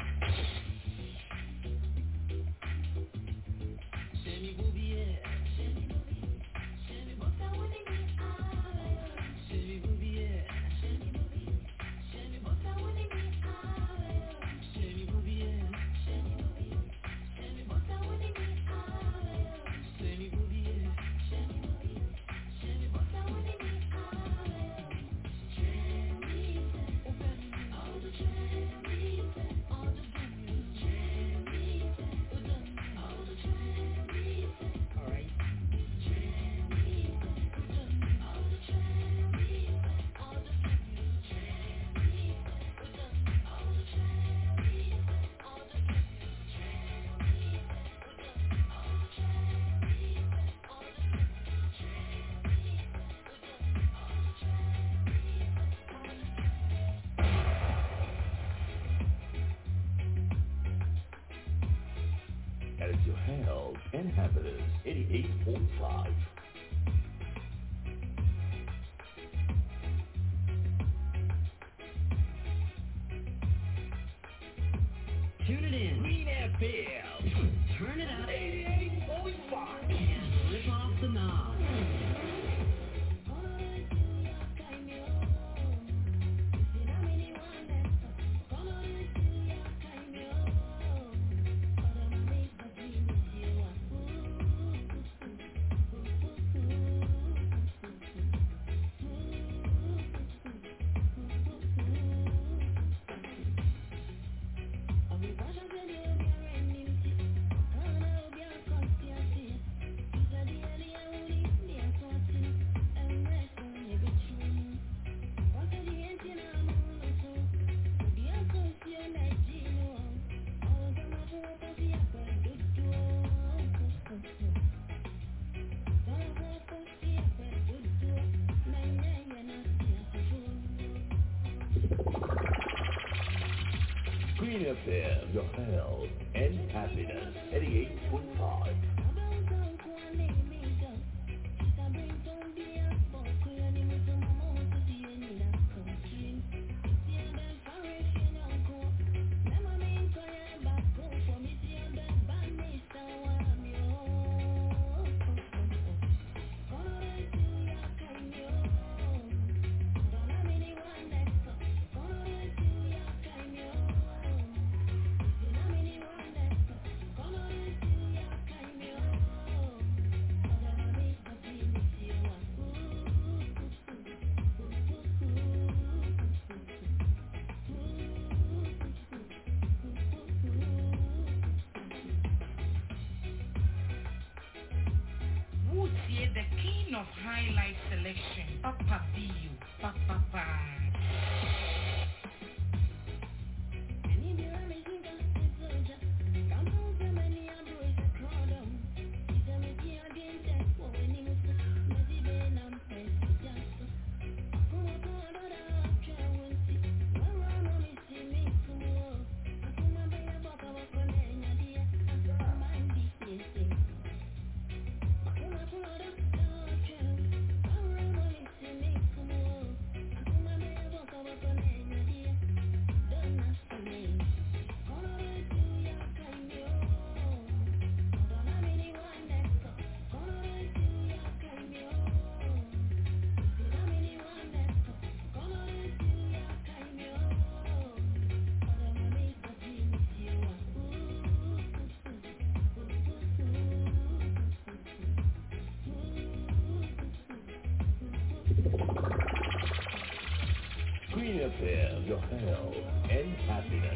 Your health and happiness.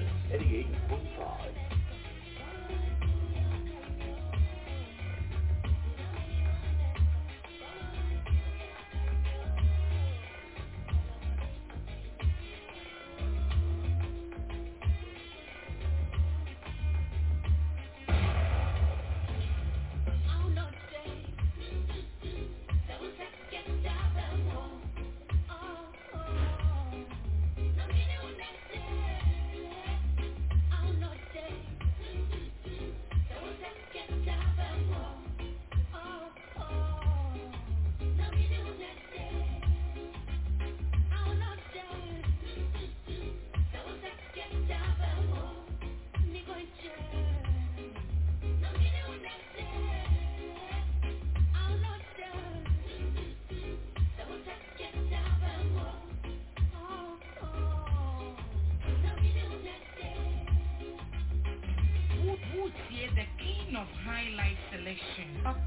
Highlight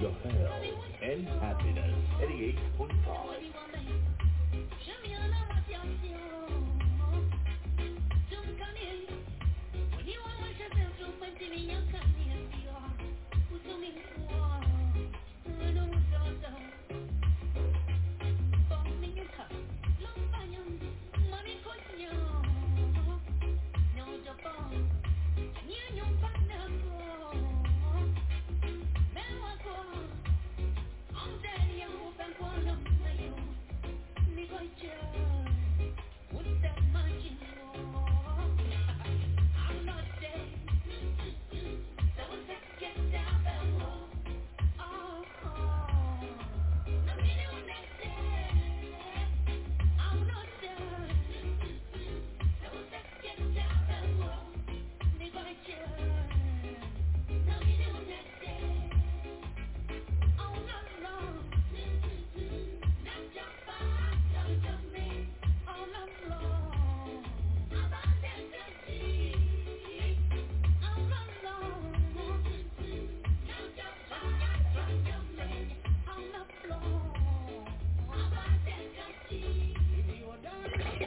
Your health and happiness. 88.5.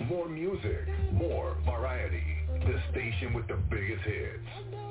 More music, more variety. The station with the biggest hits.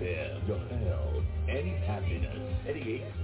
FM, your health and happiness. 88.5.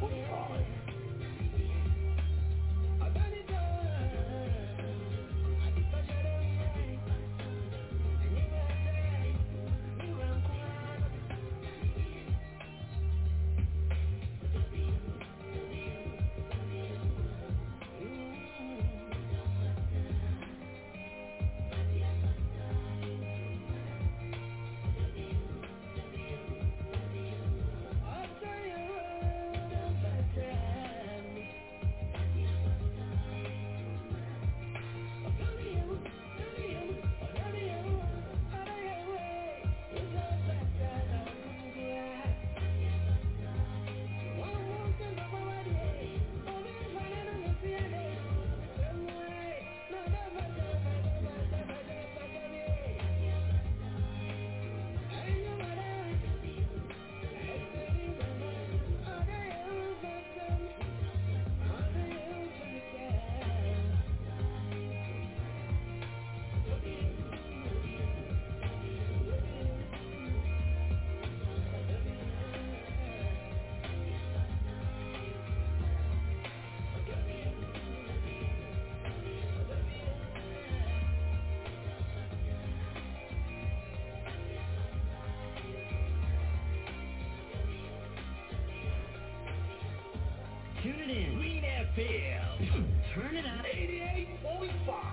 Tune it in. Green FM. Turn it up. 88.5.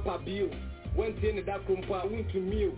papa bio wantie ne da krompo a wontumi o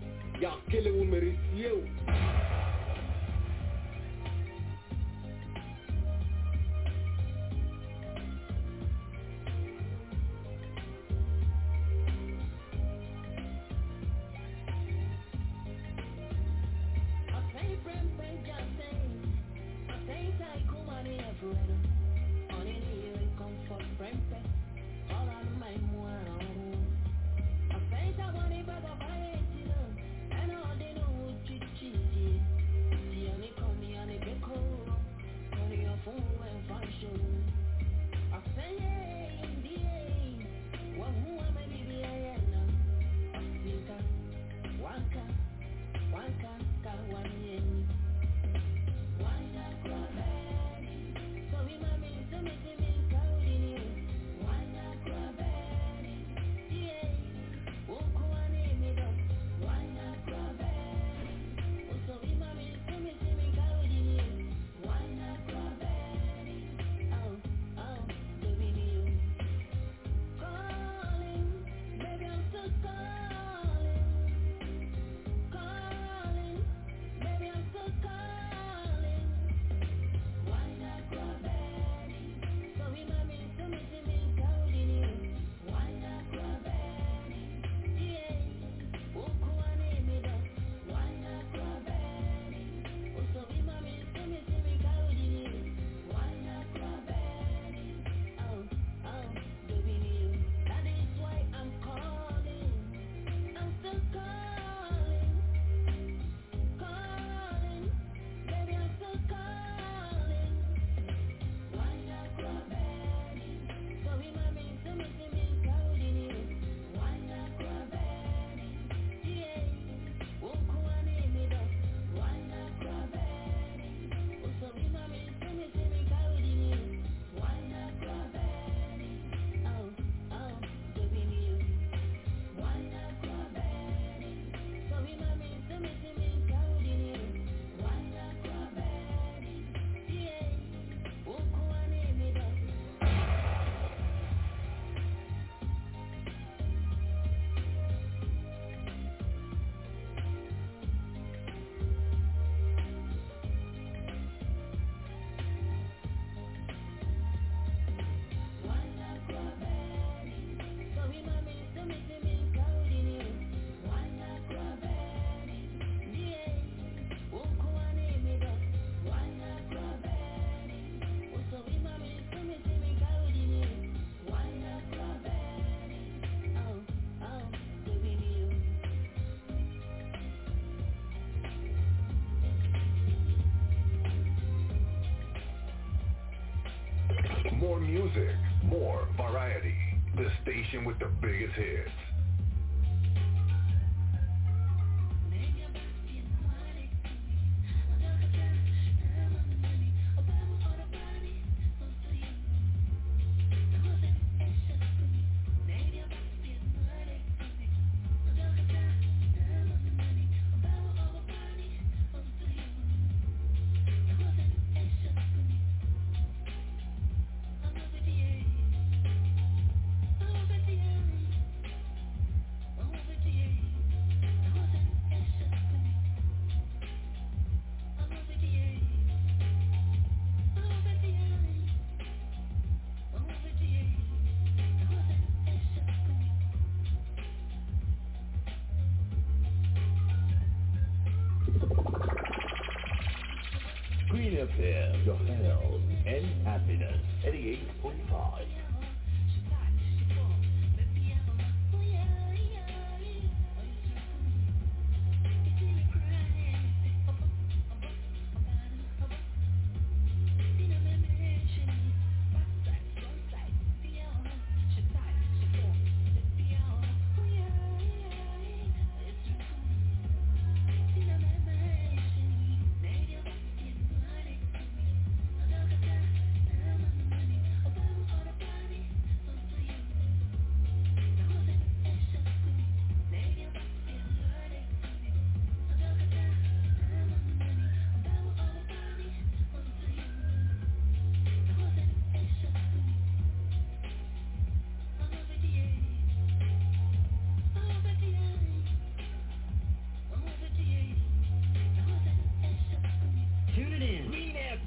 music, more variety. The station with the biggest hits.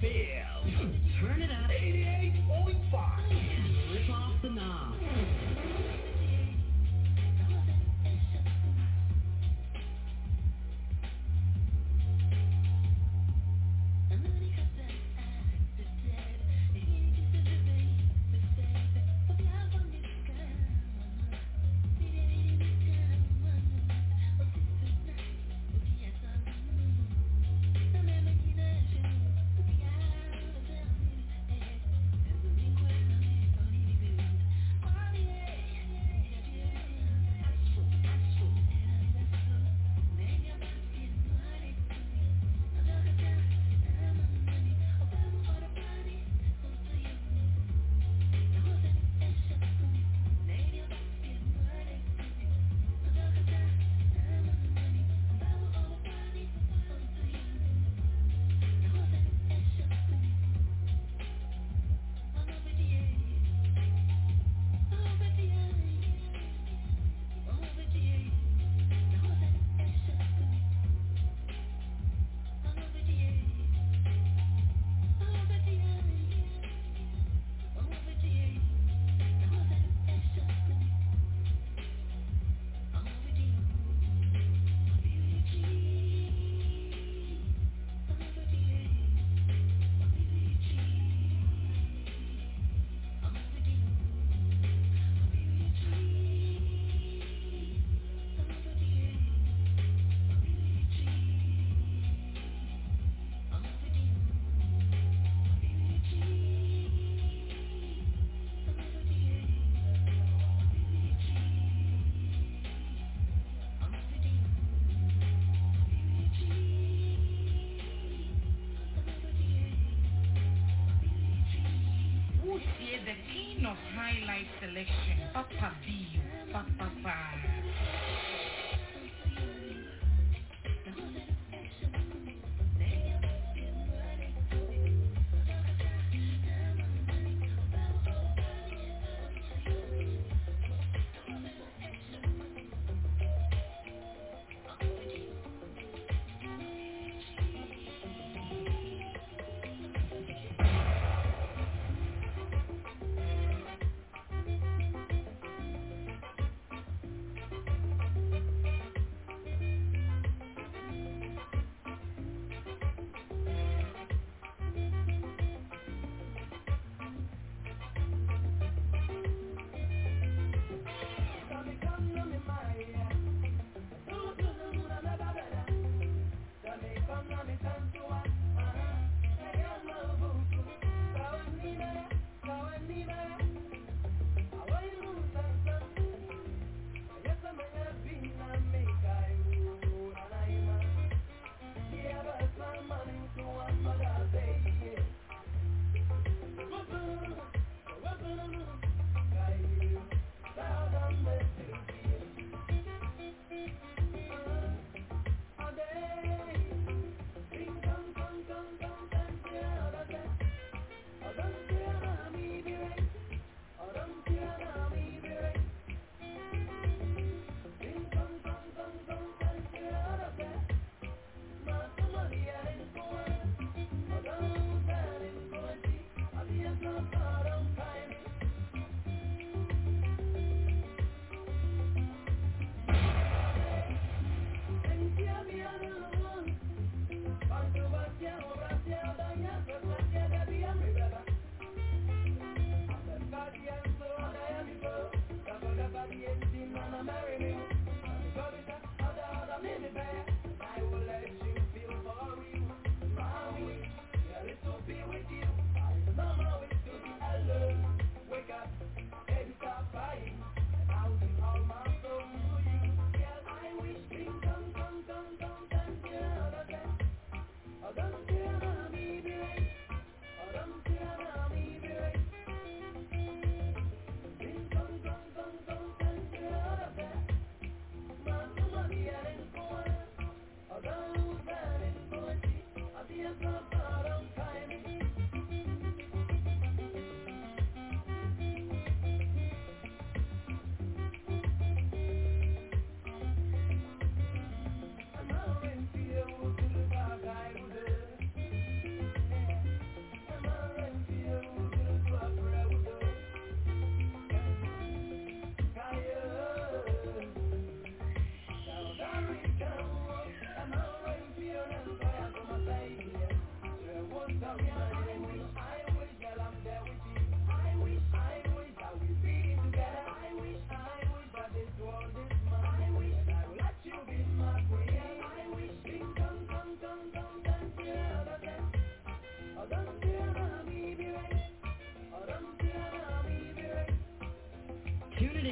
FM. Turn it up. 88.5. And rip off the knob. King of highlight selection. Papa B. Papa Five.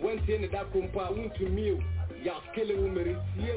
wentiende dakompa untumie yaskele umerisie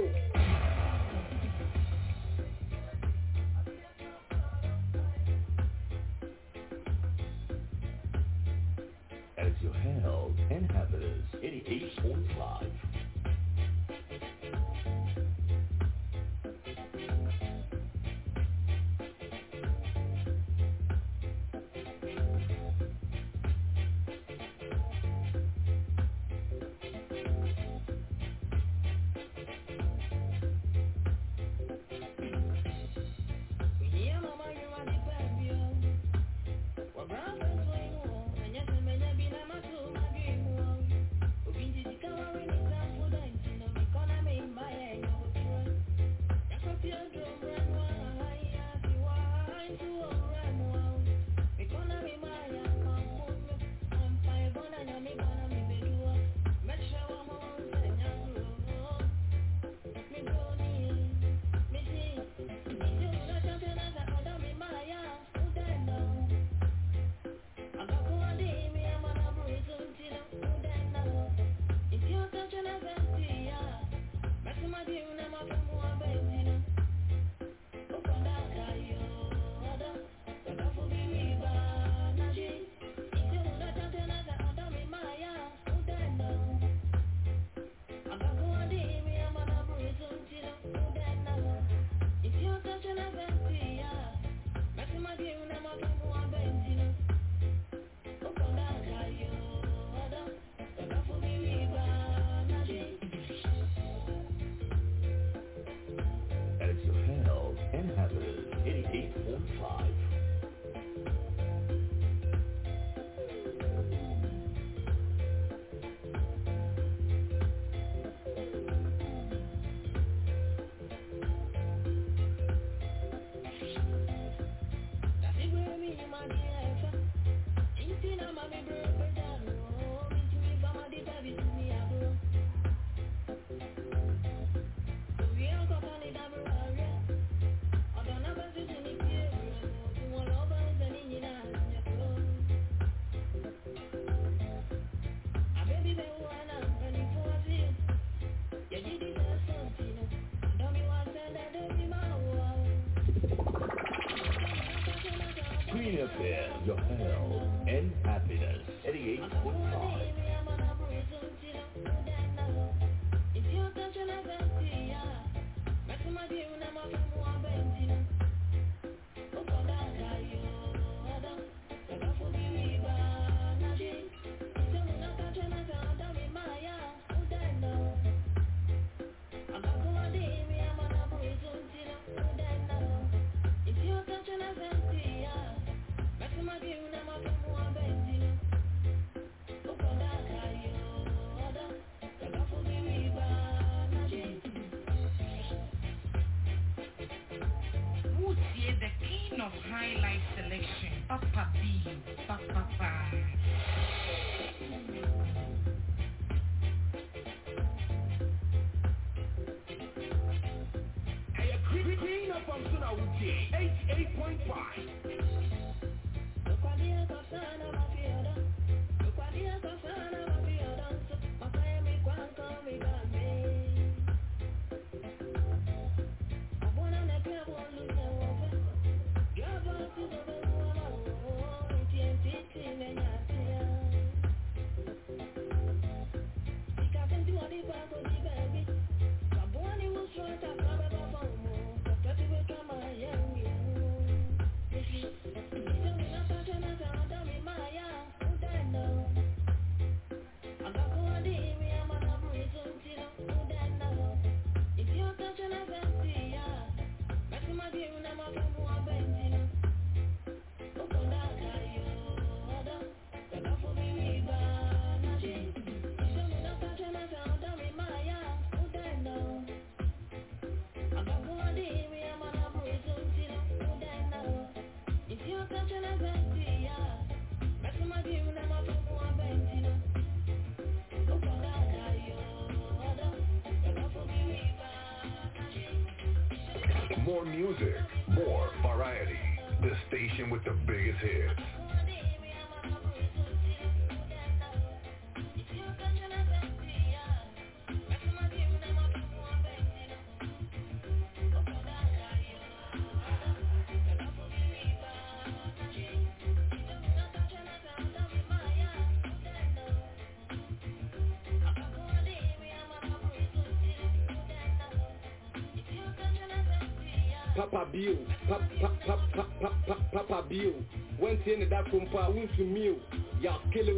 Papa Bill, Papa, Papa, Papa, Papa, Papa Bill. Went in that from Pa Winsomil, Yakele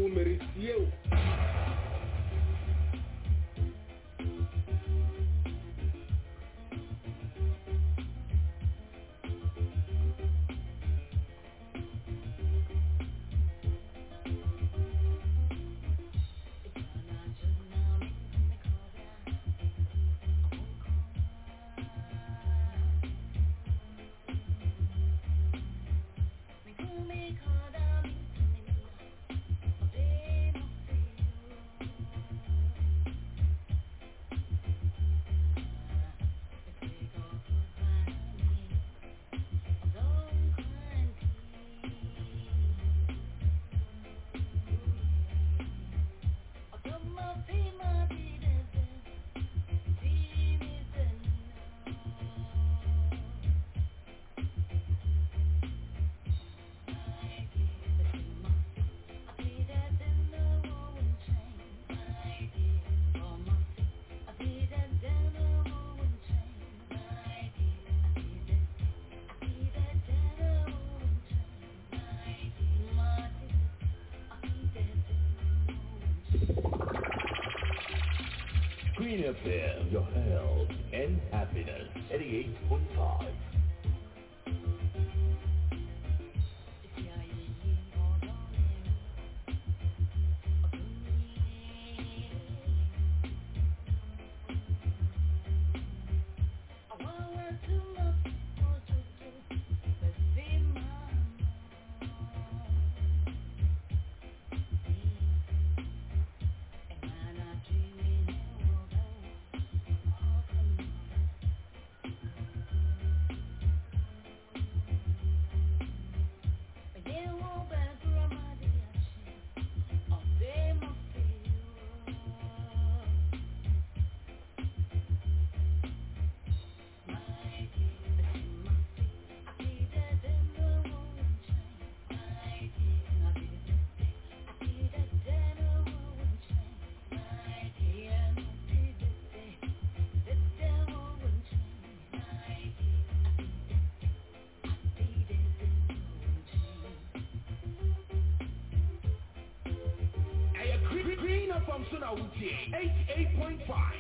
you. 88.5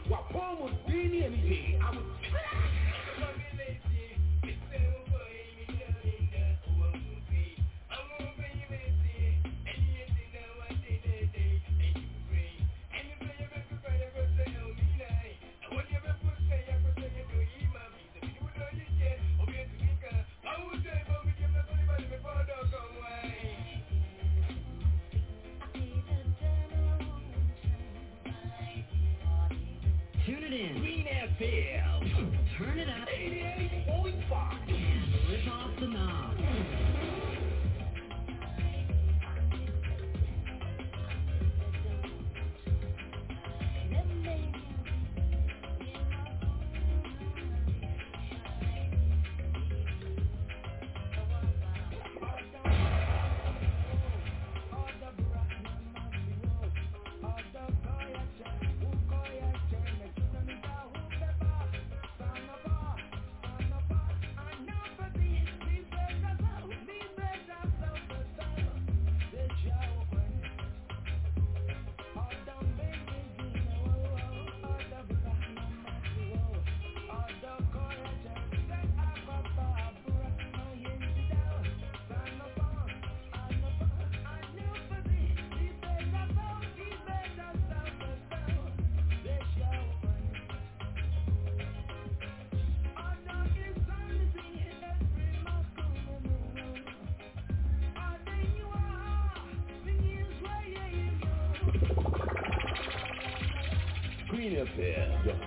reappear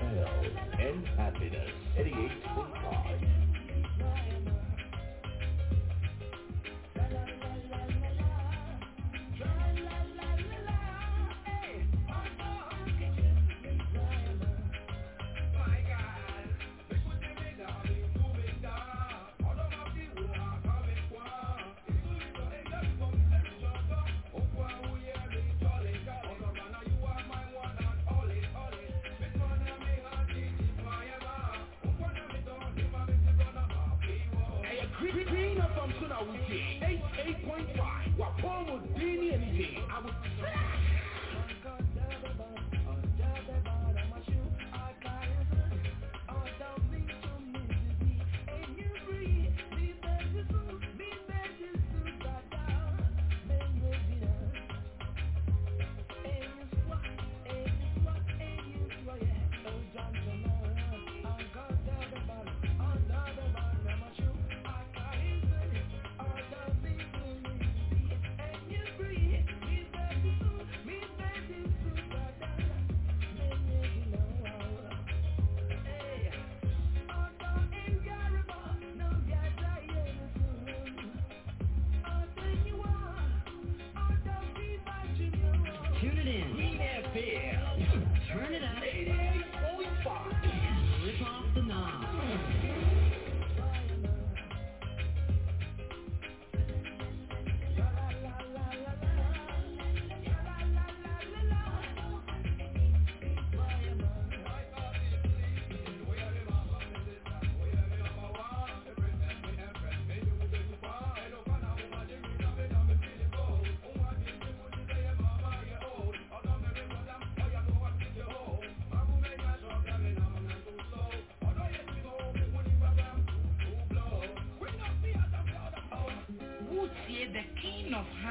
Green FM so na wutie 88.5 wapɔn mu din ne anigye awotire Tune it in. Turn it up. 8 a.m.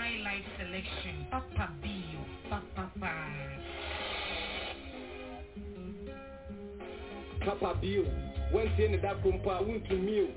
of highlight selection. Papa Bio. Papa Pa. papa bio wantie ne da kompo a wontumi o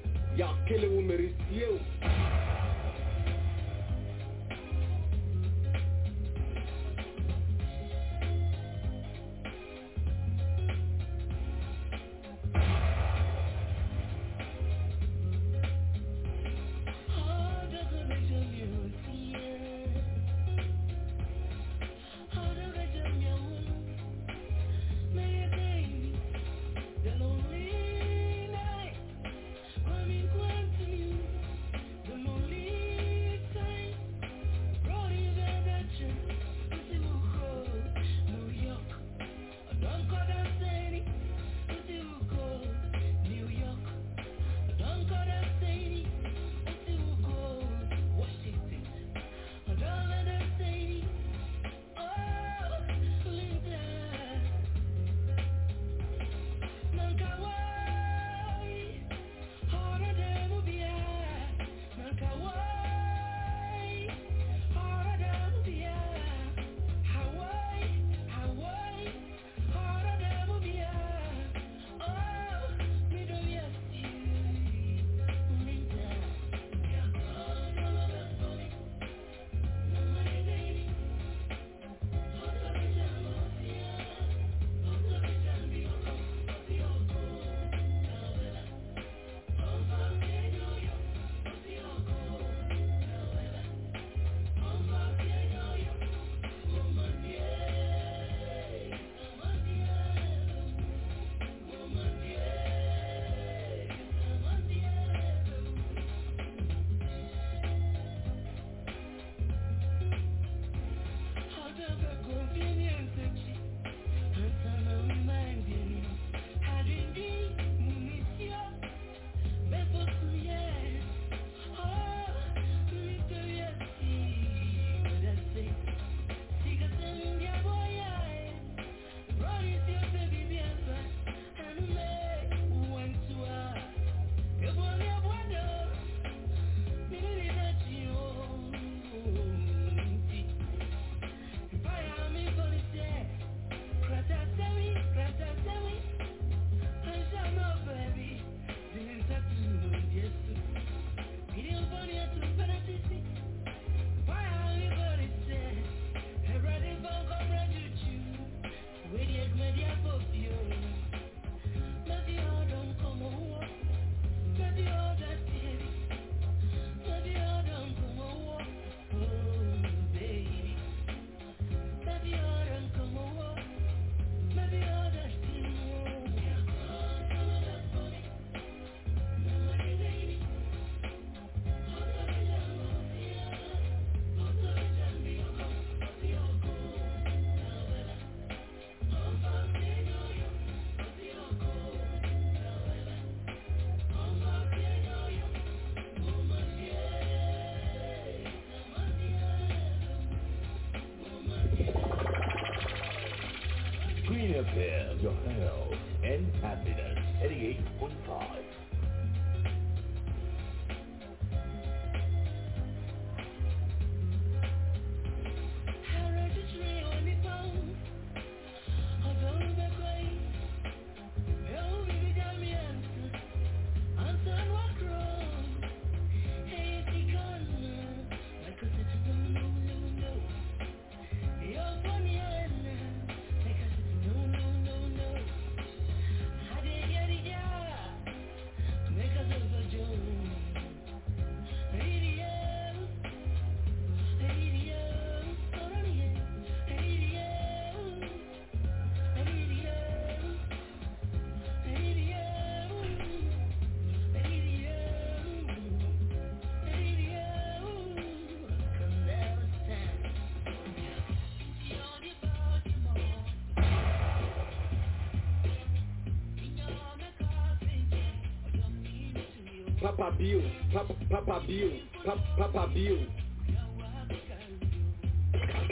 Papa Bill, Papa, Papa Bill, Papa, Papa Bill.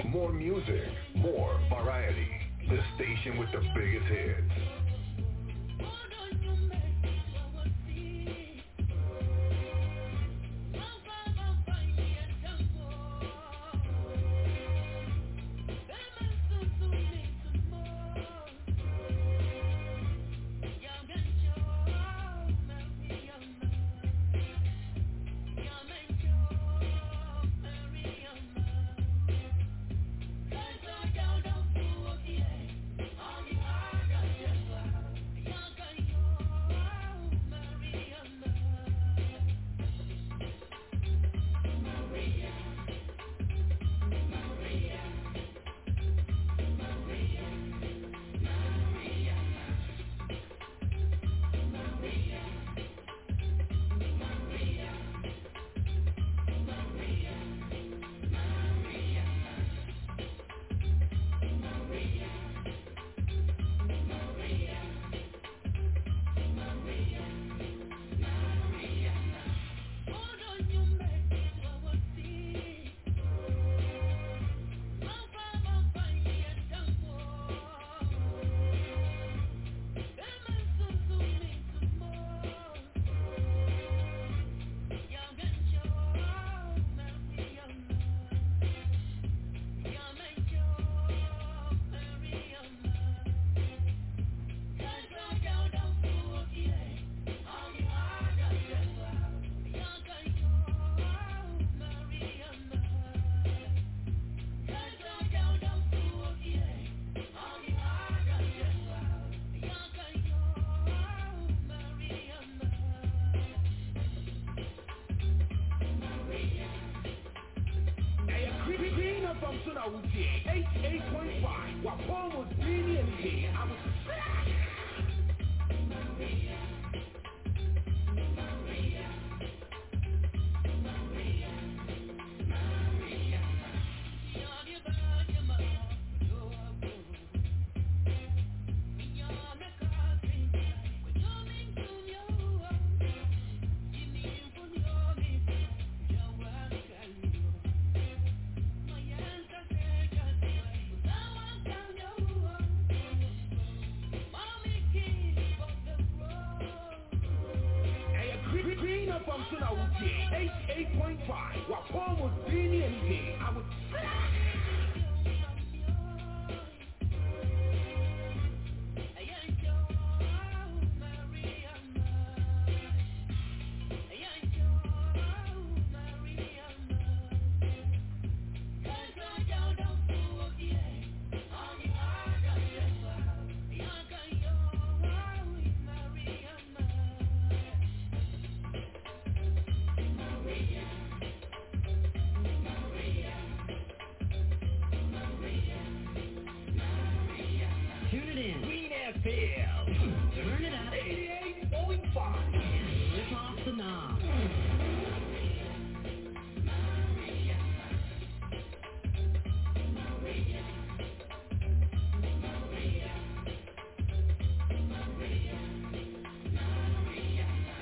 More music, more variety. The station with the biggest hits.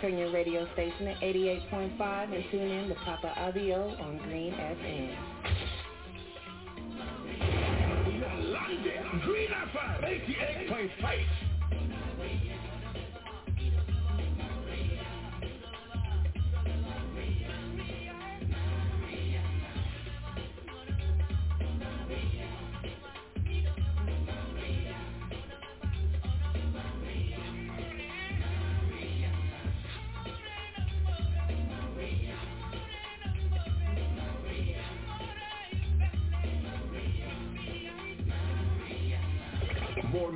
Turn your radio station to 88.5 and tune in to Papa Abio on Green FM. Green FM 88.5.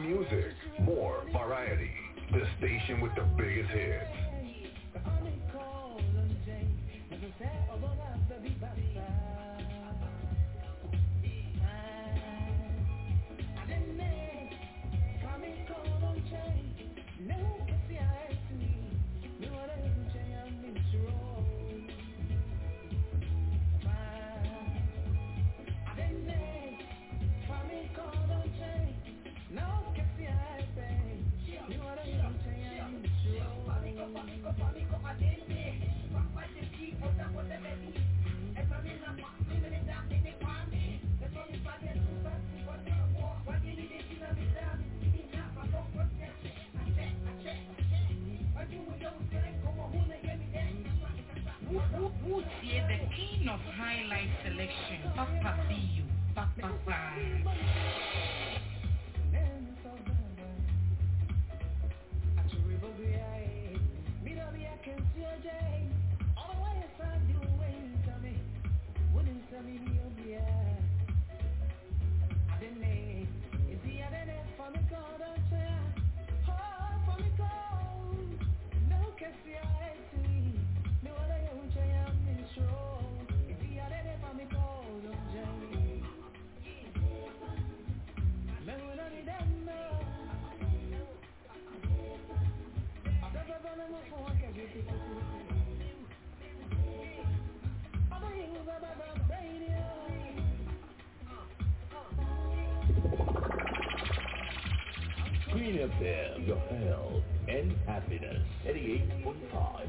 music, more variety. The station with the biggest hits. FM, your health and happiness. 88.5.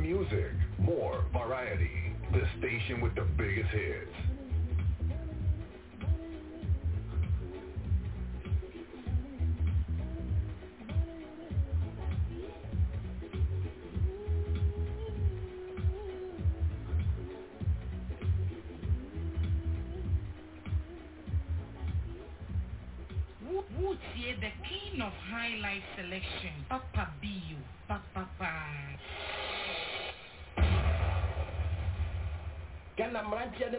music, more variety. the station with the biggest hits.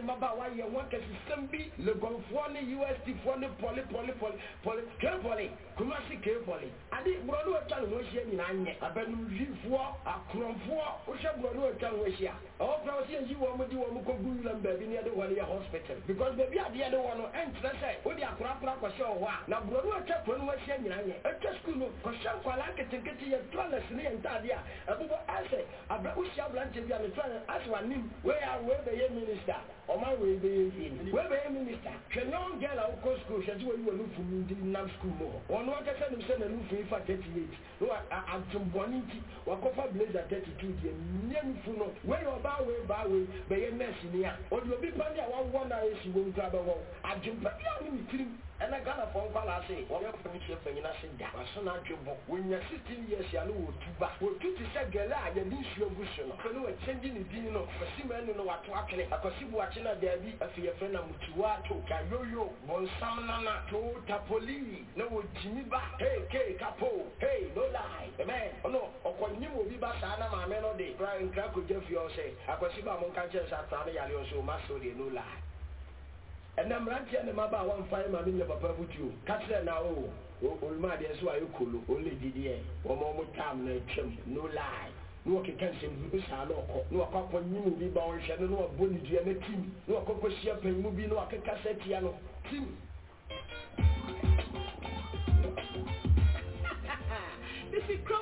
Mmabaawa yɛ ho akɛsesɛm bi legonfoɔ ne usdfoɔ ne pɔle pɔle pɔle pɔle kepɔle kumasi kepɔle ade borɔ ne wɔatwa ne ho ahyia nyinaa nyɛ abanumvifoɔ akorɔmfoɔ wohwɛ borɔ ne wɔatwa ne ho ahyia ɛwɔ pra wo sɛ yɛyi wɔ mo de wɔ mo kɔgu wuram baabi ne yɛde wɔ no yɛ hospital. Because baabi adeɛ de wɔ no ɛnkyerɛ sɛ wode akorakora kɔhyɛ wɔ hɔ a na borɔ ne wɔatwa kuro no ho ahyia nyinaa nyɛ ɛtwa skul no kɔhyɛ nkwalaa nketenkete yɛ toilet ne yɛ ntadeɛ a. Ɛbobɔ asɛ abra wohyia aberanteɛ bi a ne toilet asɛ wanim wei a wei bɛyɛ minister ọmọ wo ebe ye fi wee bɛ ye minister hwɛ young girl a wokɔ school hwɛ ti wɔyi wɔ nufu mu di nam school mu hɔ wɔn no akɛsɛ nim sɛ na nufu yi fa thirty eight no wa atumbɔni nti wakɔfa blazer thirty two deɛ nye nufu no wei ɔbaa wei baa wei bɛyɛ nurse ni a ɔdi obi pa ni a wawɔ na esi wɔn kura bɛ wɔ adwumpa bi a ne mi tirim ɛnɛ ghana fɔ nkwala ase wɔyɛ fɛnhyɛ panyin ase da waso na adwe bɔ wonya sixteen years a ne wɔtu ba wɔtu te sɛ gɛlɛ a yɛde nsuo gu so no. Afei ne wɔkyɛngye ne din no akwasi ma nu no wato atwene akwasi buakye na daabi afei yɛfrɛ na mutuwa to kayoyo bɔnsam nana to tapoli na wɔgyimi ba. Hei kei kapo. Hei no lie. Amen. Ɔno ɔkɔnyim obi ba saa na maame no de. Kra nkra kɔgya fie ɔ sɛ akwasi ba mo nka nkyɛn sɛ atena no yare ɔ sɛ ɔma so deɛ no lie. Ɛnna mmeranteɛ ne maba a wɔmfa ma me nyɛ papa fotuo ka kyerɛ na o olumadeɛ so ayɛ kolo ɔnle dideɛ wɔma ɔmo tam no atwam no lie. Ne wɔkeka nsɛm bi saa na ɔkɔ. Ne wakɔ akɔ nyim obi ba ɔnhwɛ no ne wabɔ ne dua no tim. Ne wakɔ kɔhyia panyimu bi ne wakeka sɛ tia no tim. Bisi kuroma yɛ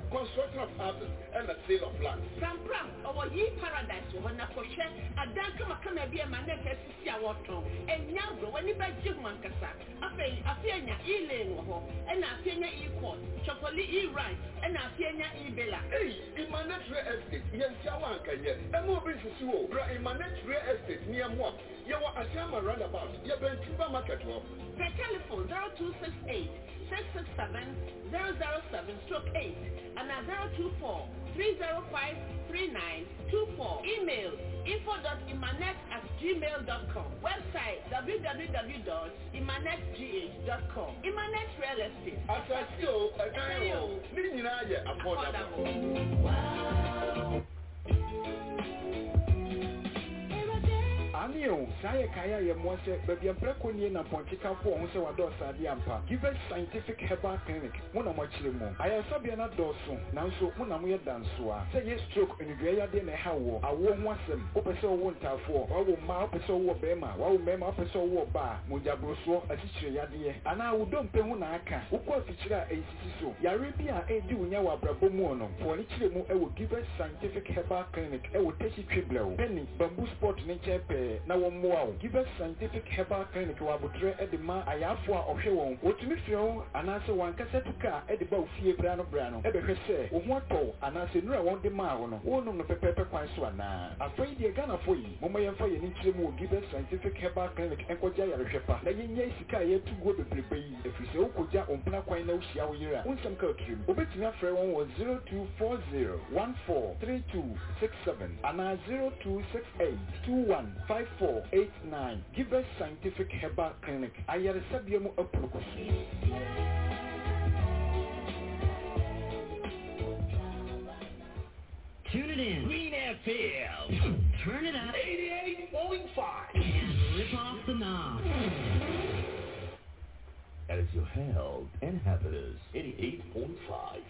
construction of houses, and the sale of land. Prampram ɔwɔ yi paradise wɔ hɔ na kɔhwɛ adan kamakama bi ɛma ne nka sisi a wɔtɔn. Ɛnya agorɔ w'ani bɛgye ho ankasa. Afei afei anya e-lane wɔ hɔ ɛna afei anya e-court, chɔkɔli e-right ɛna afei anya e-bela. Hey, Imanet Real estate yɛn nsia wa nkɛyɛ. Ɛmu obi sisi wo. Bra Imanet Real estate ní ɛmu a yɛwɔ Asiama roundabout yɛ bɛn Tuba market hɔ. Per telephone 0268 667 007 stroke 8 and at 024 305 3924. Email info.imanet at gmail.com. Website www.imanetgh.com. Imanet Real Estate. Asase o, ɛdan o, ne nyinaa yɛ affordable. Ane o saa yɛ kaeɛ a yɛmmoa sɛ baabi amprɛko nie na pɔnkekafo ɔho sɛ wadɔɔso ade ampa givers scientific herbal clinic. Mo na moakyerɛ mu ayɛresabea no dɔɔso nanso mo na moyɛ dansoa sɛ yɛ stroke aniduayadeɛ na ɛha wɔ awoɔ ho asɛm wopɛ sɛ wowɔ ntaafoɔ wawo mmaa wopɛ sɛ wowɔ bɛrima wawo mmarima wopɛ sɛ wowɔ baa mogyaborosoɔ akyikyirɛyadeɛ anaa wo dɔmpɛ ho na aka. Wokɔ afikyire a ɛnsisi so. Yare bi a ɛdi wo nya wɔ abrabɔ mu no foɔ ne kyerɛ mu ɛwɔ givers scientific herbal clinic. Ɛwɔ tɛsi twiblɛw bɛni bambu sport ne nkyɛn pɛɛ na wɔmmoa wo. Givers scientific herbal clinic wɔ abotrɛ de ma ayaafo a ɔhwɛ wɔn. Wɔtumi frɛ wo anaasɛ wankasa tu kaa de ba wo fie bra no bra no. Ɛbɛhwɛ sɛ wo ho atɔw anaasɛ nnura wɔn de maa wo no. Wonom no pɛpɛɛpɛ kwan so anaa? Afei deɛ ghanafoɔ yi momma yɛmfa yɛne nkyerɛ mu wɔ givers scientific herbal clinic nkɔgya yarehwɛ pa na yɛnyɛ sika a yɛatu guo bebrebe yi. Ɛfiri sɛ wokɔgya ɔmpena kwan na wohyia wo yere a wo nsɛm ka aturim wobɛtumi afrɛ wɔn wɔ 0240 143267 anaa 0268 215489 givers scientific herbal clinic ayaresabea mu apuroko so Tune it in. Green FM. Turn it up. 88.5. And rip off the knob. That is your held inhabitants 88.5.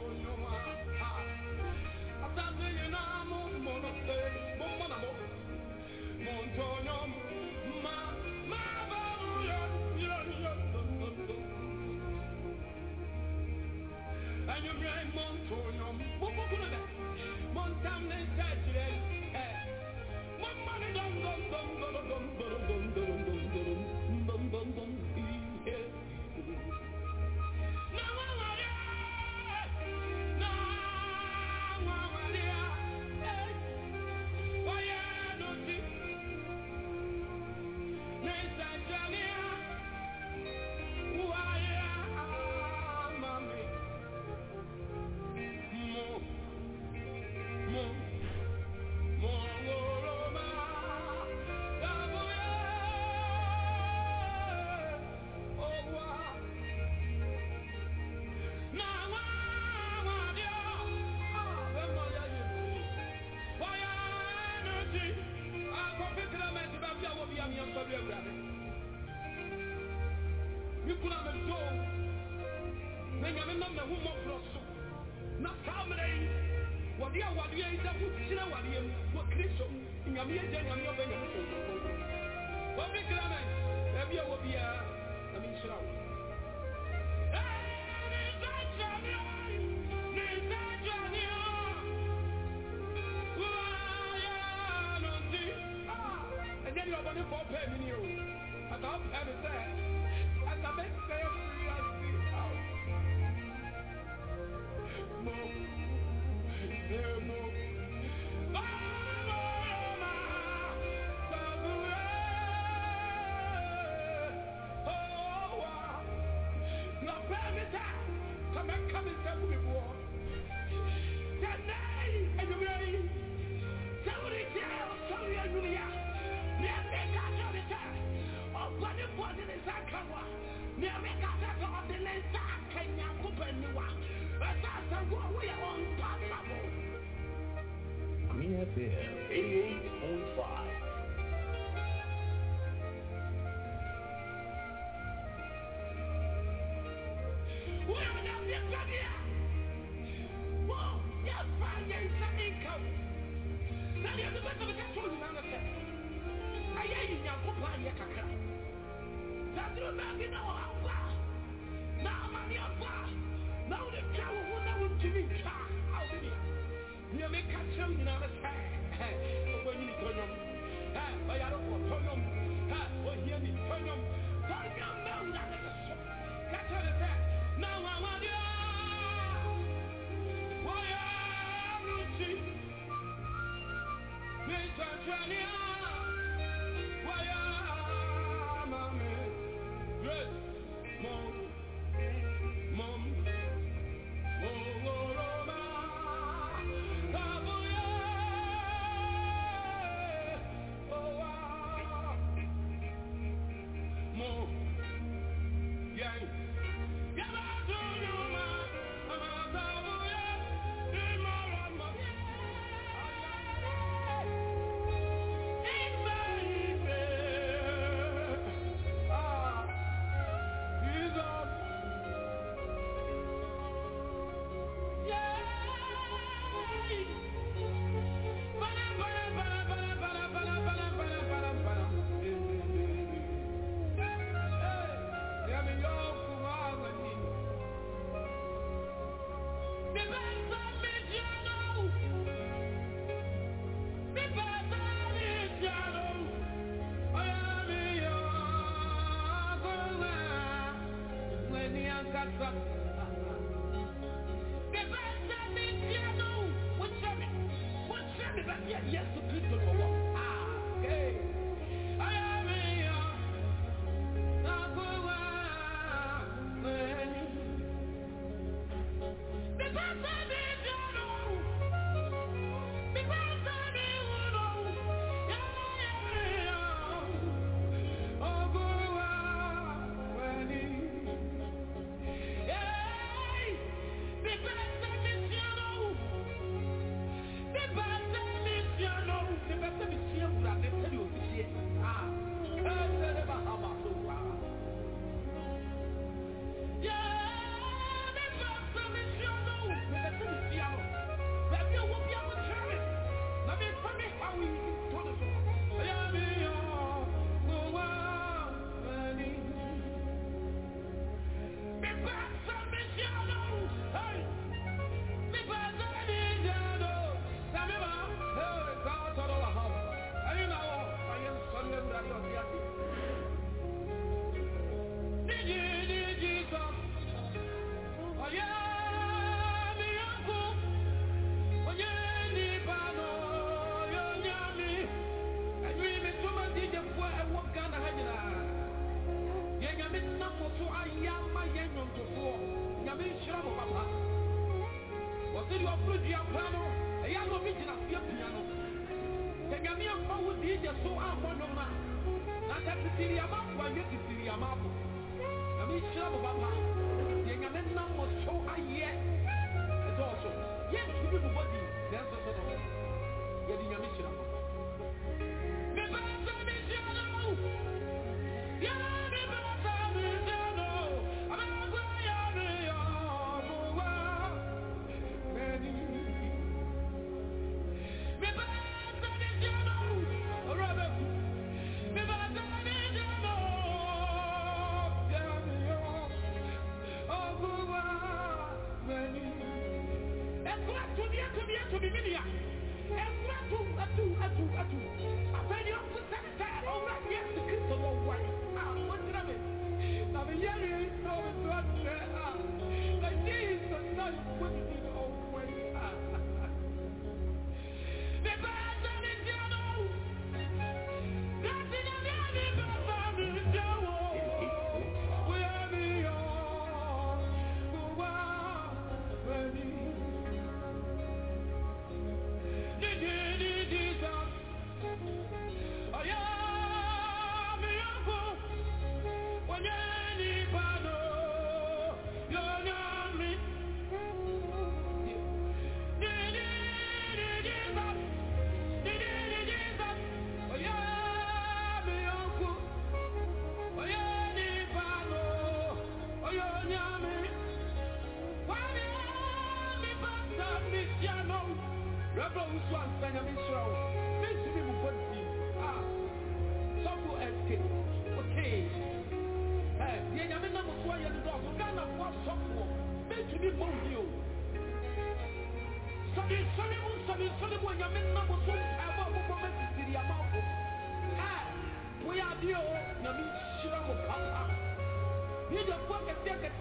con kuna mɛdɔ o na nyame nam nahu mmɔborɔ so. Na saa mmerɛ yi wɔde awadeɛ yi sɛ wokyerɛ awadeɛ mu kristo mu. Nyame yɛgya Yeah. Rock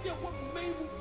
eu amei o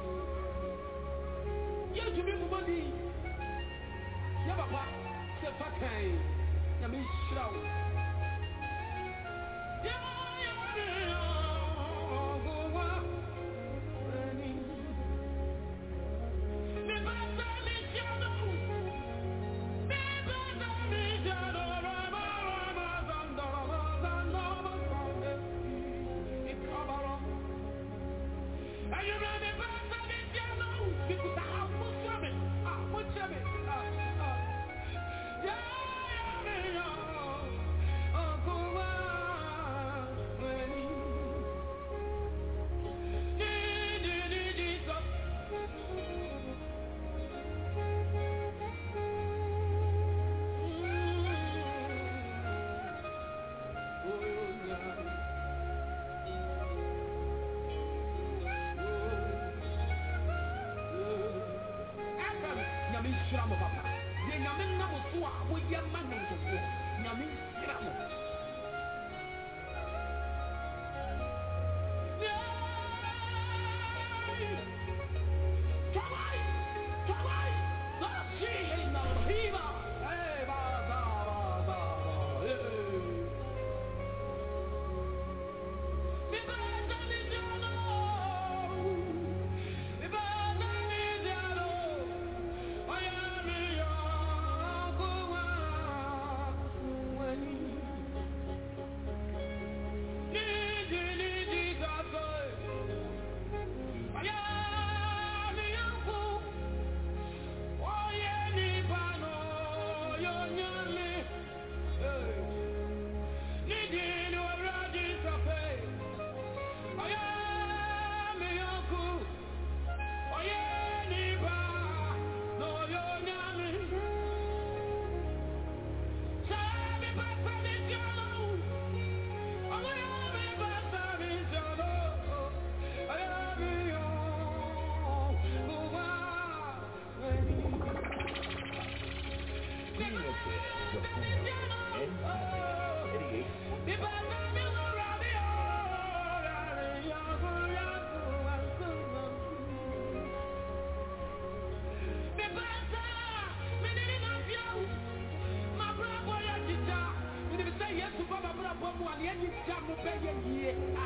bɛyɛ yie a.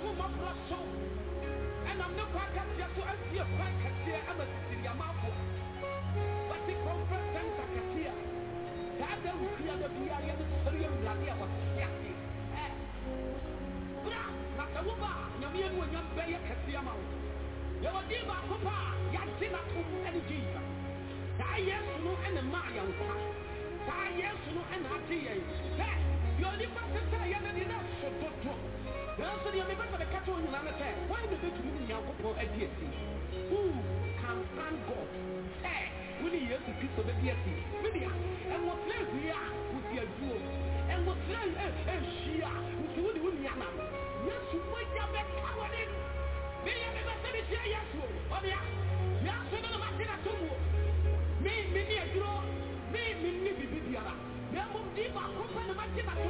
ahomabrɔso ɛnam ne kwa kaseɛ so asie kwan kɛseɛ ama sisiriamanfoɔ wɔte conference center kɛseɛ a saa da wofia da bia yɛde sɔre awurade a wɔtete aseɛ ɛ bra na sɛ woba a nyameɛ ne onyam bɛyɛ kɛseɛ ma wo yɛwɔ din baako pa a yɛagye natom ne jesus saa yesu no ne maa yɛn nkwa saa yesu no ne agye yɛn sɛ deɛ onipa te sɛ yɛne ne na so dodo nanso deɛ mebɛsɛ de kata wo nyinaa ne sɛ wan na bɛtumi ne nyankopɔn adi asi? Who can stand god? Sɛ wone yesu kristo bɛdi asi? Media ɛwɔtena ahwie a wosi aduo ɛwɔtena ahwie a wosi wode wo nuanam yesu mogya bɛka wɔ ne meyɛ mebɛsɛ mehyia yesu. Ɔdea yesu no no mate nato muo me me ne aduro me me ne bibi biara. Na mmom di baako pɛ na magye nato ɔne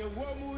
a womu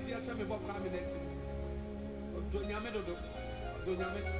afiase mebɔ kwa mi n'ekyir do nyame dodo do nyame.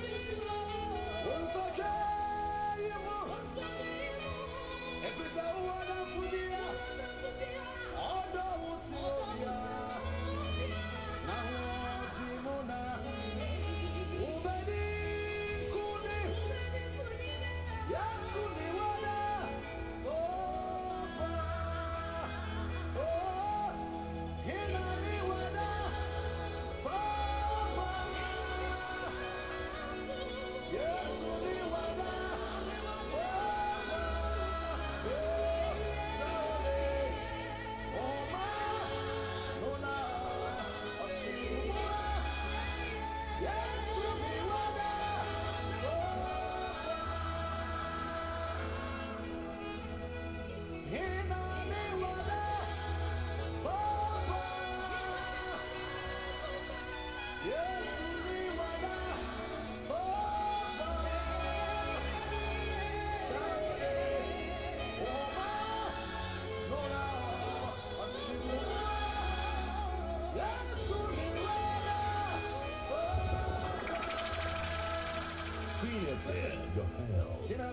Green FM, your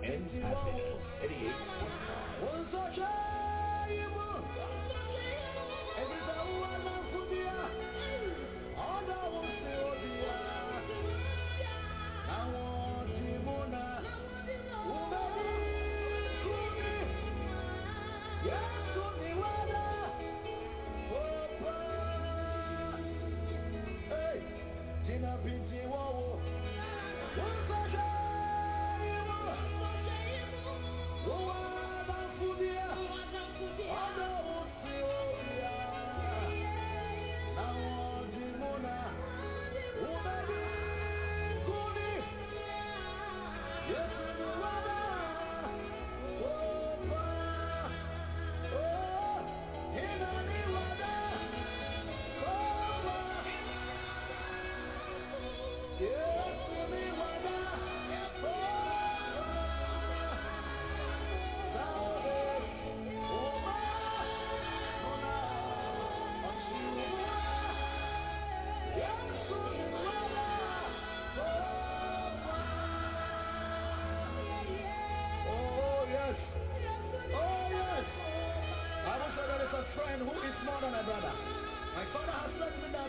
and happiness. 88. Binti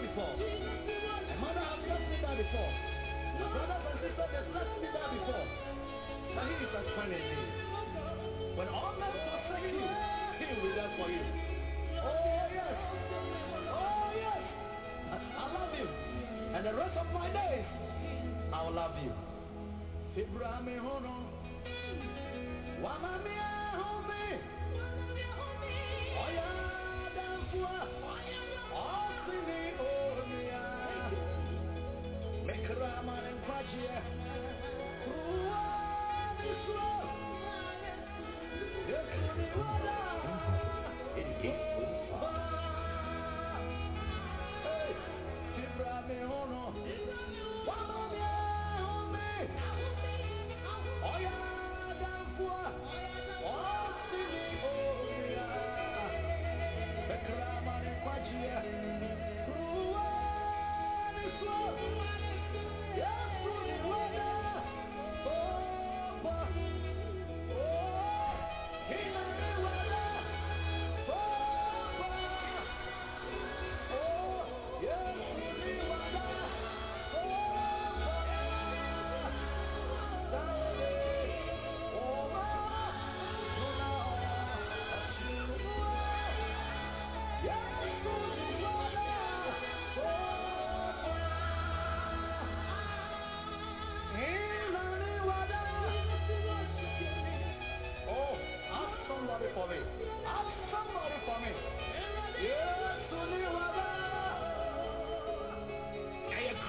before. My mother has let me down before. Brothers and sisters have let me down before. But he is a friend indeed. When all men forsake you, he will be there for you. Oh yes. Oh yes. I, love you. And the rest of my days, I will love you. Abraham Hono.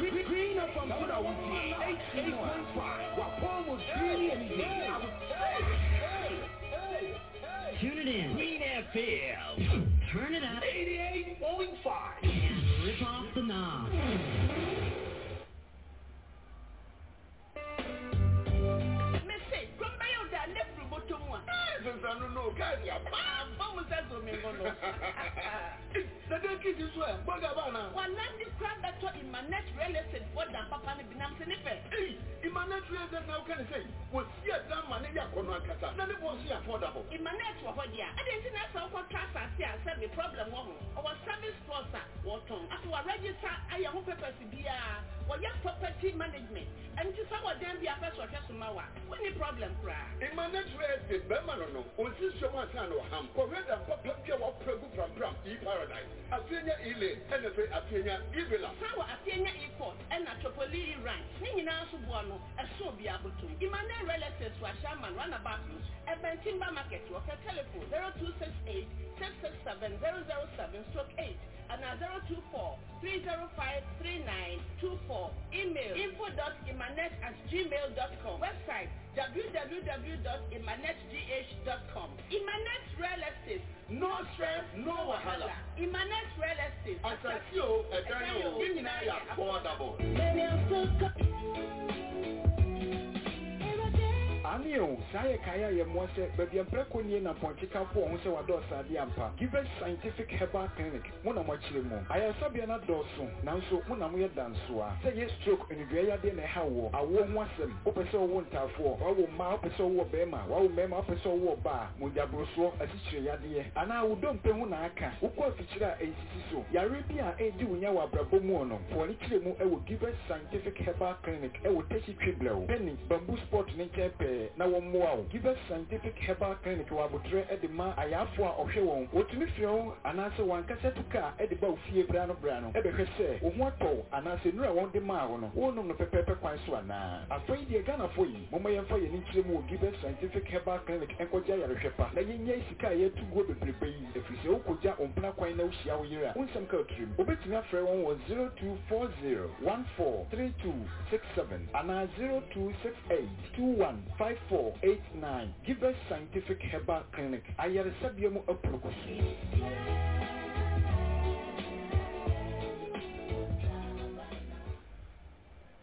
Green green fm so na wotie 88.5 wapɔn mu green anything Tune it in. Green FM. Turn it up. 88.5 And rip off the knob. Boto mu a. Sensano no, guys, ya Ah, ba mu sɛ so mi ngono. Na den kiti so ɛ, bɔga ba na. Wanandi kura bɛtɔ imanet real estate fo da papa no bi nam sɛ ne fɛ Hey, Imanet Real Estate now can say, was here that man in Yakono Kata. None of us affordable. imanet wɔ hɔ deɛ ɛdeɛ nti na sɛ wokɔtra asase a sɛbe problem wɔ ho. Ɔwɔ service stores a wɔtɔn afei wɔregister ayɛ ho papers biaa wɔyɛ property management. Ɛnti sɛ wɔdan bi apɛ sɛ ɔhwɛ so ma wo a wonni problem koraa Imanet Real Estate, Bema no no, on this show my son or ham, for red and pop up your prego from Bram, E Paradise. Athenia Ele, and the Athenia Ibila. saa wɔ aseɛnya airport ɛna tropoli ranch ne nyinaa nso boɔ no ɛso obi abotom imanet real estate wɔ ahyɛaman runabout no ɛbɛn timber market wɔfɛ telephone 0268 667 007 stroke 8 ana 024 305 3924 email info dot emanet at gmail dot com website www.emanetgh.com Emanet Real Estate. No stress, no wahala. Emanet Real Estate. Asasi o, ẹ̀dá yóò, yín nyinaa yà affordable. Ane o saa yɛ kaeɛ a yɛmmoa sɛ baabi amprɛko nie na pɔnkekafoɔ ho sɛ wadɔɔso ade ampa. Givers scientific herbal clinic mo na moakyerɛ mu ayaresabea no dɔɔso nanso mo na moyɛ dansoa sɛ yɛ stroke anidua yadeɛ na ɛha wɔ awoɔ ho asɛm wopɛ sɛ wɔwo ntaafoɔ wawo mmaa wopɛ sɛ wɔwɔ bɛrima wawo mmarima wopɛ sɛ wɔwɔ baa mogyaborosoɔ asikyire yadeɛ anaa wo ho na aka. Wokɔ afikyire a ɛnsisi so. Yare bi a ɛredi wo nya wɔ abrabɔ mu no foɔ ne kyerɛ mu ɛwɔ givers scientific herbal clinic ɛwɔ tɛsi twiblɛw penny bamboo sport ne nkyɛn pɛɛ na wɔmmoa wo. Givers scientific herbal clinic wɔ abotrɛ de ma ayaafoɔ a ɔhwɛ wɔn. Wɔtumi frɛ wo anaasɛ wankasa tu kaa de ba wo fie bra no bra no. Ɛbɛhwɛ sɛ wo ho atɔ anaasɛ nnura wɔn de maa wo no. Wonom no pɛpɛɛpɛ kwan so anaa? Afei deɛ ghanafoɔ yi momma yɛmfa yɛne nkyerɛ mu wɔ givers scientific herbal clinic nkɔgya yarehwɛ pa. Na yɛnya sika a yɛatu guo bebrebe yi. Ɛfiri sɛ wokɔgya ɔmpena kwan na wohyia wo yere a wo nsɛm ka atirim wobɛtumi afrɛ wɔn wɔ 0240 143267 anaa 0268 215489 givers scientific herbal clinic ayaresabea mu apuroko so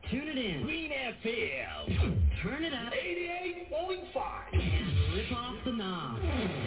Tune it in. Green FM. Turn it up. 88.5. And rip off the knob.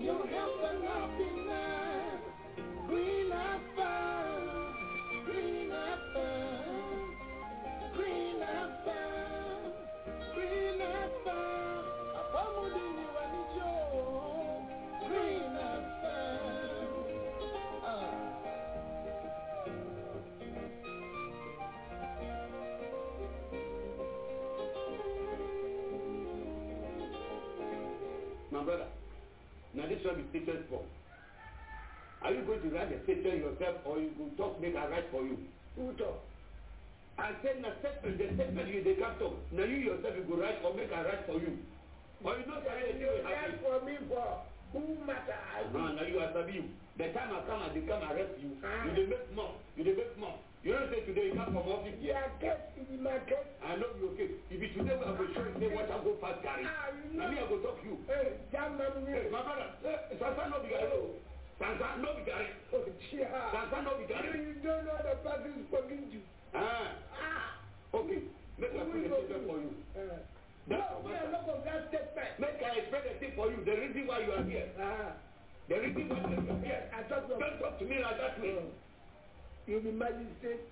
you have the happiness. One is teacher's fault. Are you going to write the statement yourself or you will talk, make a write for you? Who talk? I said the statement, the statement you can't talk. Now you yourself you go write or make a write for you. Or you know sorry, You write for me for who matter I Uh, now you are sabi you. The time I come and they come arrest you, you dey make more, you dey make more. You don't say today you come from office here. Yeah, in my case. I know you okay. If it today going to show you say what I go fast carry. Ah, you Now me I know. go talk you. Hey, jam man Hey, my brother, eh, Sansan no be gari. o. Sansan no be gari. Oh, yeah. Sansan no be gari. You don't know the person spoken to. Ah, Ah. okay. Make I put the statement for you. Uh, That's no, we are not of that statement. Make I explain the thing for you. The reason why you are here. Ah. The reason why you are here. I thought you Don't talk to me like that way. You be magistrate.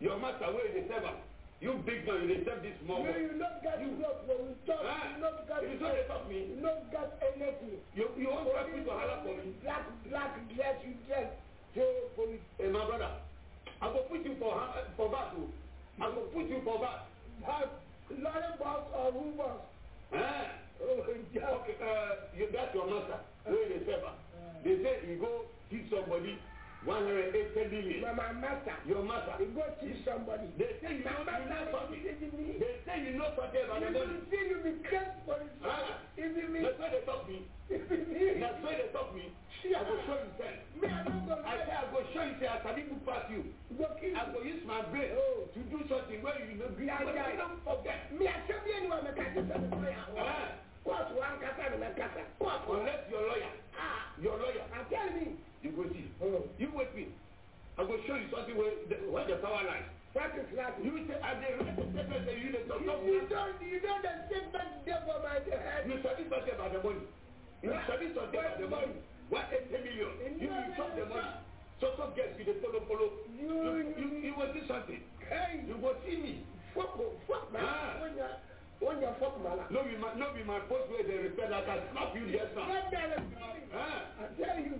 Your master where is the server? You big man, you dey serve this small You, boy. you not get job when we talk. Ah. You not get You don't dey talk me. You not get anything. You you want to me to holler for me? Black, black dress you dress. Say police. Hey, my brother, I go put you for ha- for back. o. I go put you for back. Have lawyer boss or who boss? Ah. Oh, yeah. Okay, uh, you, that's your master. Where the server? They say you go hit somebody 180 million. But my master. Your master. You go see somebody. They say you know, something. They say you know something about the money. You see, you be crazy for it. Ah. If it me. That's why they talk me. If it me. That's why they talk me. I go show you say. Me, I don't go. I say I go show you say I can even pass you. I go use my brain Oh. to do something where you know be. But don't forget. Me, I tell you anyone, I can't do something. Ah. What one kasa na kasa? What? Unless your lawyer. Ah. Your lawyer. I tell me. You go see. Oh. You wait me. I go show you something where the, where the power lies. What is that? You say read the statement say you dey talk You, you don't, you don't the statement there for my head. You study something about the money. You study something about the money. One eighty million. You will chop the money. So so get you dey follow follow. You you you will see something. Hey. You go see me. Fuck, fuck, man. Ah. When you, when you fuck, man. No be my no be my post where they repair that I can slap you yes that Ah. I tell you.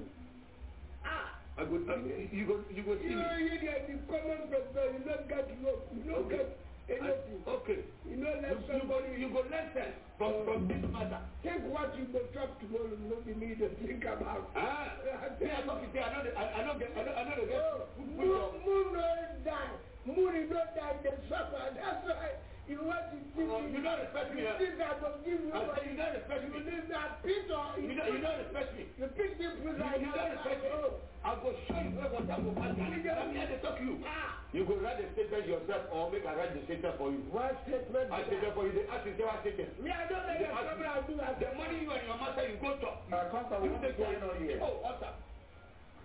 Ah. I go I, you go you go see You, me. you, the, the common person, you don't get love. You don't Okay. get anything. I, okay. You know, let You, you go somebody. you go sense from from this matter. Think what you go talk tomorrow, no be me to think about. Ah. Me I talk to say I know the- I know get I know I know the. Oh, moon, moon no die. Moon no die, they suffer. That's why you want to think. Oh, you don't respect me, You huh? think I will give you I say you don't respect You me. need that Peter. You don't you don't respect me. You pick the You, like you don't respect me. I go show you where water go pass. I'm here to talk you. Ah. You go write the statement yourself or make I write the statement for you. What statement? I statement for you. They ask you say what statement. Me, I don't know the you. I do. I The money you and your master you go talk. Uh, You what's going on here? Oh, awesome.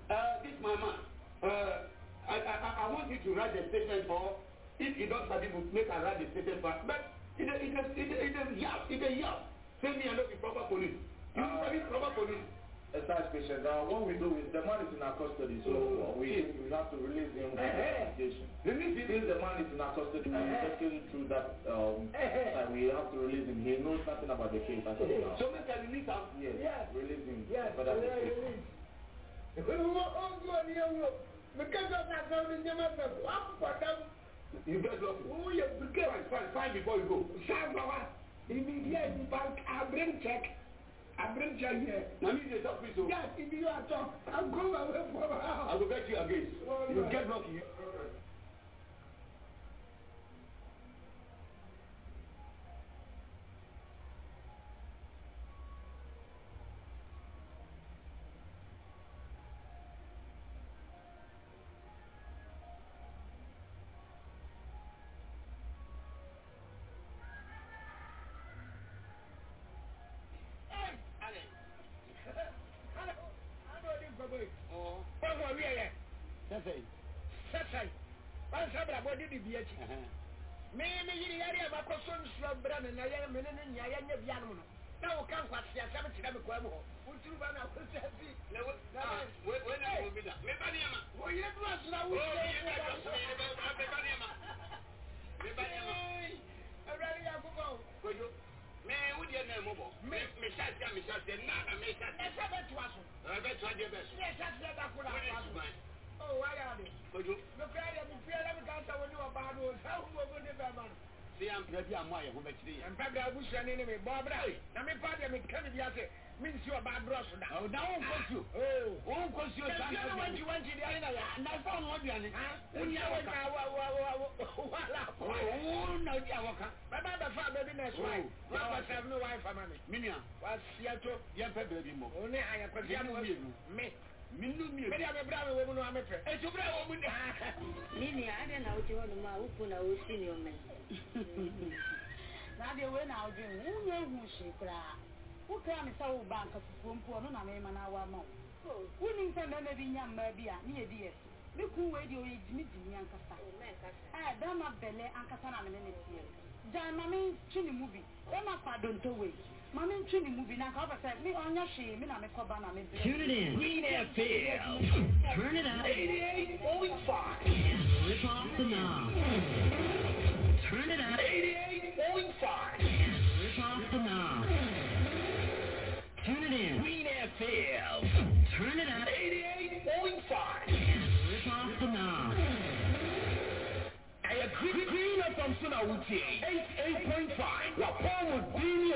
Uh, this my man. Uh, I, I, I- I want you to write the statement for. If you don't study book, make I write the statement for. But it a it a it a it a yap it yap. Say me I know be proper police. You Uh, study proper police. Aside patient, uh, what we do is the man is in our custody, so uh, we, we have to release him from the investigation. Release him. Since the man is in our custody, we're investigating through that um, side, we have to release him. He knows nothing about the case as of now. So make I release him. Yes, Yes. release him. Yes, for that yeah, release. Oh, God, yeah, well, because of that, I will never say, what for them? You get lucky. Oh, yeah, Fine, fine, fine before you go. Shangawa, if you hear in bank, I bring check. I bring check here. Now me dey talk with you. Yes, if you are talk, I'll go away from my I will get you again. Oh, You get lucky. Nsuo brɛ me na yɛ mene ne nyia yɛnyɛ bia nom no na wo ka nkwase asɛm kyerɛ me kwa mu hɔ. Wotiri ba no akɔsɛ si woyɛ du asona awurade yankopɔn Me wúdiẹ náà mo bọ̀. Me me ṣáàtì à me ṣáàtì ẹ̀ náà mi ṣáàtì. ɛsɛ bɛtoa so. Ẹ bẹ tún adìẹ bẹ sùn. yɛ hyɛ seɛ da koro Wọ́n ní atoa so. ṣùgbọ́n. o wayɛ ade. Kojú. mekora deɛ mefie na meka sɛ wo ne ɔbaa no ɔsa wobɔmu ne bɛma no. Ṣé yà ń pẹ́ bí àmọ́ àyẹ̀wò bẹ kiri yẹn? mpɛ bra abusuani ne me bɔ bra na mepa deɛ meka ne bi ase mensi ɔbaa dorɔ so da Ọ̀dà ó ń kó sí o. Ó ń kó sí o sáà Kẹ̀kẹ́ náà wọ́n ti wọ́n ti di ayé náà yá. Nàfẹ́ ọ̀nà ọ̀dì àní. Ó ní àwọn àwọn kan. kan wà wà wà wà láàpọ̀. Ó nà ọdí àwọn kan. Bàbá bàfà bẹ́bí náà sọ ẹ̀. Wọ́n bá sẹ́fún mi wáyé fama mi. Mìnìyà. Wà á sí ẹjọ́. Yẹn pẹ́ bẹ̀rẹ̀ bí mọ̀. Òun ní àyànkọ́ sí Mínú àmọ́ mi èlú. mi. Mínú mi èlú. Bẹ́ẹ̀ni àmì bíra mi wo mu ní wàá mi fẹ́. Ètò bíra wọ́n mu ní. Nini adị na oche hɔ nom a wokwu na wosi ne ome na adeɛ wei na wodwe wo wonyɛ hu hye koraa wokra me sɛ wo ba anka fufuo mpo ɔno na mema no awa ma wo wonim sɛ mmarima bi nya mmaa bi a ne yɛdi yɛ so me ku wei deɛ ɔyɛ gyimigyimi ankasa ɛ bɛrima bɛlɛ ankasa na mene ne teɛ gyae ma mentwe ne mu bi bɛrima fa adonto wei ma mentwe ne mu bi na anka wopɛ sɛ me hwee me na mekɔba na mebrɛ Tune it in. Green FM. Turn it up. 88.5. Rip off the knob. Turn it up. 88.5. Rip off the knob. Tune it in. Green FM. Turn it up. 88.5. Rip off the knob. 88.5, I would say, Green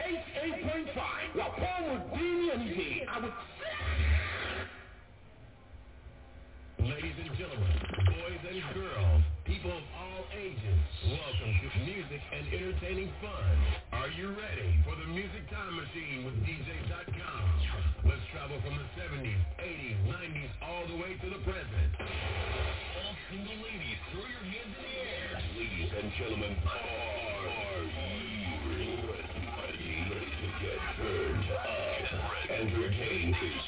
88.5, I would say, Ladies and gentlemen, boys and girls, people of all ages, welcome to music and entertaining fun. Are you ready for the Music Time Machine with DJ.com? Let's travel from the 70s, 80s, 90s, all the way to the present. All single ladies, throw your hands in the air. Ladies and gentlemen, are, are you ready Ready to get turned up uh, and entertained?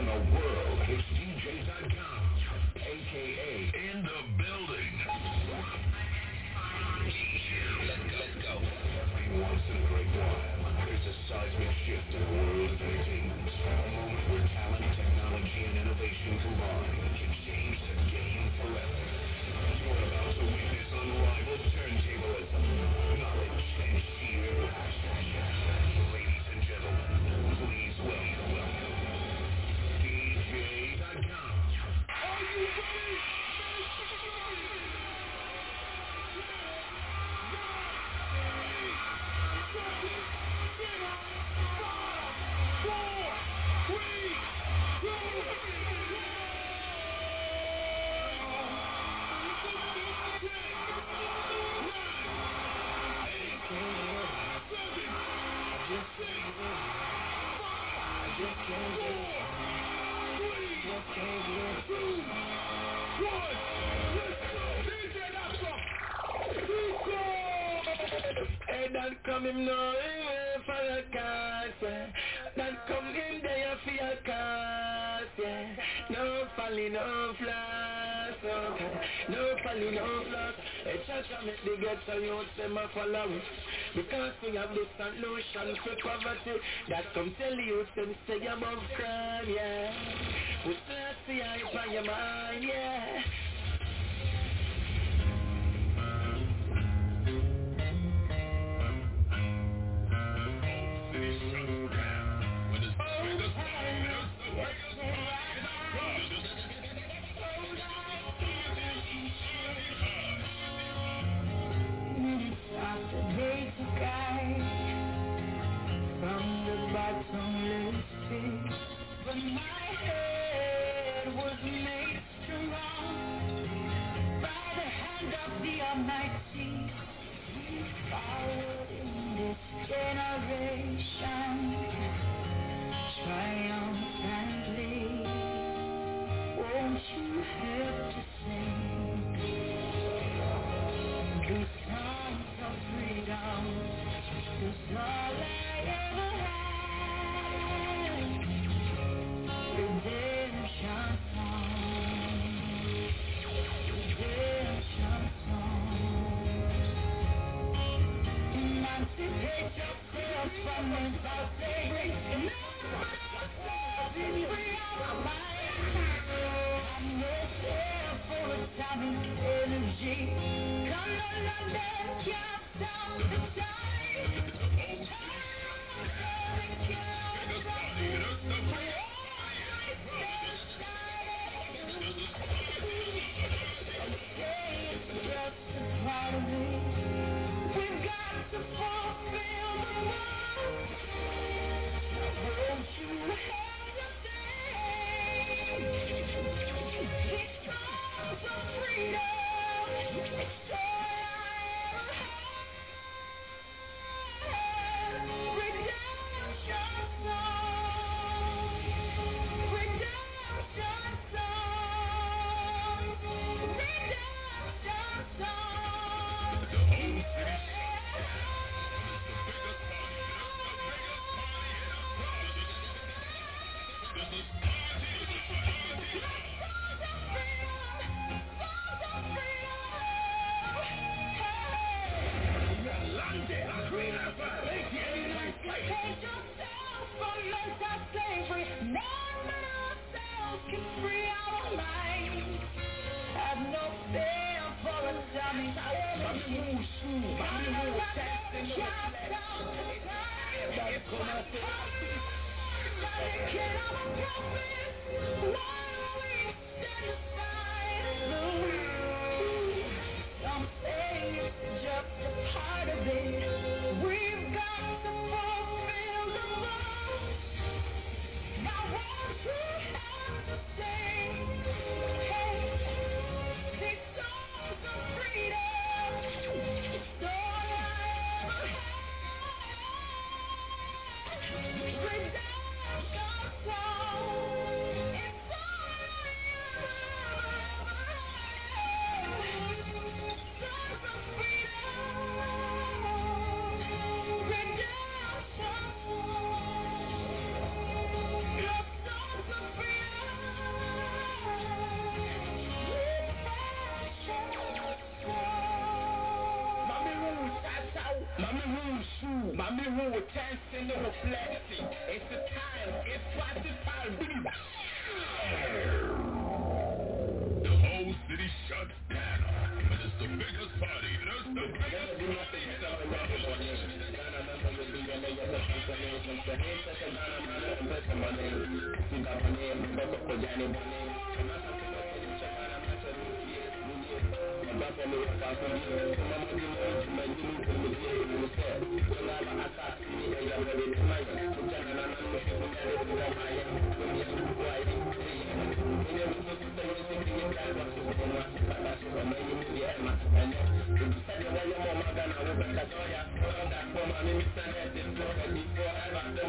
in a world. Chance in the reflection. It's the time. It's party time. The whole city shuts down. But it's the biggest party. It's the biggest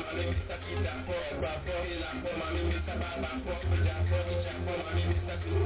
Wadamu wa wadamu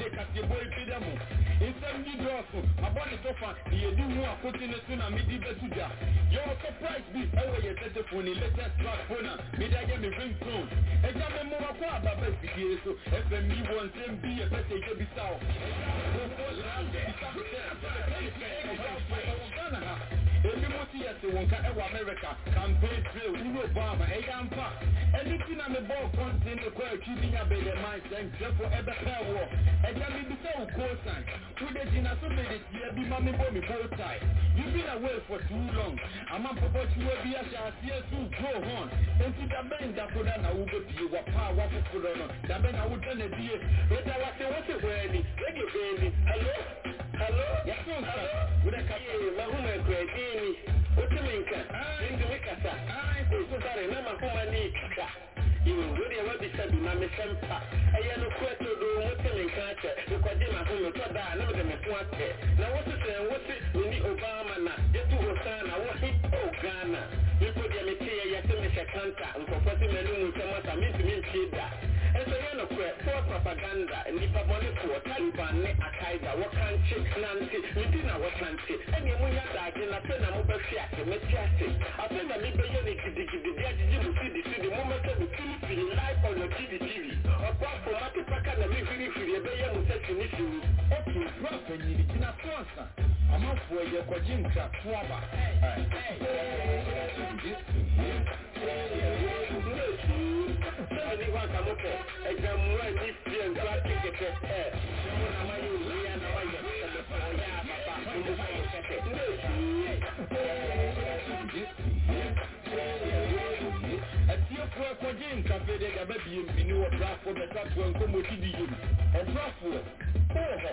de kasi yɛ bɔ efi dɛ mo. Nsɛm bi dɔɔso, abɔ ne so fa, yɛ di hu akote ne so na mi di bɛ tu dwa. Yɛ wɔ surprise bi ɛwɔ yɛ tete phone ne latest smartphone a mi de ayɛ mi ringtone. Ɛgya mi mo wa kɔ ababa fidie so. FM yi wɔ nsɛm bi yɛ pɛ sɛ yɛ bi ti yɛ se wɔn ka ɛwɔ America. Campaign trail ní Obama ɛyɛ ampa ɛni ti na mi bɔ kɔnten ne kɔ ɛtwi bi nya bɛyɛ man sɛ nkyɛnfo ɛbɛ pɛ wɔ ɛgya mi bi sɛ o ko sign. Wode gyina so bɛ de tia bi ma mi bɔ mi bow tie you been away for too long. Ama mpɔpɔ tiwa bi ahyɛ aseɛ so grow horn eti dabɛn dakoda na wo bɛ pie wɔ paa wa foforɔ no. Dabɛn na wo dɛ na bie ɛda wate wɔte hɔ ani radio bɛn ni. Hello? Hello? Yɛso nsa wode ka mahoma akuradini wotumi nka ntumi kasa ɛsosare na mahoma ne kaka wodeɛ wabisa bi ma mesɛ mpa ɛyɛ no kora todo wotumi nka akyɛ mekɔgye mahome tɔda a na mede me ho atɛ na wote sɛ wote woni obama na. Yɛto hɔ saa na wohe o ghana mpo deɛ meteyɛ yɛte mehyɛ kanta. Nkɔfɔ te m'ani mu nsɛm asa mentumi ntie da ɛsɛ yɛ nokorɛ fɔɔ propaganda nnipa bɔnefoɔ taliban ne akaida wɔkankye nante medi na wɔtante ɛneɛ monya daade na sɛ na mobɛhwe ase mɛte ase afei na mebɛyɛ ne gidigidi de agyegye mo sidisidi momɛsɛ mo filipini live on your tv tv ɔbɔfo na mehwirihwiri ɛbɛyɛ mo sɛ tumi sini ɔtu rapa gyina so ansa amafoɔ yɛkɔgye nkrafoɔ aba sẹ́mi ní hɔ akamokɛ ɛgbɛmua ni fie nkura ti kɛkɛ ɛ mo na ma yɛ owu ya na ma yɛ ɛmɛ pa ɔyɛ ababa ɛmɛ pa yɛ kɛkɛ ndé atiefoɔ kɔgye nkafe de daba bie mbini wɔ brafoɔ bɛsa foɔ nkɔmmɔti di yie mu ɛbrafoɔ wowɔ hɔ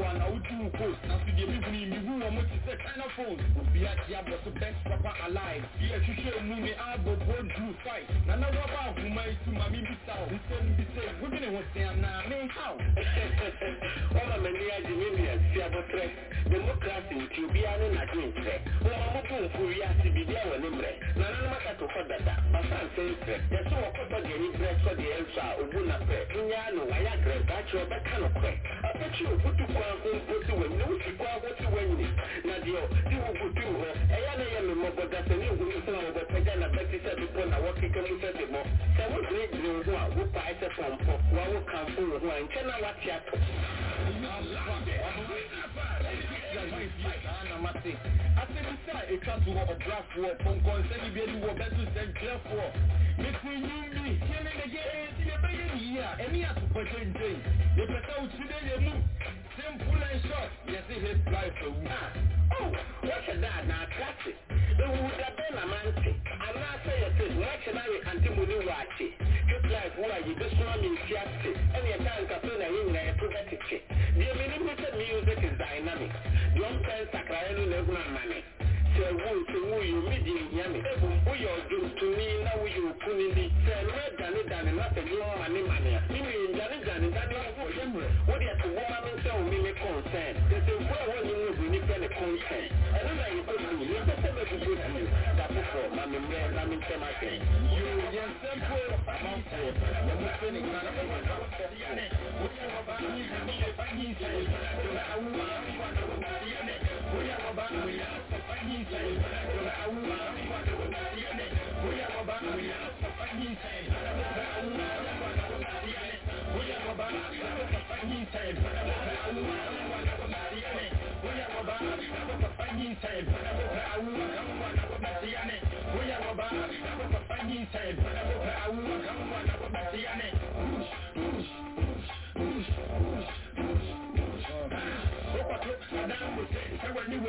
wa na utu ko na su de mi ni. Mi wu o mo ti se kind of phone. Obi a ti abo so best papa ala live yɛhwehwɛ mu ne abɔbɔ duru fight na na waba ahoma yi so ma mebisa wo nsɛm bi sɛ wodwene ho se anaa menhaw Wama m'ani agye me nua si abɔtrɛ democracy nti obiara ne n'adwenkyerɛ woma mobo mfo wiase biribia wɔ ne mmerɛ nananom akato hɔ dada basa nsɛ nsrɛ yɛsɛ wɔkɔtɔ deɛ ani berɛ sɔ deɛ ɛnsɔ a obu na pɛ nyaa no wayɛ agrɛ daakyerɛ ɔbɛka no korɛ ɔbɛkyi obutu kwan ho mpo si w'anyini wosi kwan ho si w'anyini na deɛ de wo butu hɔ ɛyɛ na yɛ me mmɔbɔ da sɛ ne hu no sɛ na wɔbɛpagya na bɛte sɛ bepɔ na wɔkeka mu sɛ de mɔ sɛ wogyinagyina wo ho a wopae sɛ pɔmpɔ wa wo kamfo wo ho a nkyɛ na wate atɔ ase asɛm sɛ a ɛtwa to hɔ ɔbrafoɔ pɔnkɔnsɛne bi ani wɔ bɛso sɛ ntwerɛfoɔ mete nwum bi tiɛne ne yɛ ɛnti yɛbɛyɛ ne yie a ɛne atopɔ gyengyen yɛpɛ sɛ wo kyiri dɛ yɛ mu simple and short yɛse his life awu wɔhyɛ da a naakrate ɛwu da bɛn na mante anaasɛ yɛte wɔakyɛ na yɛkante mu ne wɔ akye his life wo a yɛbɛsoma me nti ate ɛne yɛka nkaso na yɛ nyina yɛto bɛtete deɛ menim ne sɛ music is deɛ ɔmpɛ nsakraeɛ no na ɛhunu amane sɛ wo sɛ woyɛ omi de nhia me. Ɛbom woyɛ ɔdwomtoni na woyɛ okuni ni sɛ mmerɛ dane dane na sɛ nyɛ mane mane a mimi ndane dane dane woyɛ mmerɛ wode ɛto woma me sɛ wo meme concern. Sɛ mpo a wɔnye mu obroni pɛ ne concern. Ɛno na yɛkɔdu yɛmpɛ sɛ bɛbobɔ du da foforɔ ma me mmerɛ na me ntɛm asɛm yo yɛnsɛm po amanfoɔ yɛmo sɛ ne nyina no ɛwɔ dafɔfoɔ woyɛ wɔba woyɛ wɔba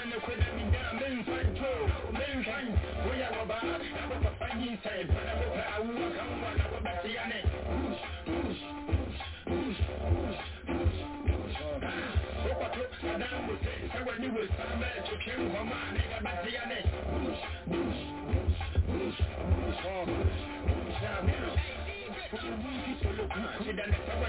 mene kweda minjana mensancho mensan Oya waba, nako papanyi say Bada boka awa kamwa Push, push, push, push, push, push, push to sadamu se Sawa niwe sambe chukimu kwa mane Batiyane Push, push, push, push, push, push, push Shamiro Kuchu wiki solo kuku Sida nekawa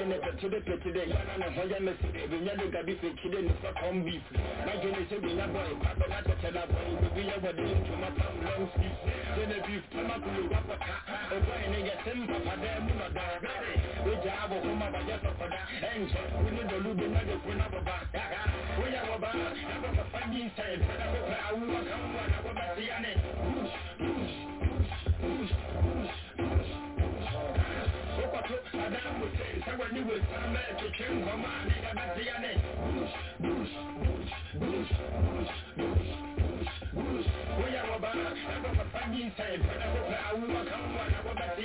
quid, and me down, main fan Joe, main fan Joe. Then it's to the pit today, and I'm a hoya message, when you're the gabi for kidding, it's a com beef. My journey is a winner boy, Papa, not a tell boy, we be a wedding to my town, long sleep. Then if you come up with a cat, or boy, and you get him, Papa, there, Muna, there, we jab or whom I just for that, and we need the Luby, not the Queen of a back. We are about, I'm a funny side, I will come one of the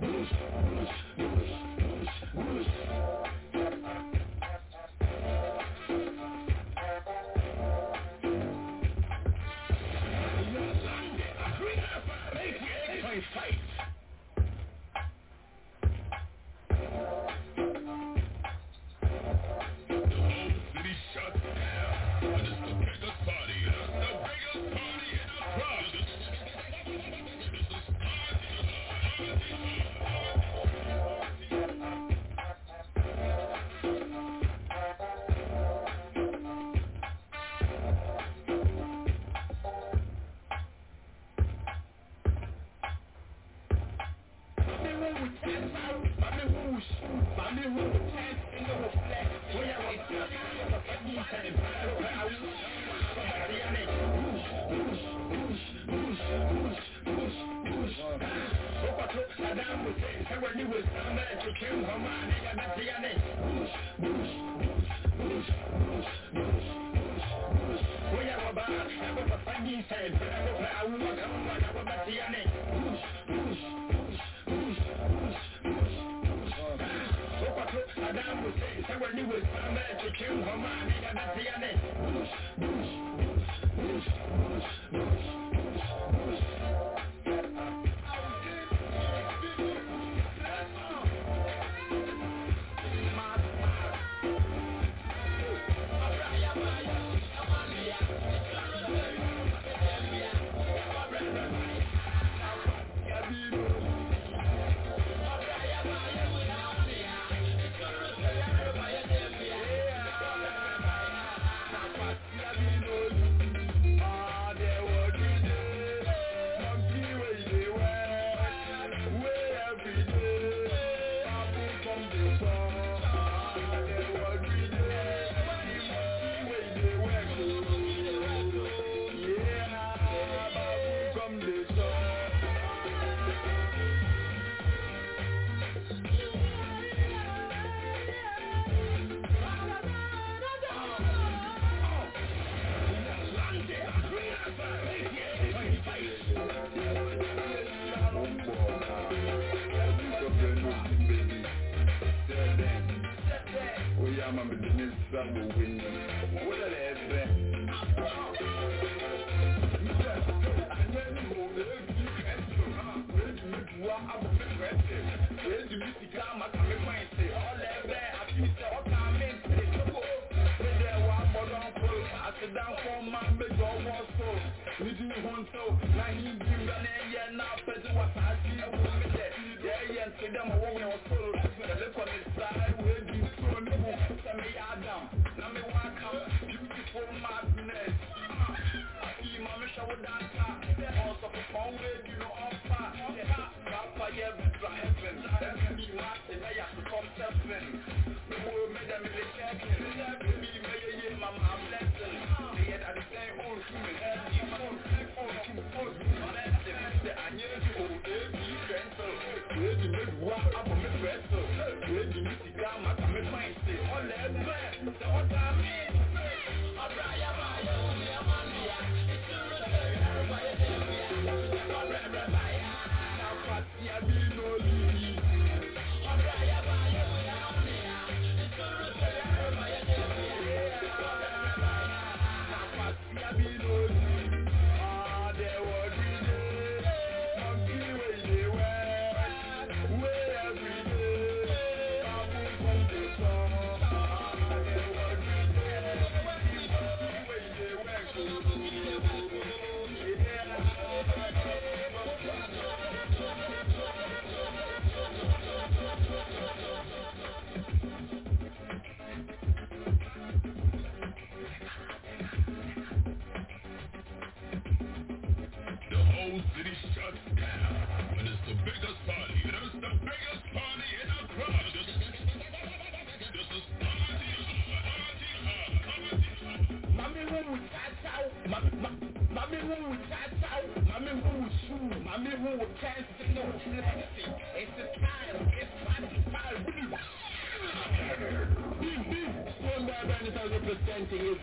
Fight. Saddam Hussein, Sarah Lewis, I'm at your king, I'm my nigga, that's the name. Nigga, that's the end.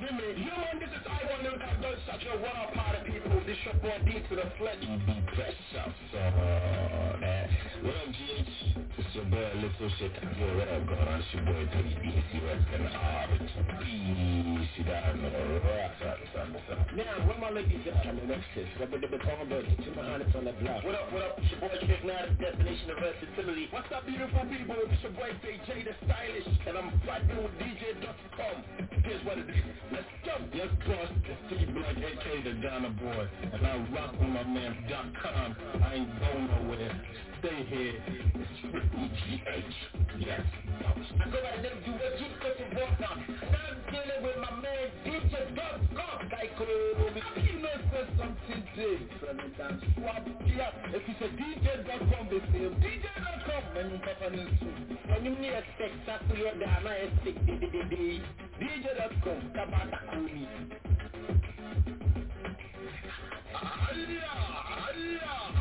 Representing is me. Man, this is I want to have done such a wild party people. This your boy D to the flesh. Press up, your boy, Little Shit. What ah, up, going on? It's your boy, Tony DC West, and Art. Peace, you down the rock, son, son, son. Now, where my ladies at? I'm test. Rubber the baton, but to my honest on the block. What up, what up? It's your boy, Trick Now, the destination of versatility. What's up, beautiful people? It's your boy, DJ the Stylish, and I'm fighting with DJ.com. Here's what it is. Let's go. Yes, boss, it's T-Block, a.k.a. the Ghana boy, and I rock with my man, dot com. I ain't going nowhere. Stay here. It's strictly GH. Yes. I go by the name of G Custom Walker. Now I'm dealing with my man DJ DJ.com. Guy called me. You know, say something big. From the dance swap. Yeah. If you say DJ.com, they say DJ.com. When you on it too. When you need a sex, that's your dana, a stick. DJ.com. Tabata Kuni. Allah, Allah,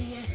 I'm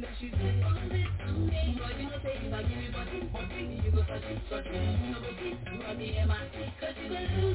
makes you. Boy, you give You go touch touch the MIT, you go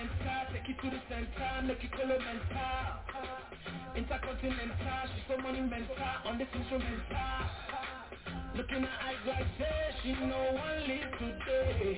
Intercontinental, take it to the center, make it colomental Intercontinental, she's so monumental on this instrumental. Looking her eyes like this, she know one live today.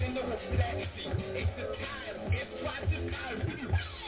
in the hope that. It's the time, it's twice the time.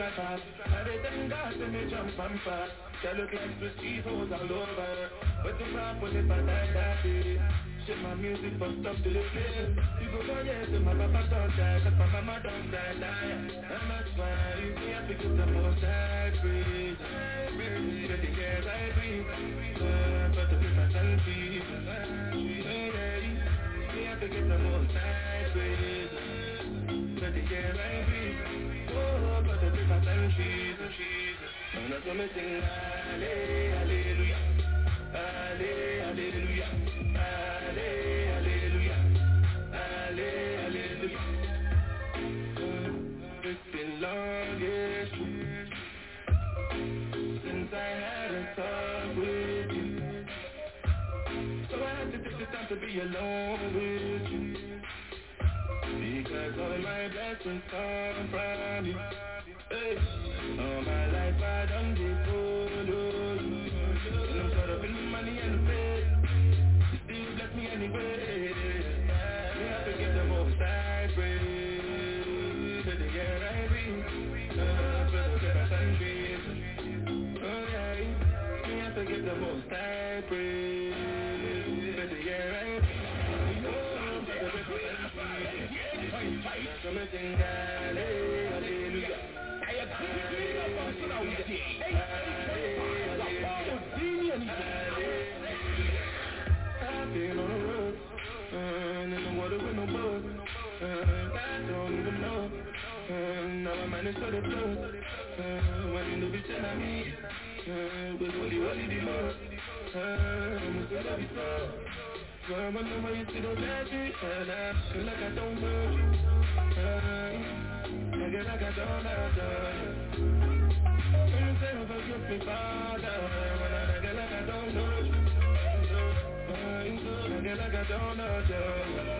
to off I did thank God to me jump and fast They look like Swiss cheese holes all over But the rap it was like that Shit my music bust up till it play You. go and my papa don't die Cause my mama don't die, die And that's you I pick up the most high praise But the I breathe But the people and trees Me I pick up the most high praise But the air I breathe Oh, but the people and that's what me sing Halle- Hallelujah Halle- Hallelujah Halle- Hallelujah Halle- Hallelujah Mm, It's been long, yes Since I had a talk with you So I had to take the time to be alone with you Because all my blessings come from you. Hey, all my life I done did follow And I'm caught up in the money and the fame You. still bless me anyway Me have to give the praise To the I the trees Oh yeah, me have to give the most high praise So I why you still don't let me, and I feel like I don't know you. Uh, I guess like I don't know you. You say forgive me, Father, when I get like I don't know you. I get like I don't know you.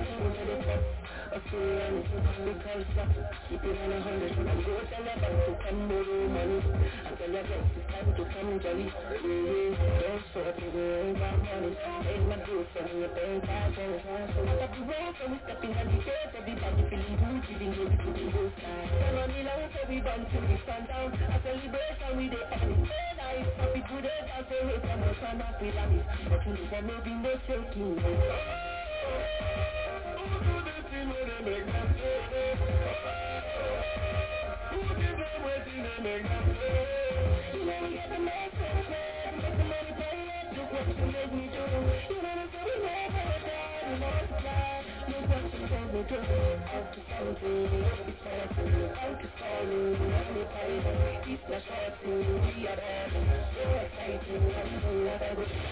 of on a I I you. I Who do they make them say Who give them waiting they make them say You. make the money pay what you make me do You never die, we multiply Look what you make me do to be a bad So exciting, I'm so what I wish I'm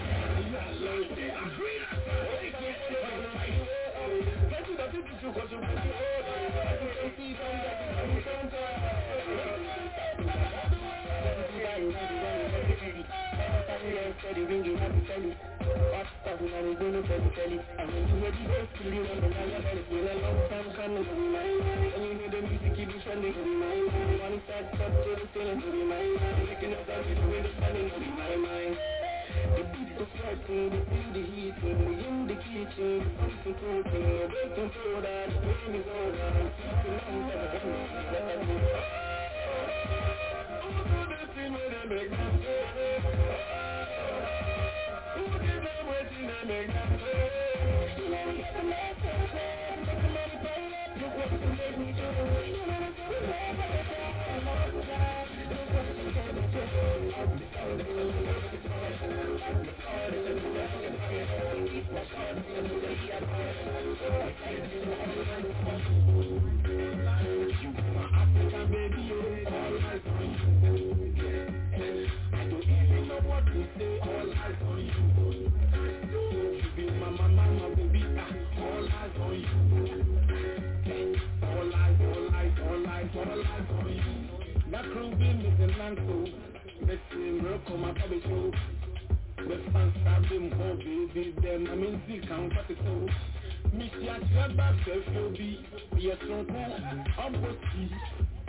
Steady we it when the kill you. When mind the beat is the the heat we in the kitchen, something cooking, make real come up of show them whole baby them I mean see count at the toe Missy at your back self you be. Yes so cool I'm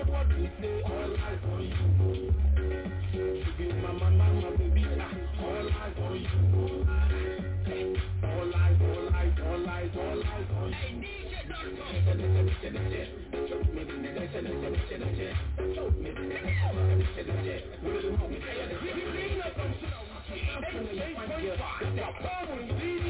They, they, they, they,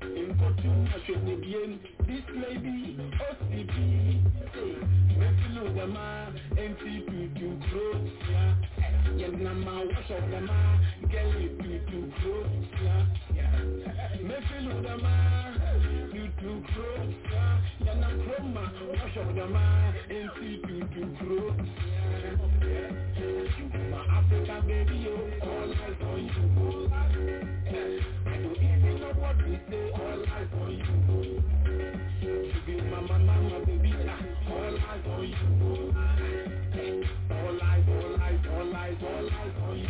Amposi, Impotu, Ashwebien, this lady, OCB, Mefilu Dama, MP2 to Cross, Yadnama, wash of Dama, Gelly to Cross, Mefilu Dama, you to Cross, Yana Chroma, wash of Dama, MP2 to Cross, my African baby, all eyes on you. What to say, all eyes on you. Ah, all eyes on you. All eyes, all eyes, all eyes, all eyes on you.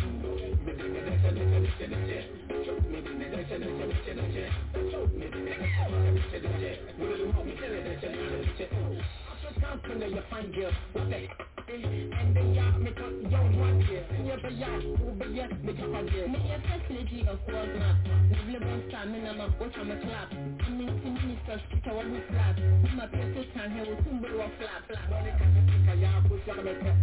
What's that? And then y'all make up your one year. Yeah, but y'all, but yes, make up a year. Me a first lady of world map. Lovely bon star, me na ma watch on my club. I mean, see ministers, keep a one flap. My person can hear with two blue flap flap. When it comes to Kaya, push on the top.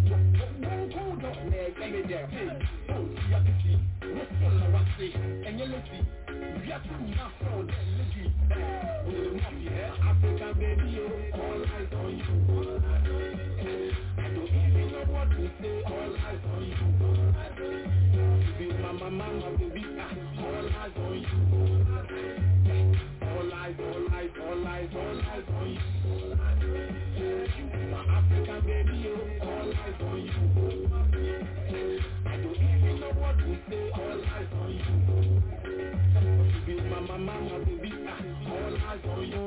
Won't go down there, give me there. Hey, oh, see, I can see. What's in the one say? And you let's see. We have to not throw that lady. We're not here. African baby, all eyes on you. To say, all eyes on you. My mama, my baby, all eyes on you. All eyes, all eyes, all eyes, all eyes on you. My African baby, all eyes on you. I don't even know what say, all eyes on you. My mama, my baby, all eyes on you.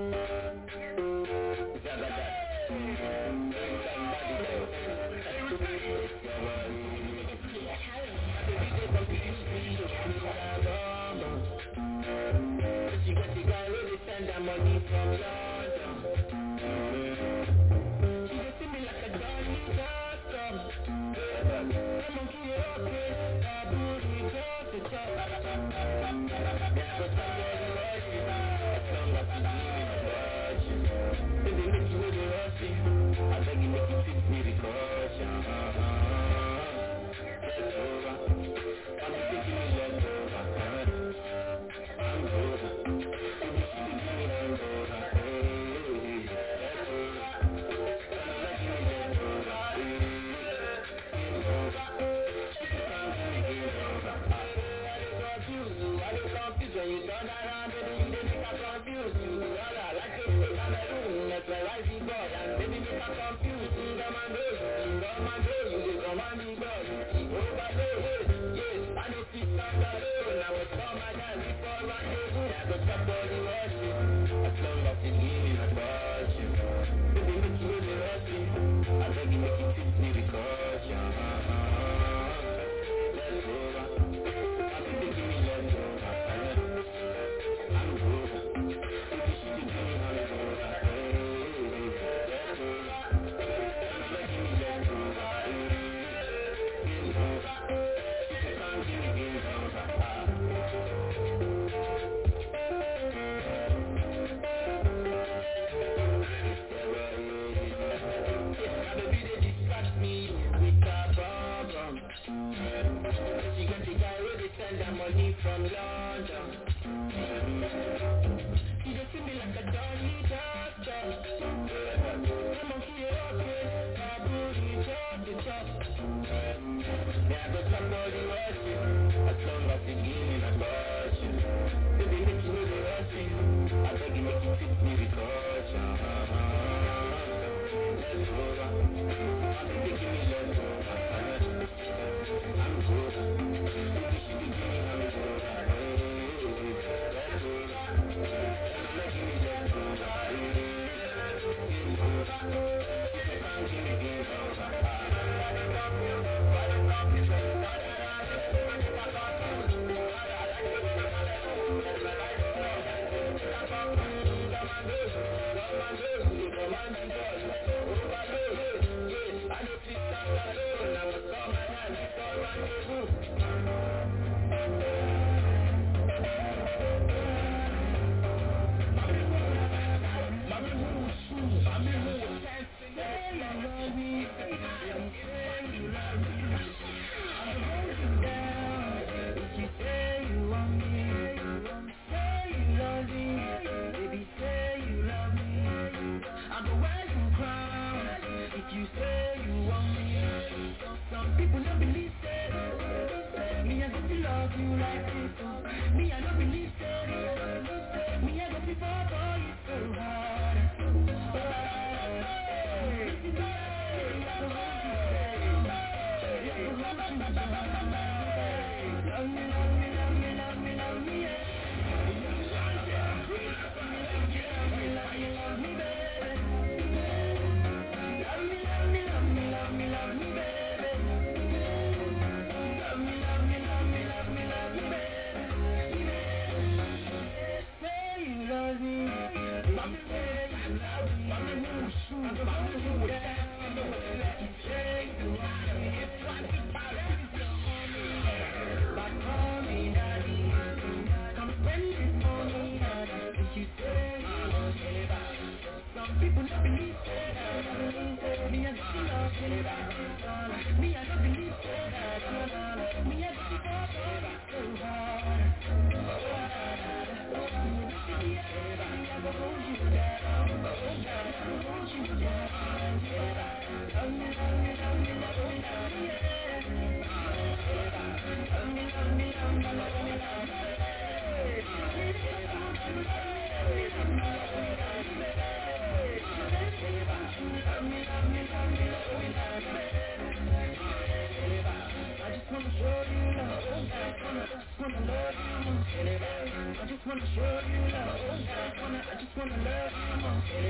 wanna you love. I just wanna love you.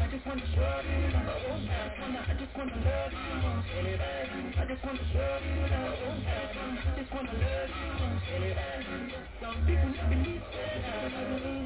I just wanna show you love. I just wanna love you. I just wanna show you love. I just wanna love you. Some people believe that.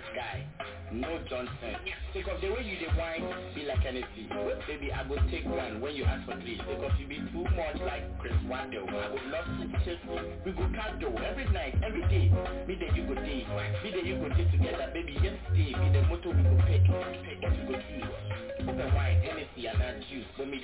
nice guy. No Johnson. Because the way you dey wine, be like Hennessy. Baby, I go take one when you ask for three. Because you be too much like Chris Waddle. I would love to chase you. We go cardo every night, every day. Me there you go day. Me there you go day together, baby. Yes, Yesterday, me the motor we go pick. Pick, we go choose. Open wine, Hennessy, and not juice. But me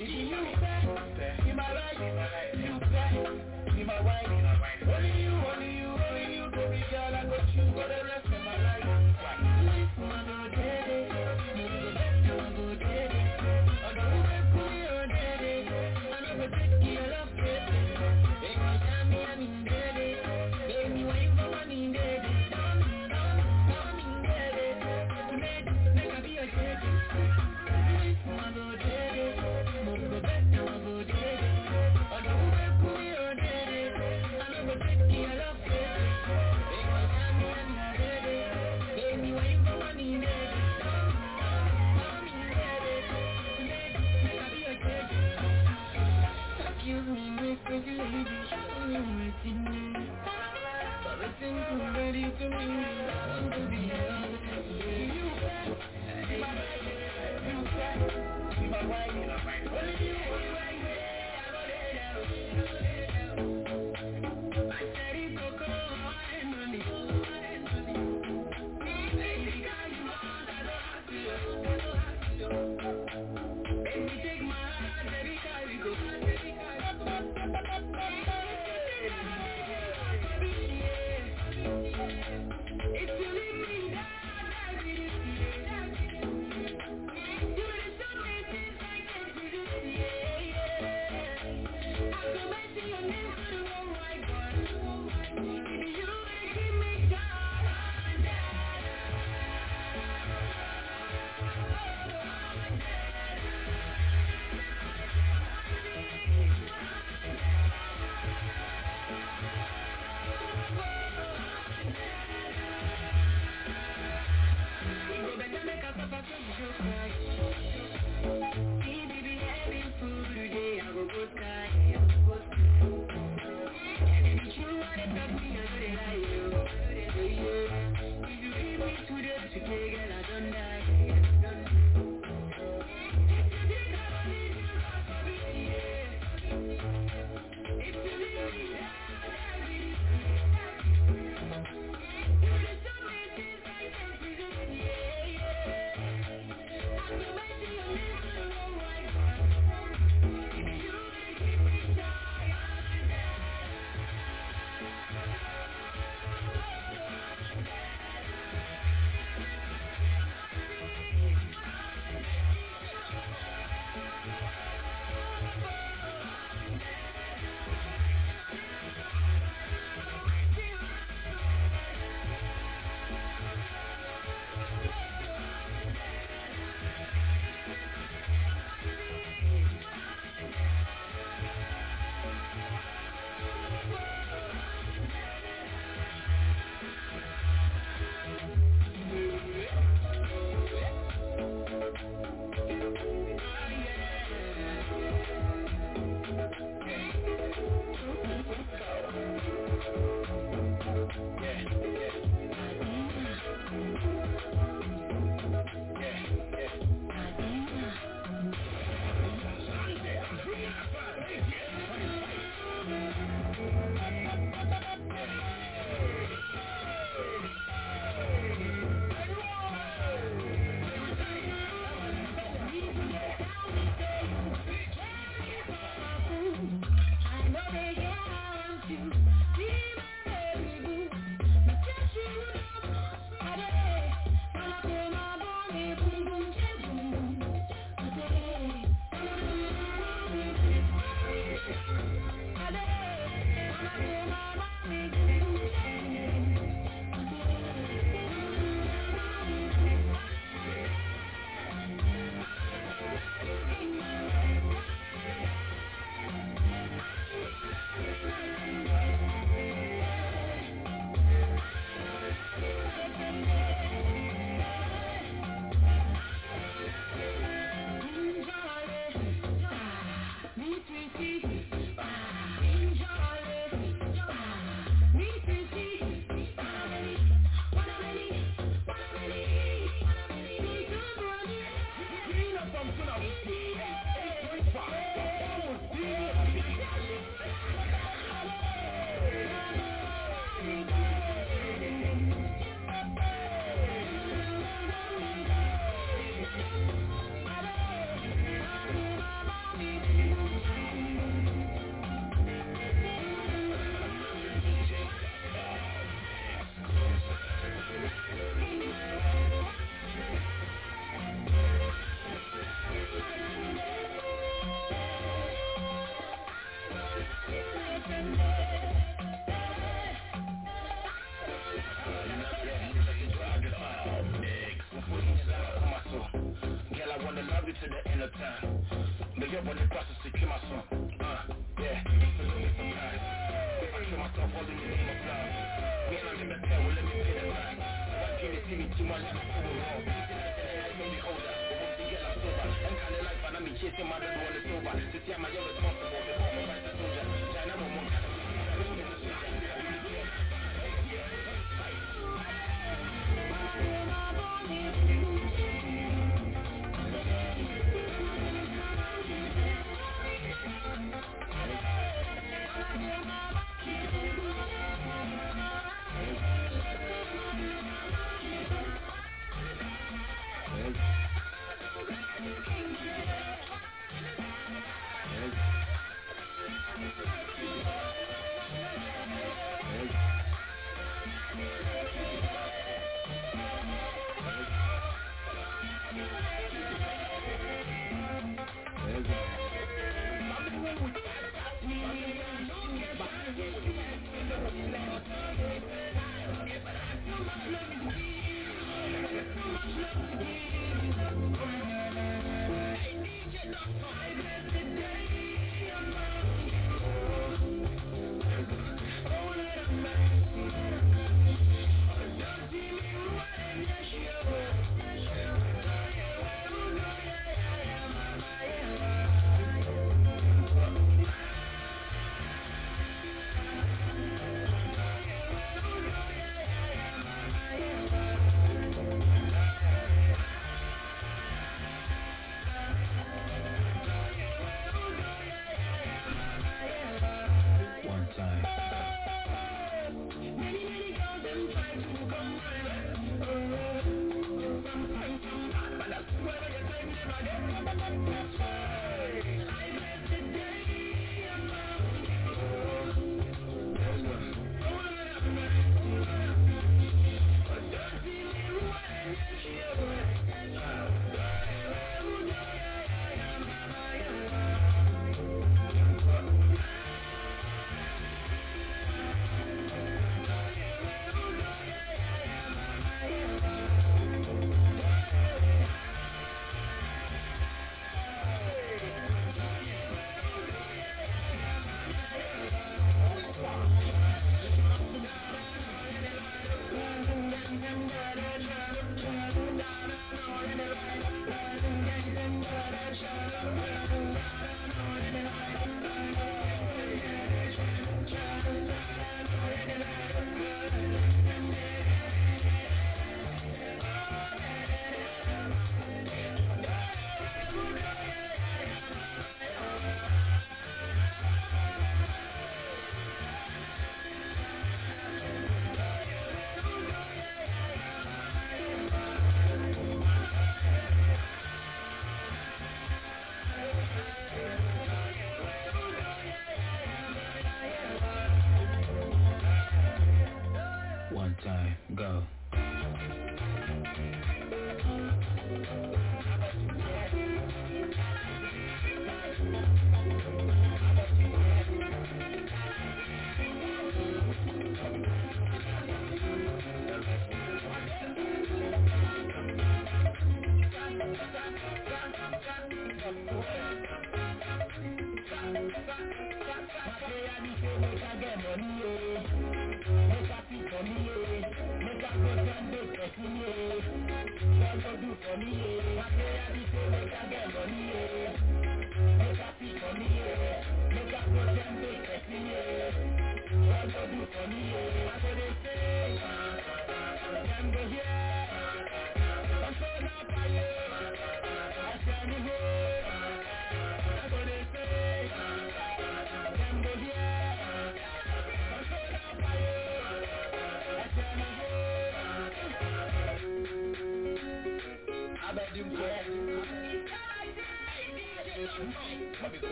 time.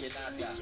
Go. for me.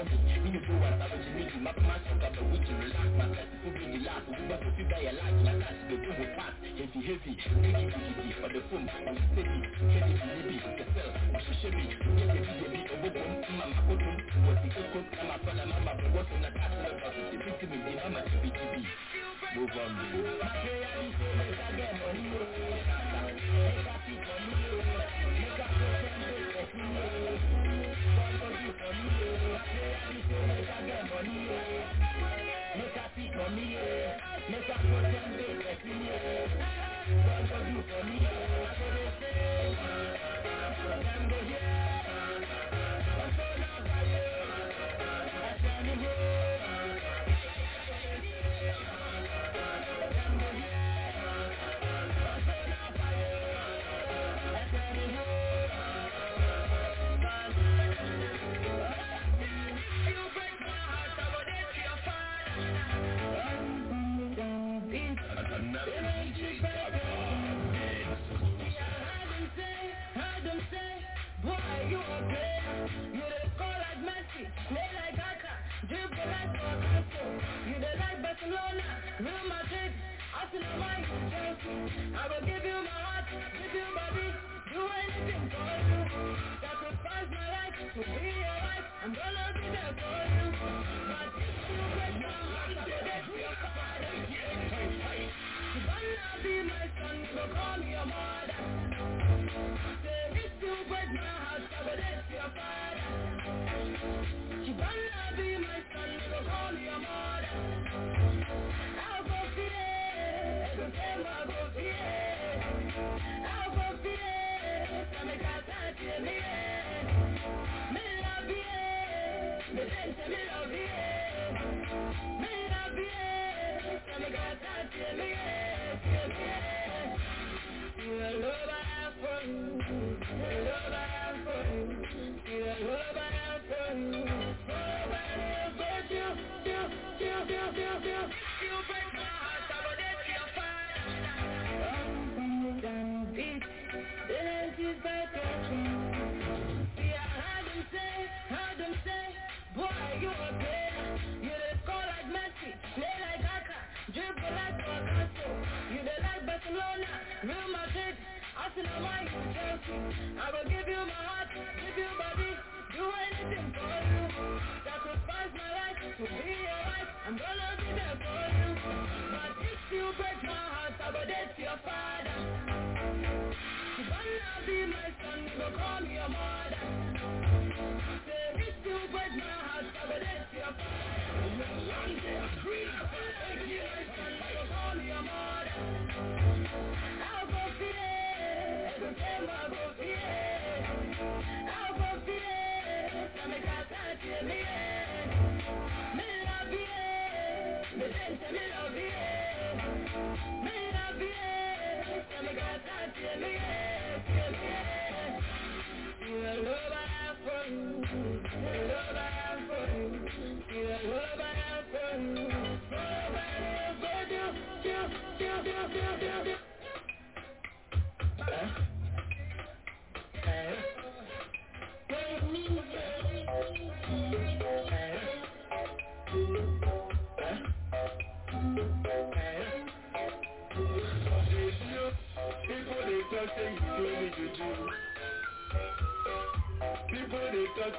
mọ́tò nínú tó wà tábà ti méjì má má sọ̀kà bẹ̀ wíjì relax má kàtí fún bèjì láàbù gbogbo tó fi dáyà láàbù látàsí bẹ̀ tó wò pass heavy heavy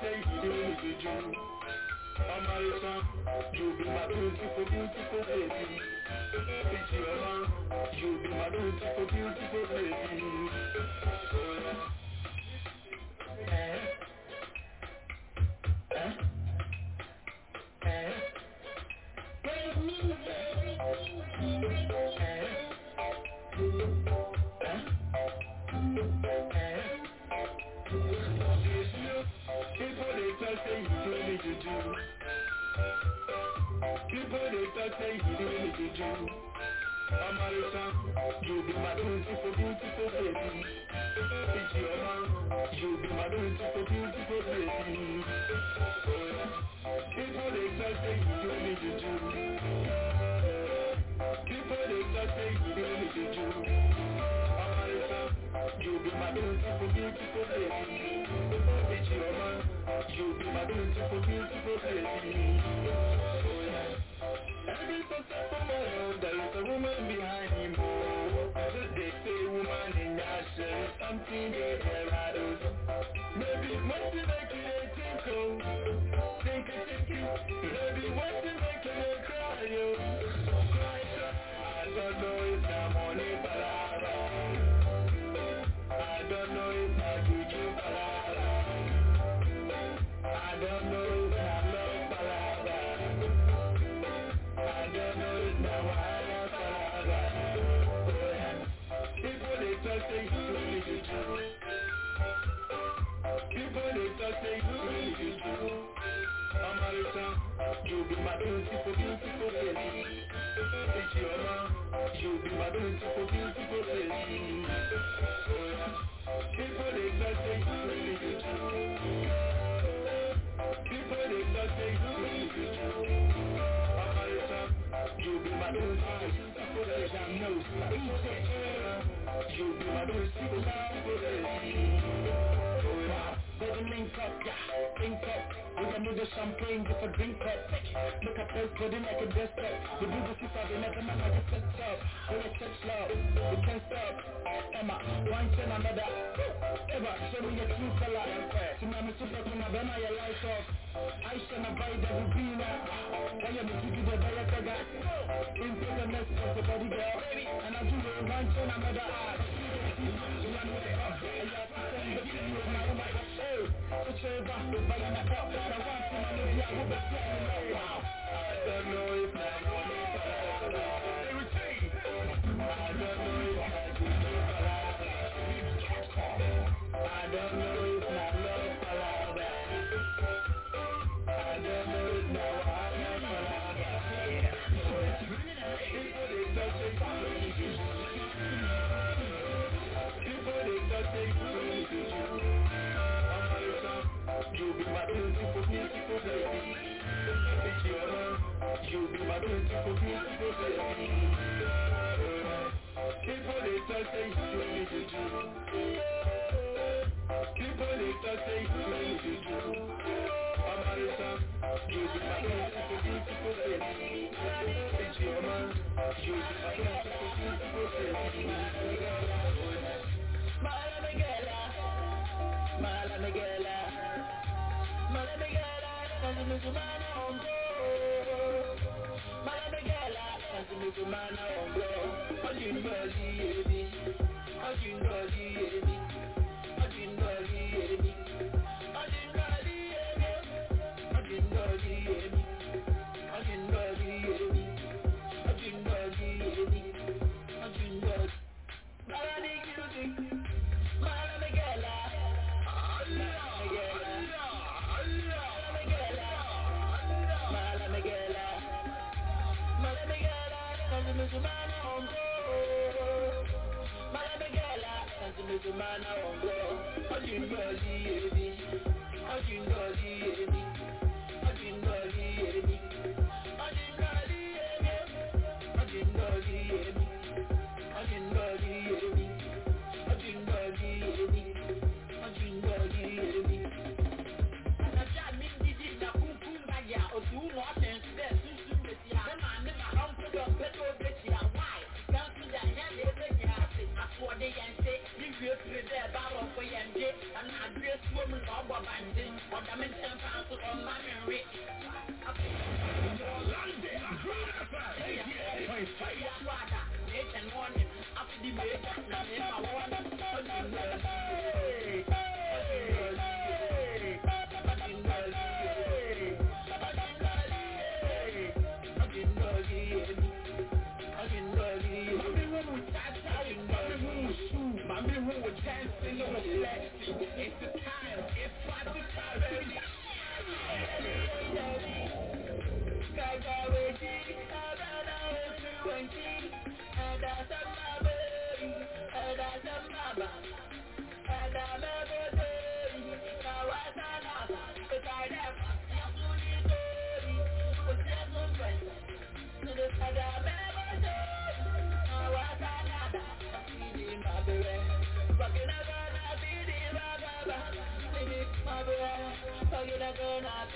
say you be my principal, principal champagne, get a drink cup Look up out to the naked dress up We do this is the never man like a sex up. We a sex love, we can't stop. Emma, one turn another. Ever, show me your true color. Tsunami super kuna bema ya light I Aisha na vibe ya rubina Kaya mziki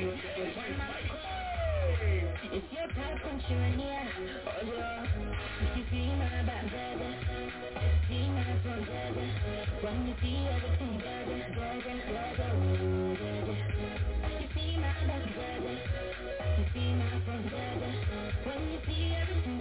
It's your power passing through oh yeah You see my bad brother, See my front, brother. When you see everything, brother Brother, brother, baby You see my bad brother, You see my front, brother. When you see everything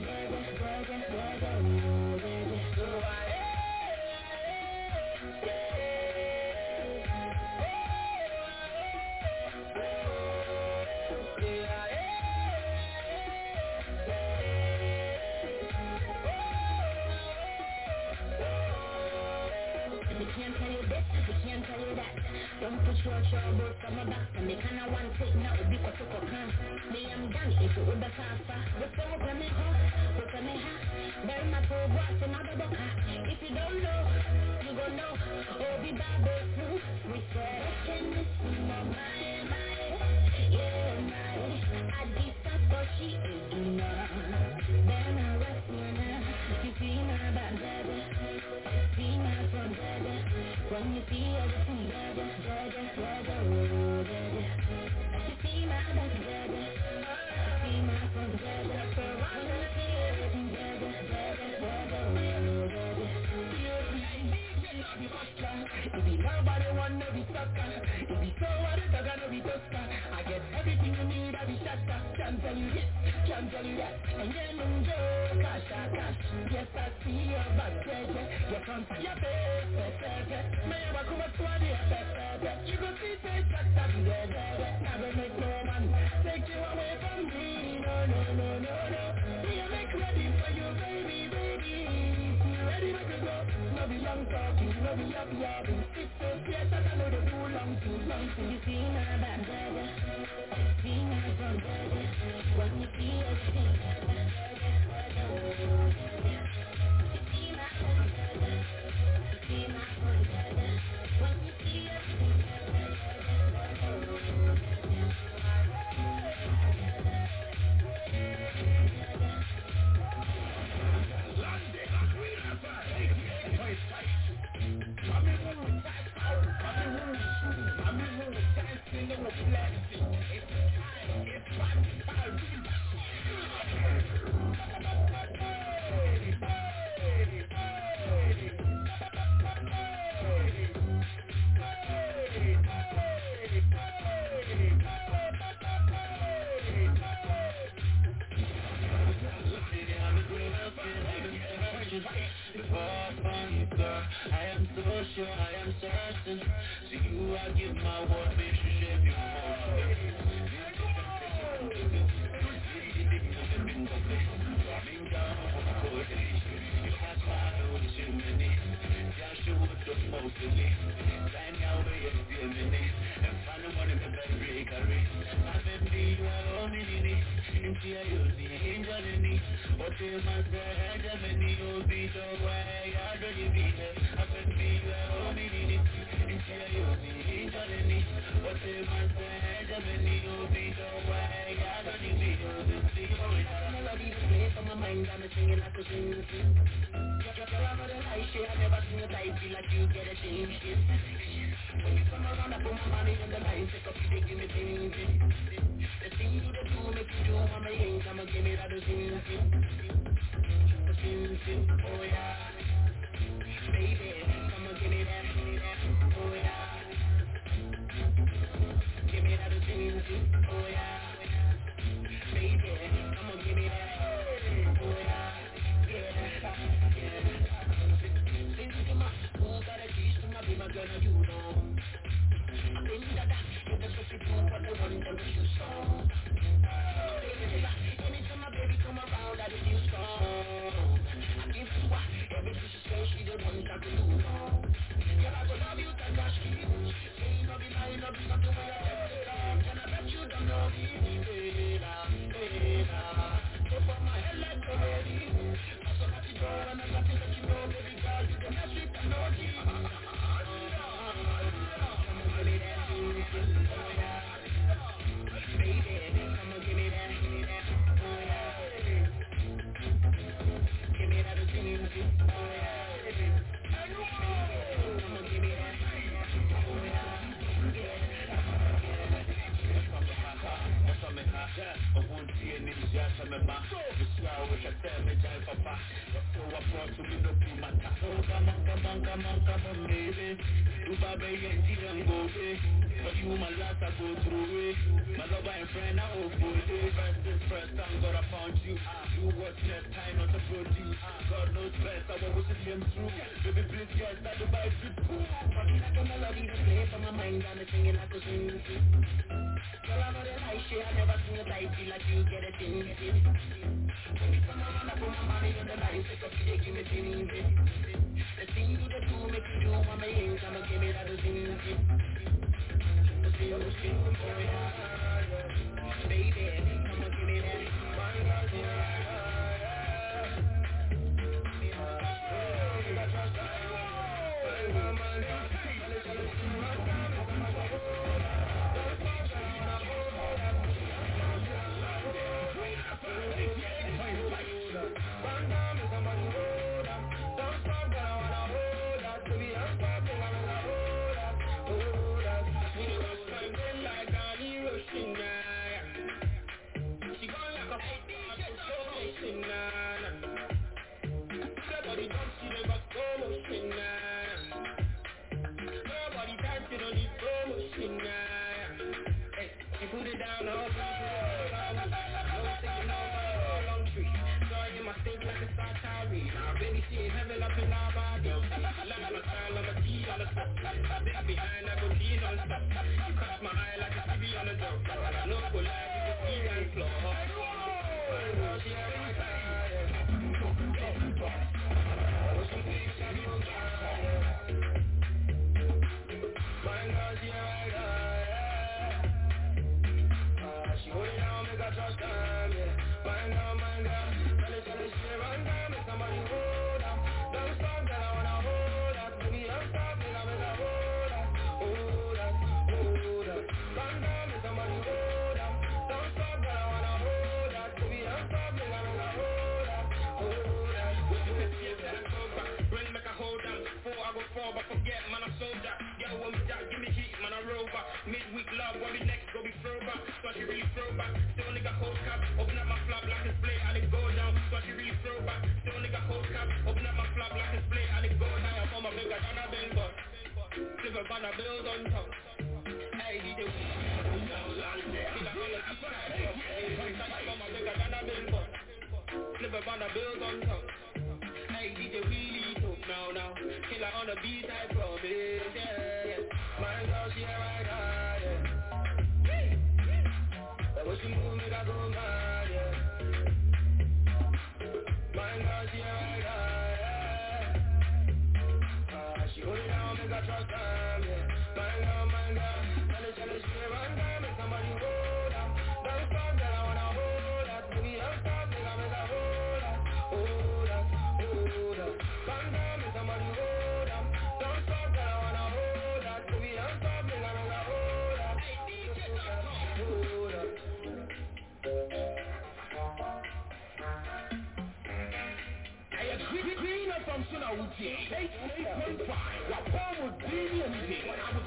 shit. They stay I was DMZ when I was...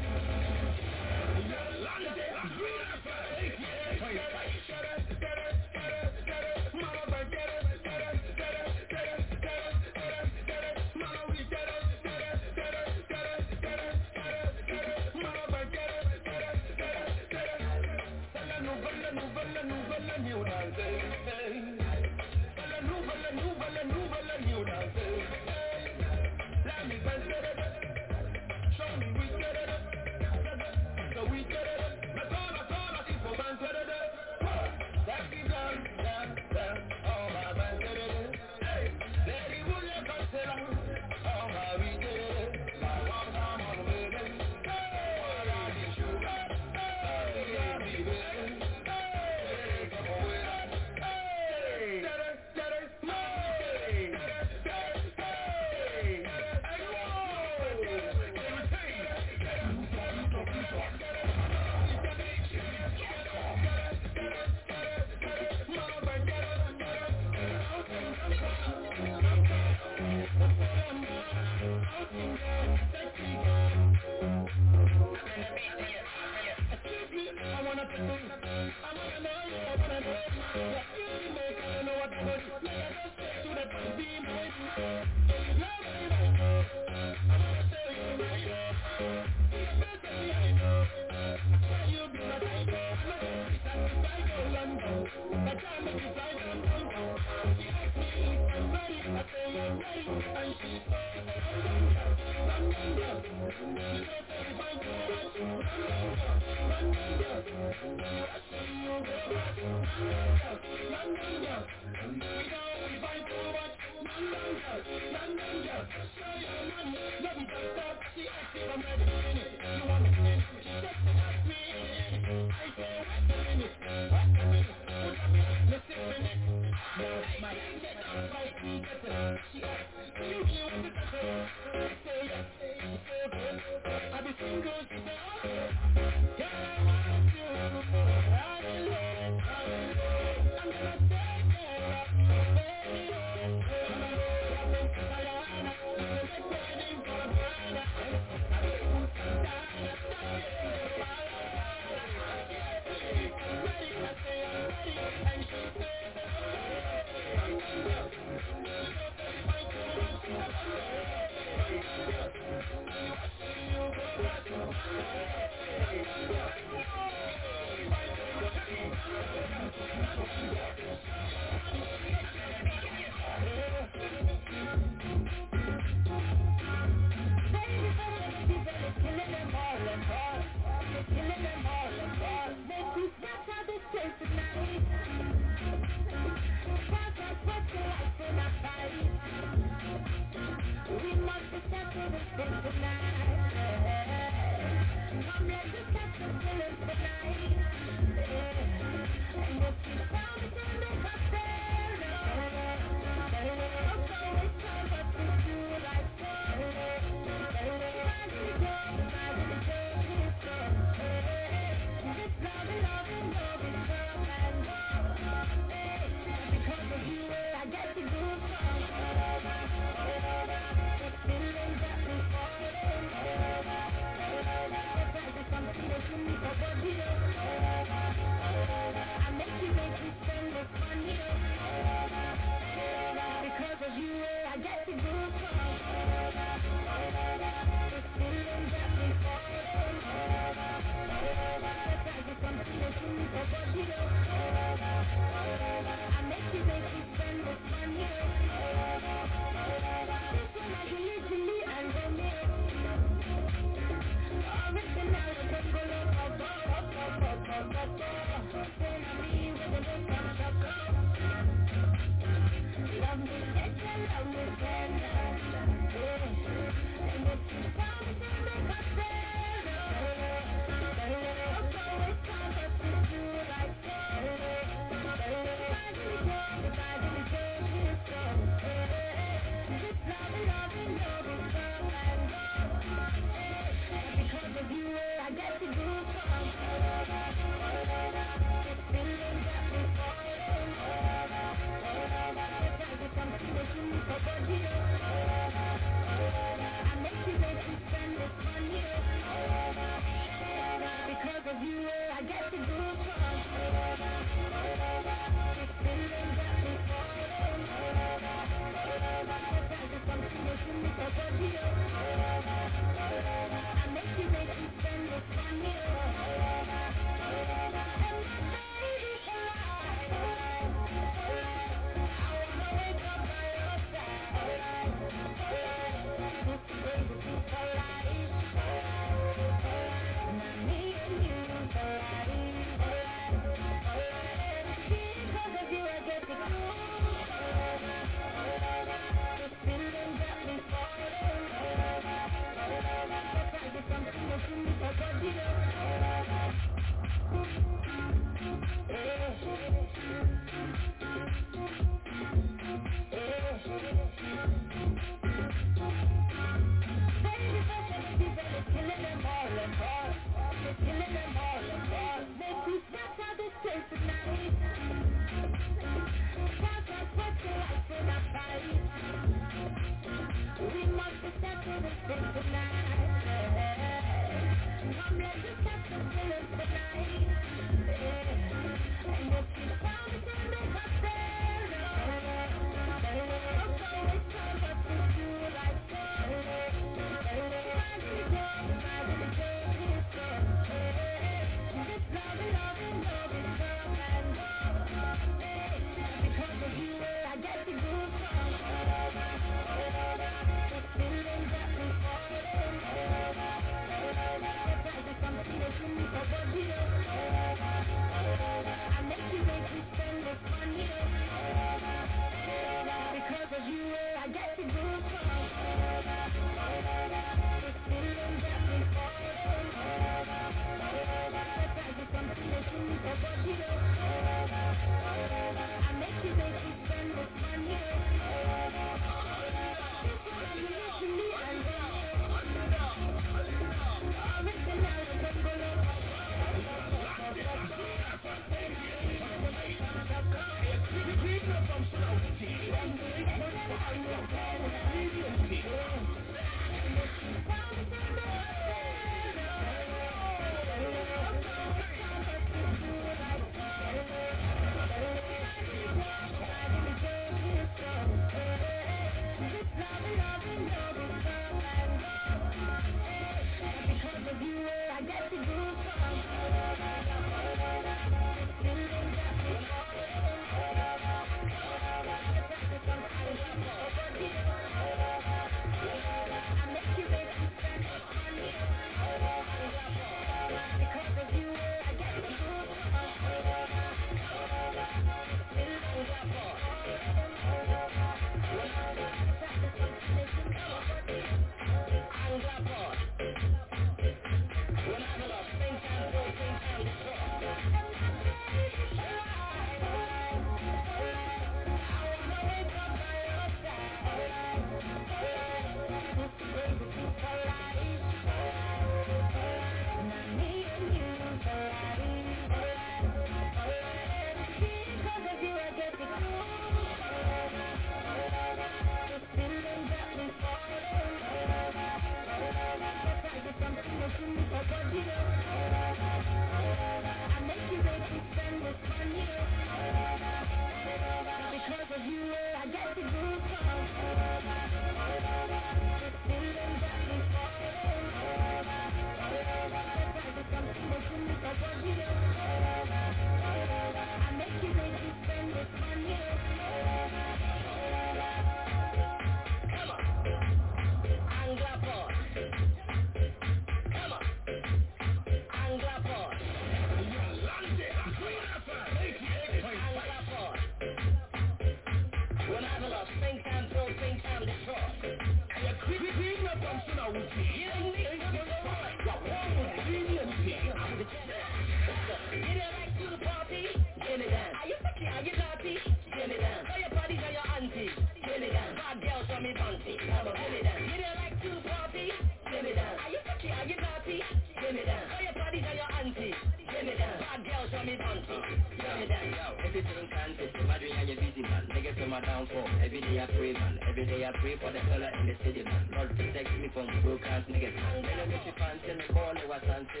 pray for the color in the city Lord protect me from broke ass niggas. And then I make you fancy me call you a sanity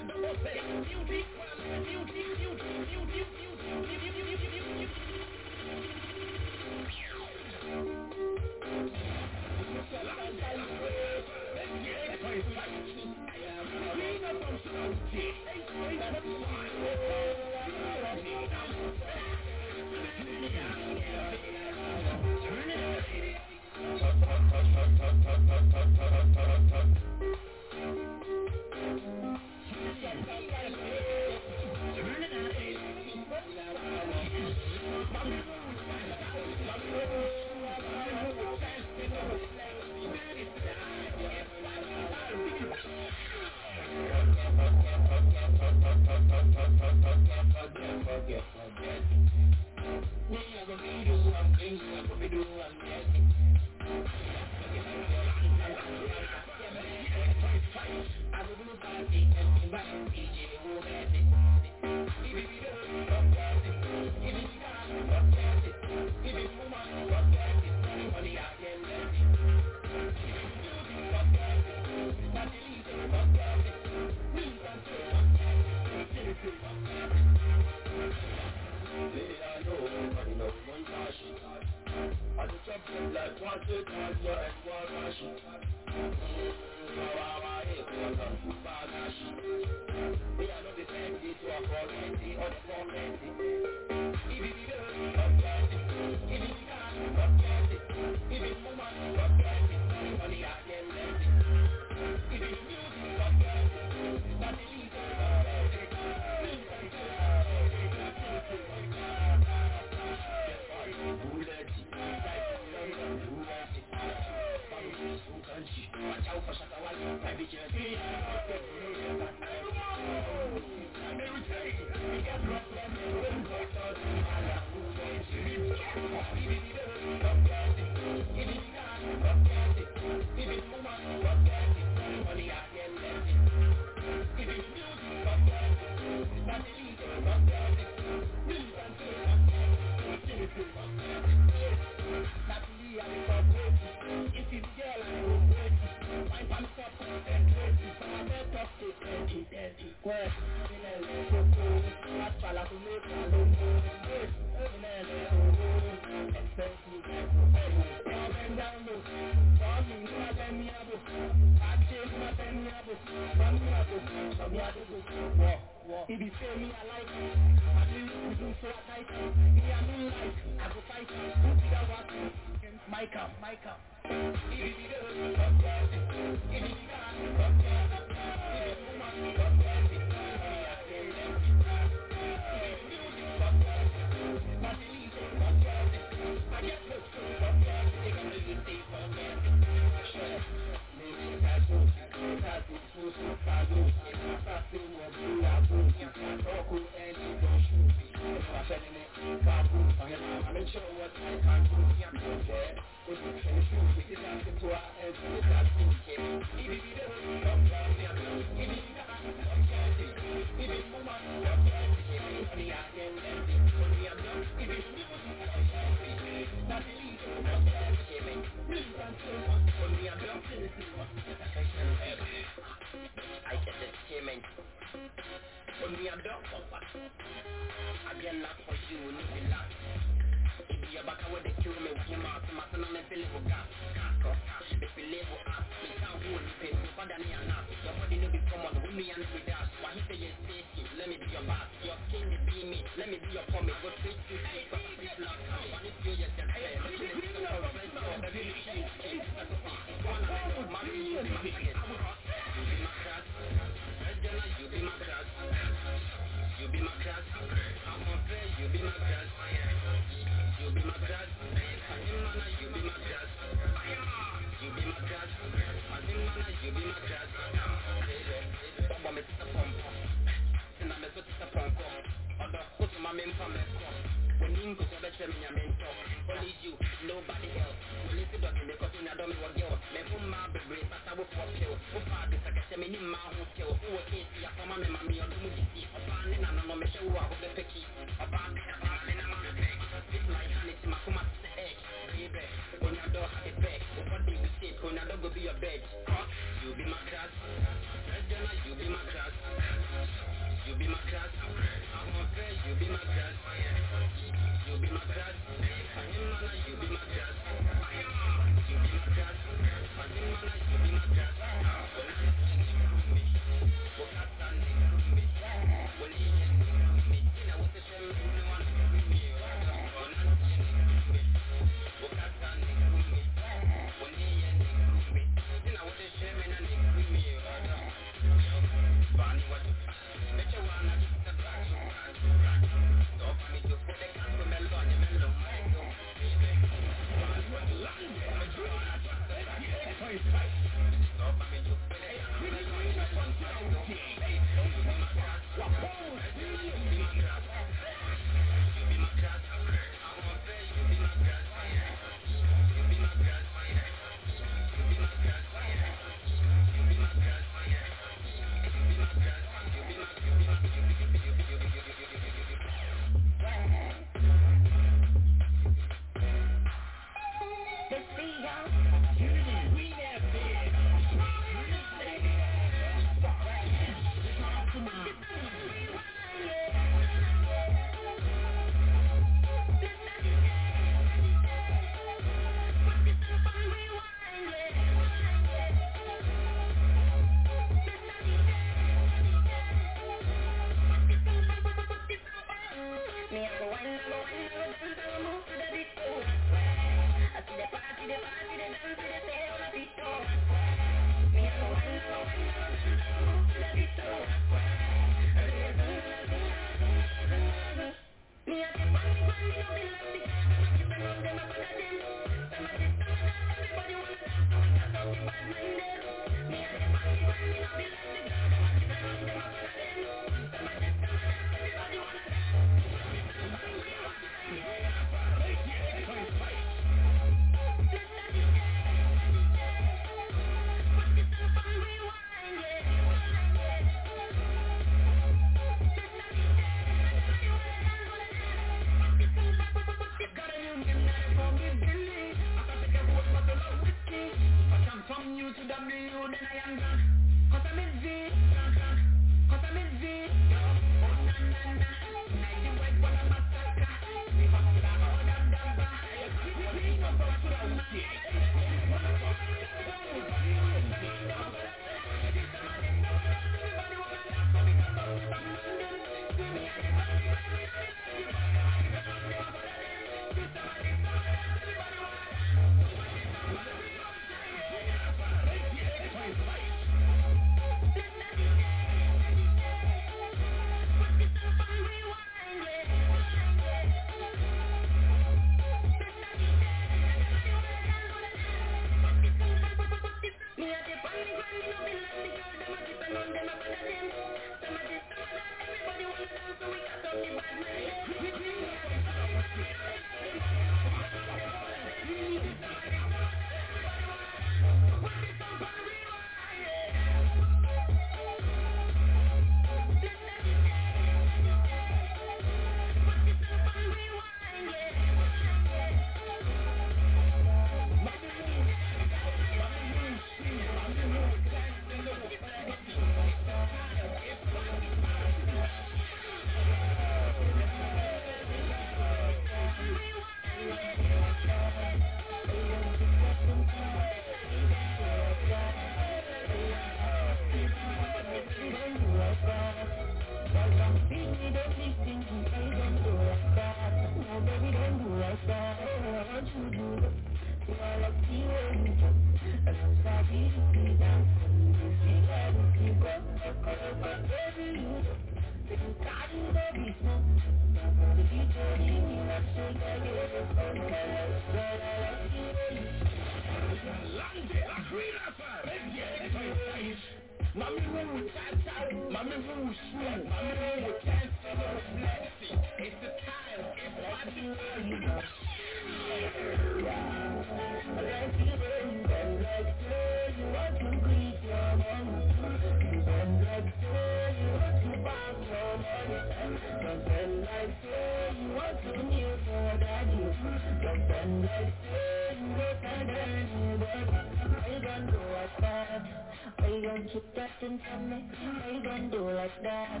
took that and tell me Why you don't do like that?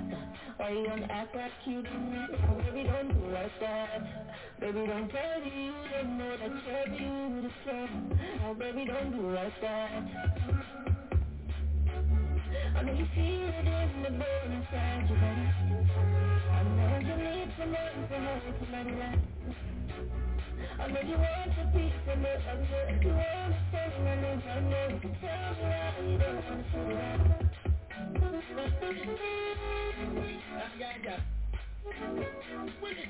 Why you don't act like you don't know? Baby, don't do like that Baby, don't tell me you don't know that you're beautiful Oh, baby, don't do like that I know you feel it in the bone inside your body I know you need someone to hold somebody like I know you want to be from it I know you want to say my name I know you can tell me Wicked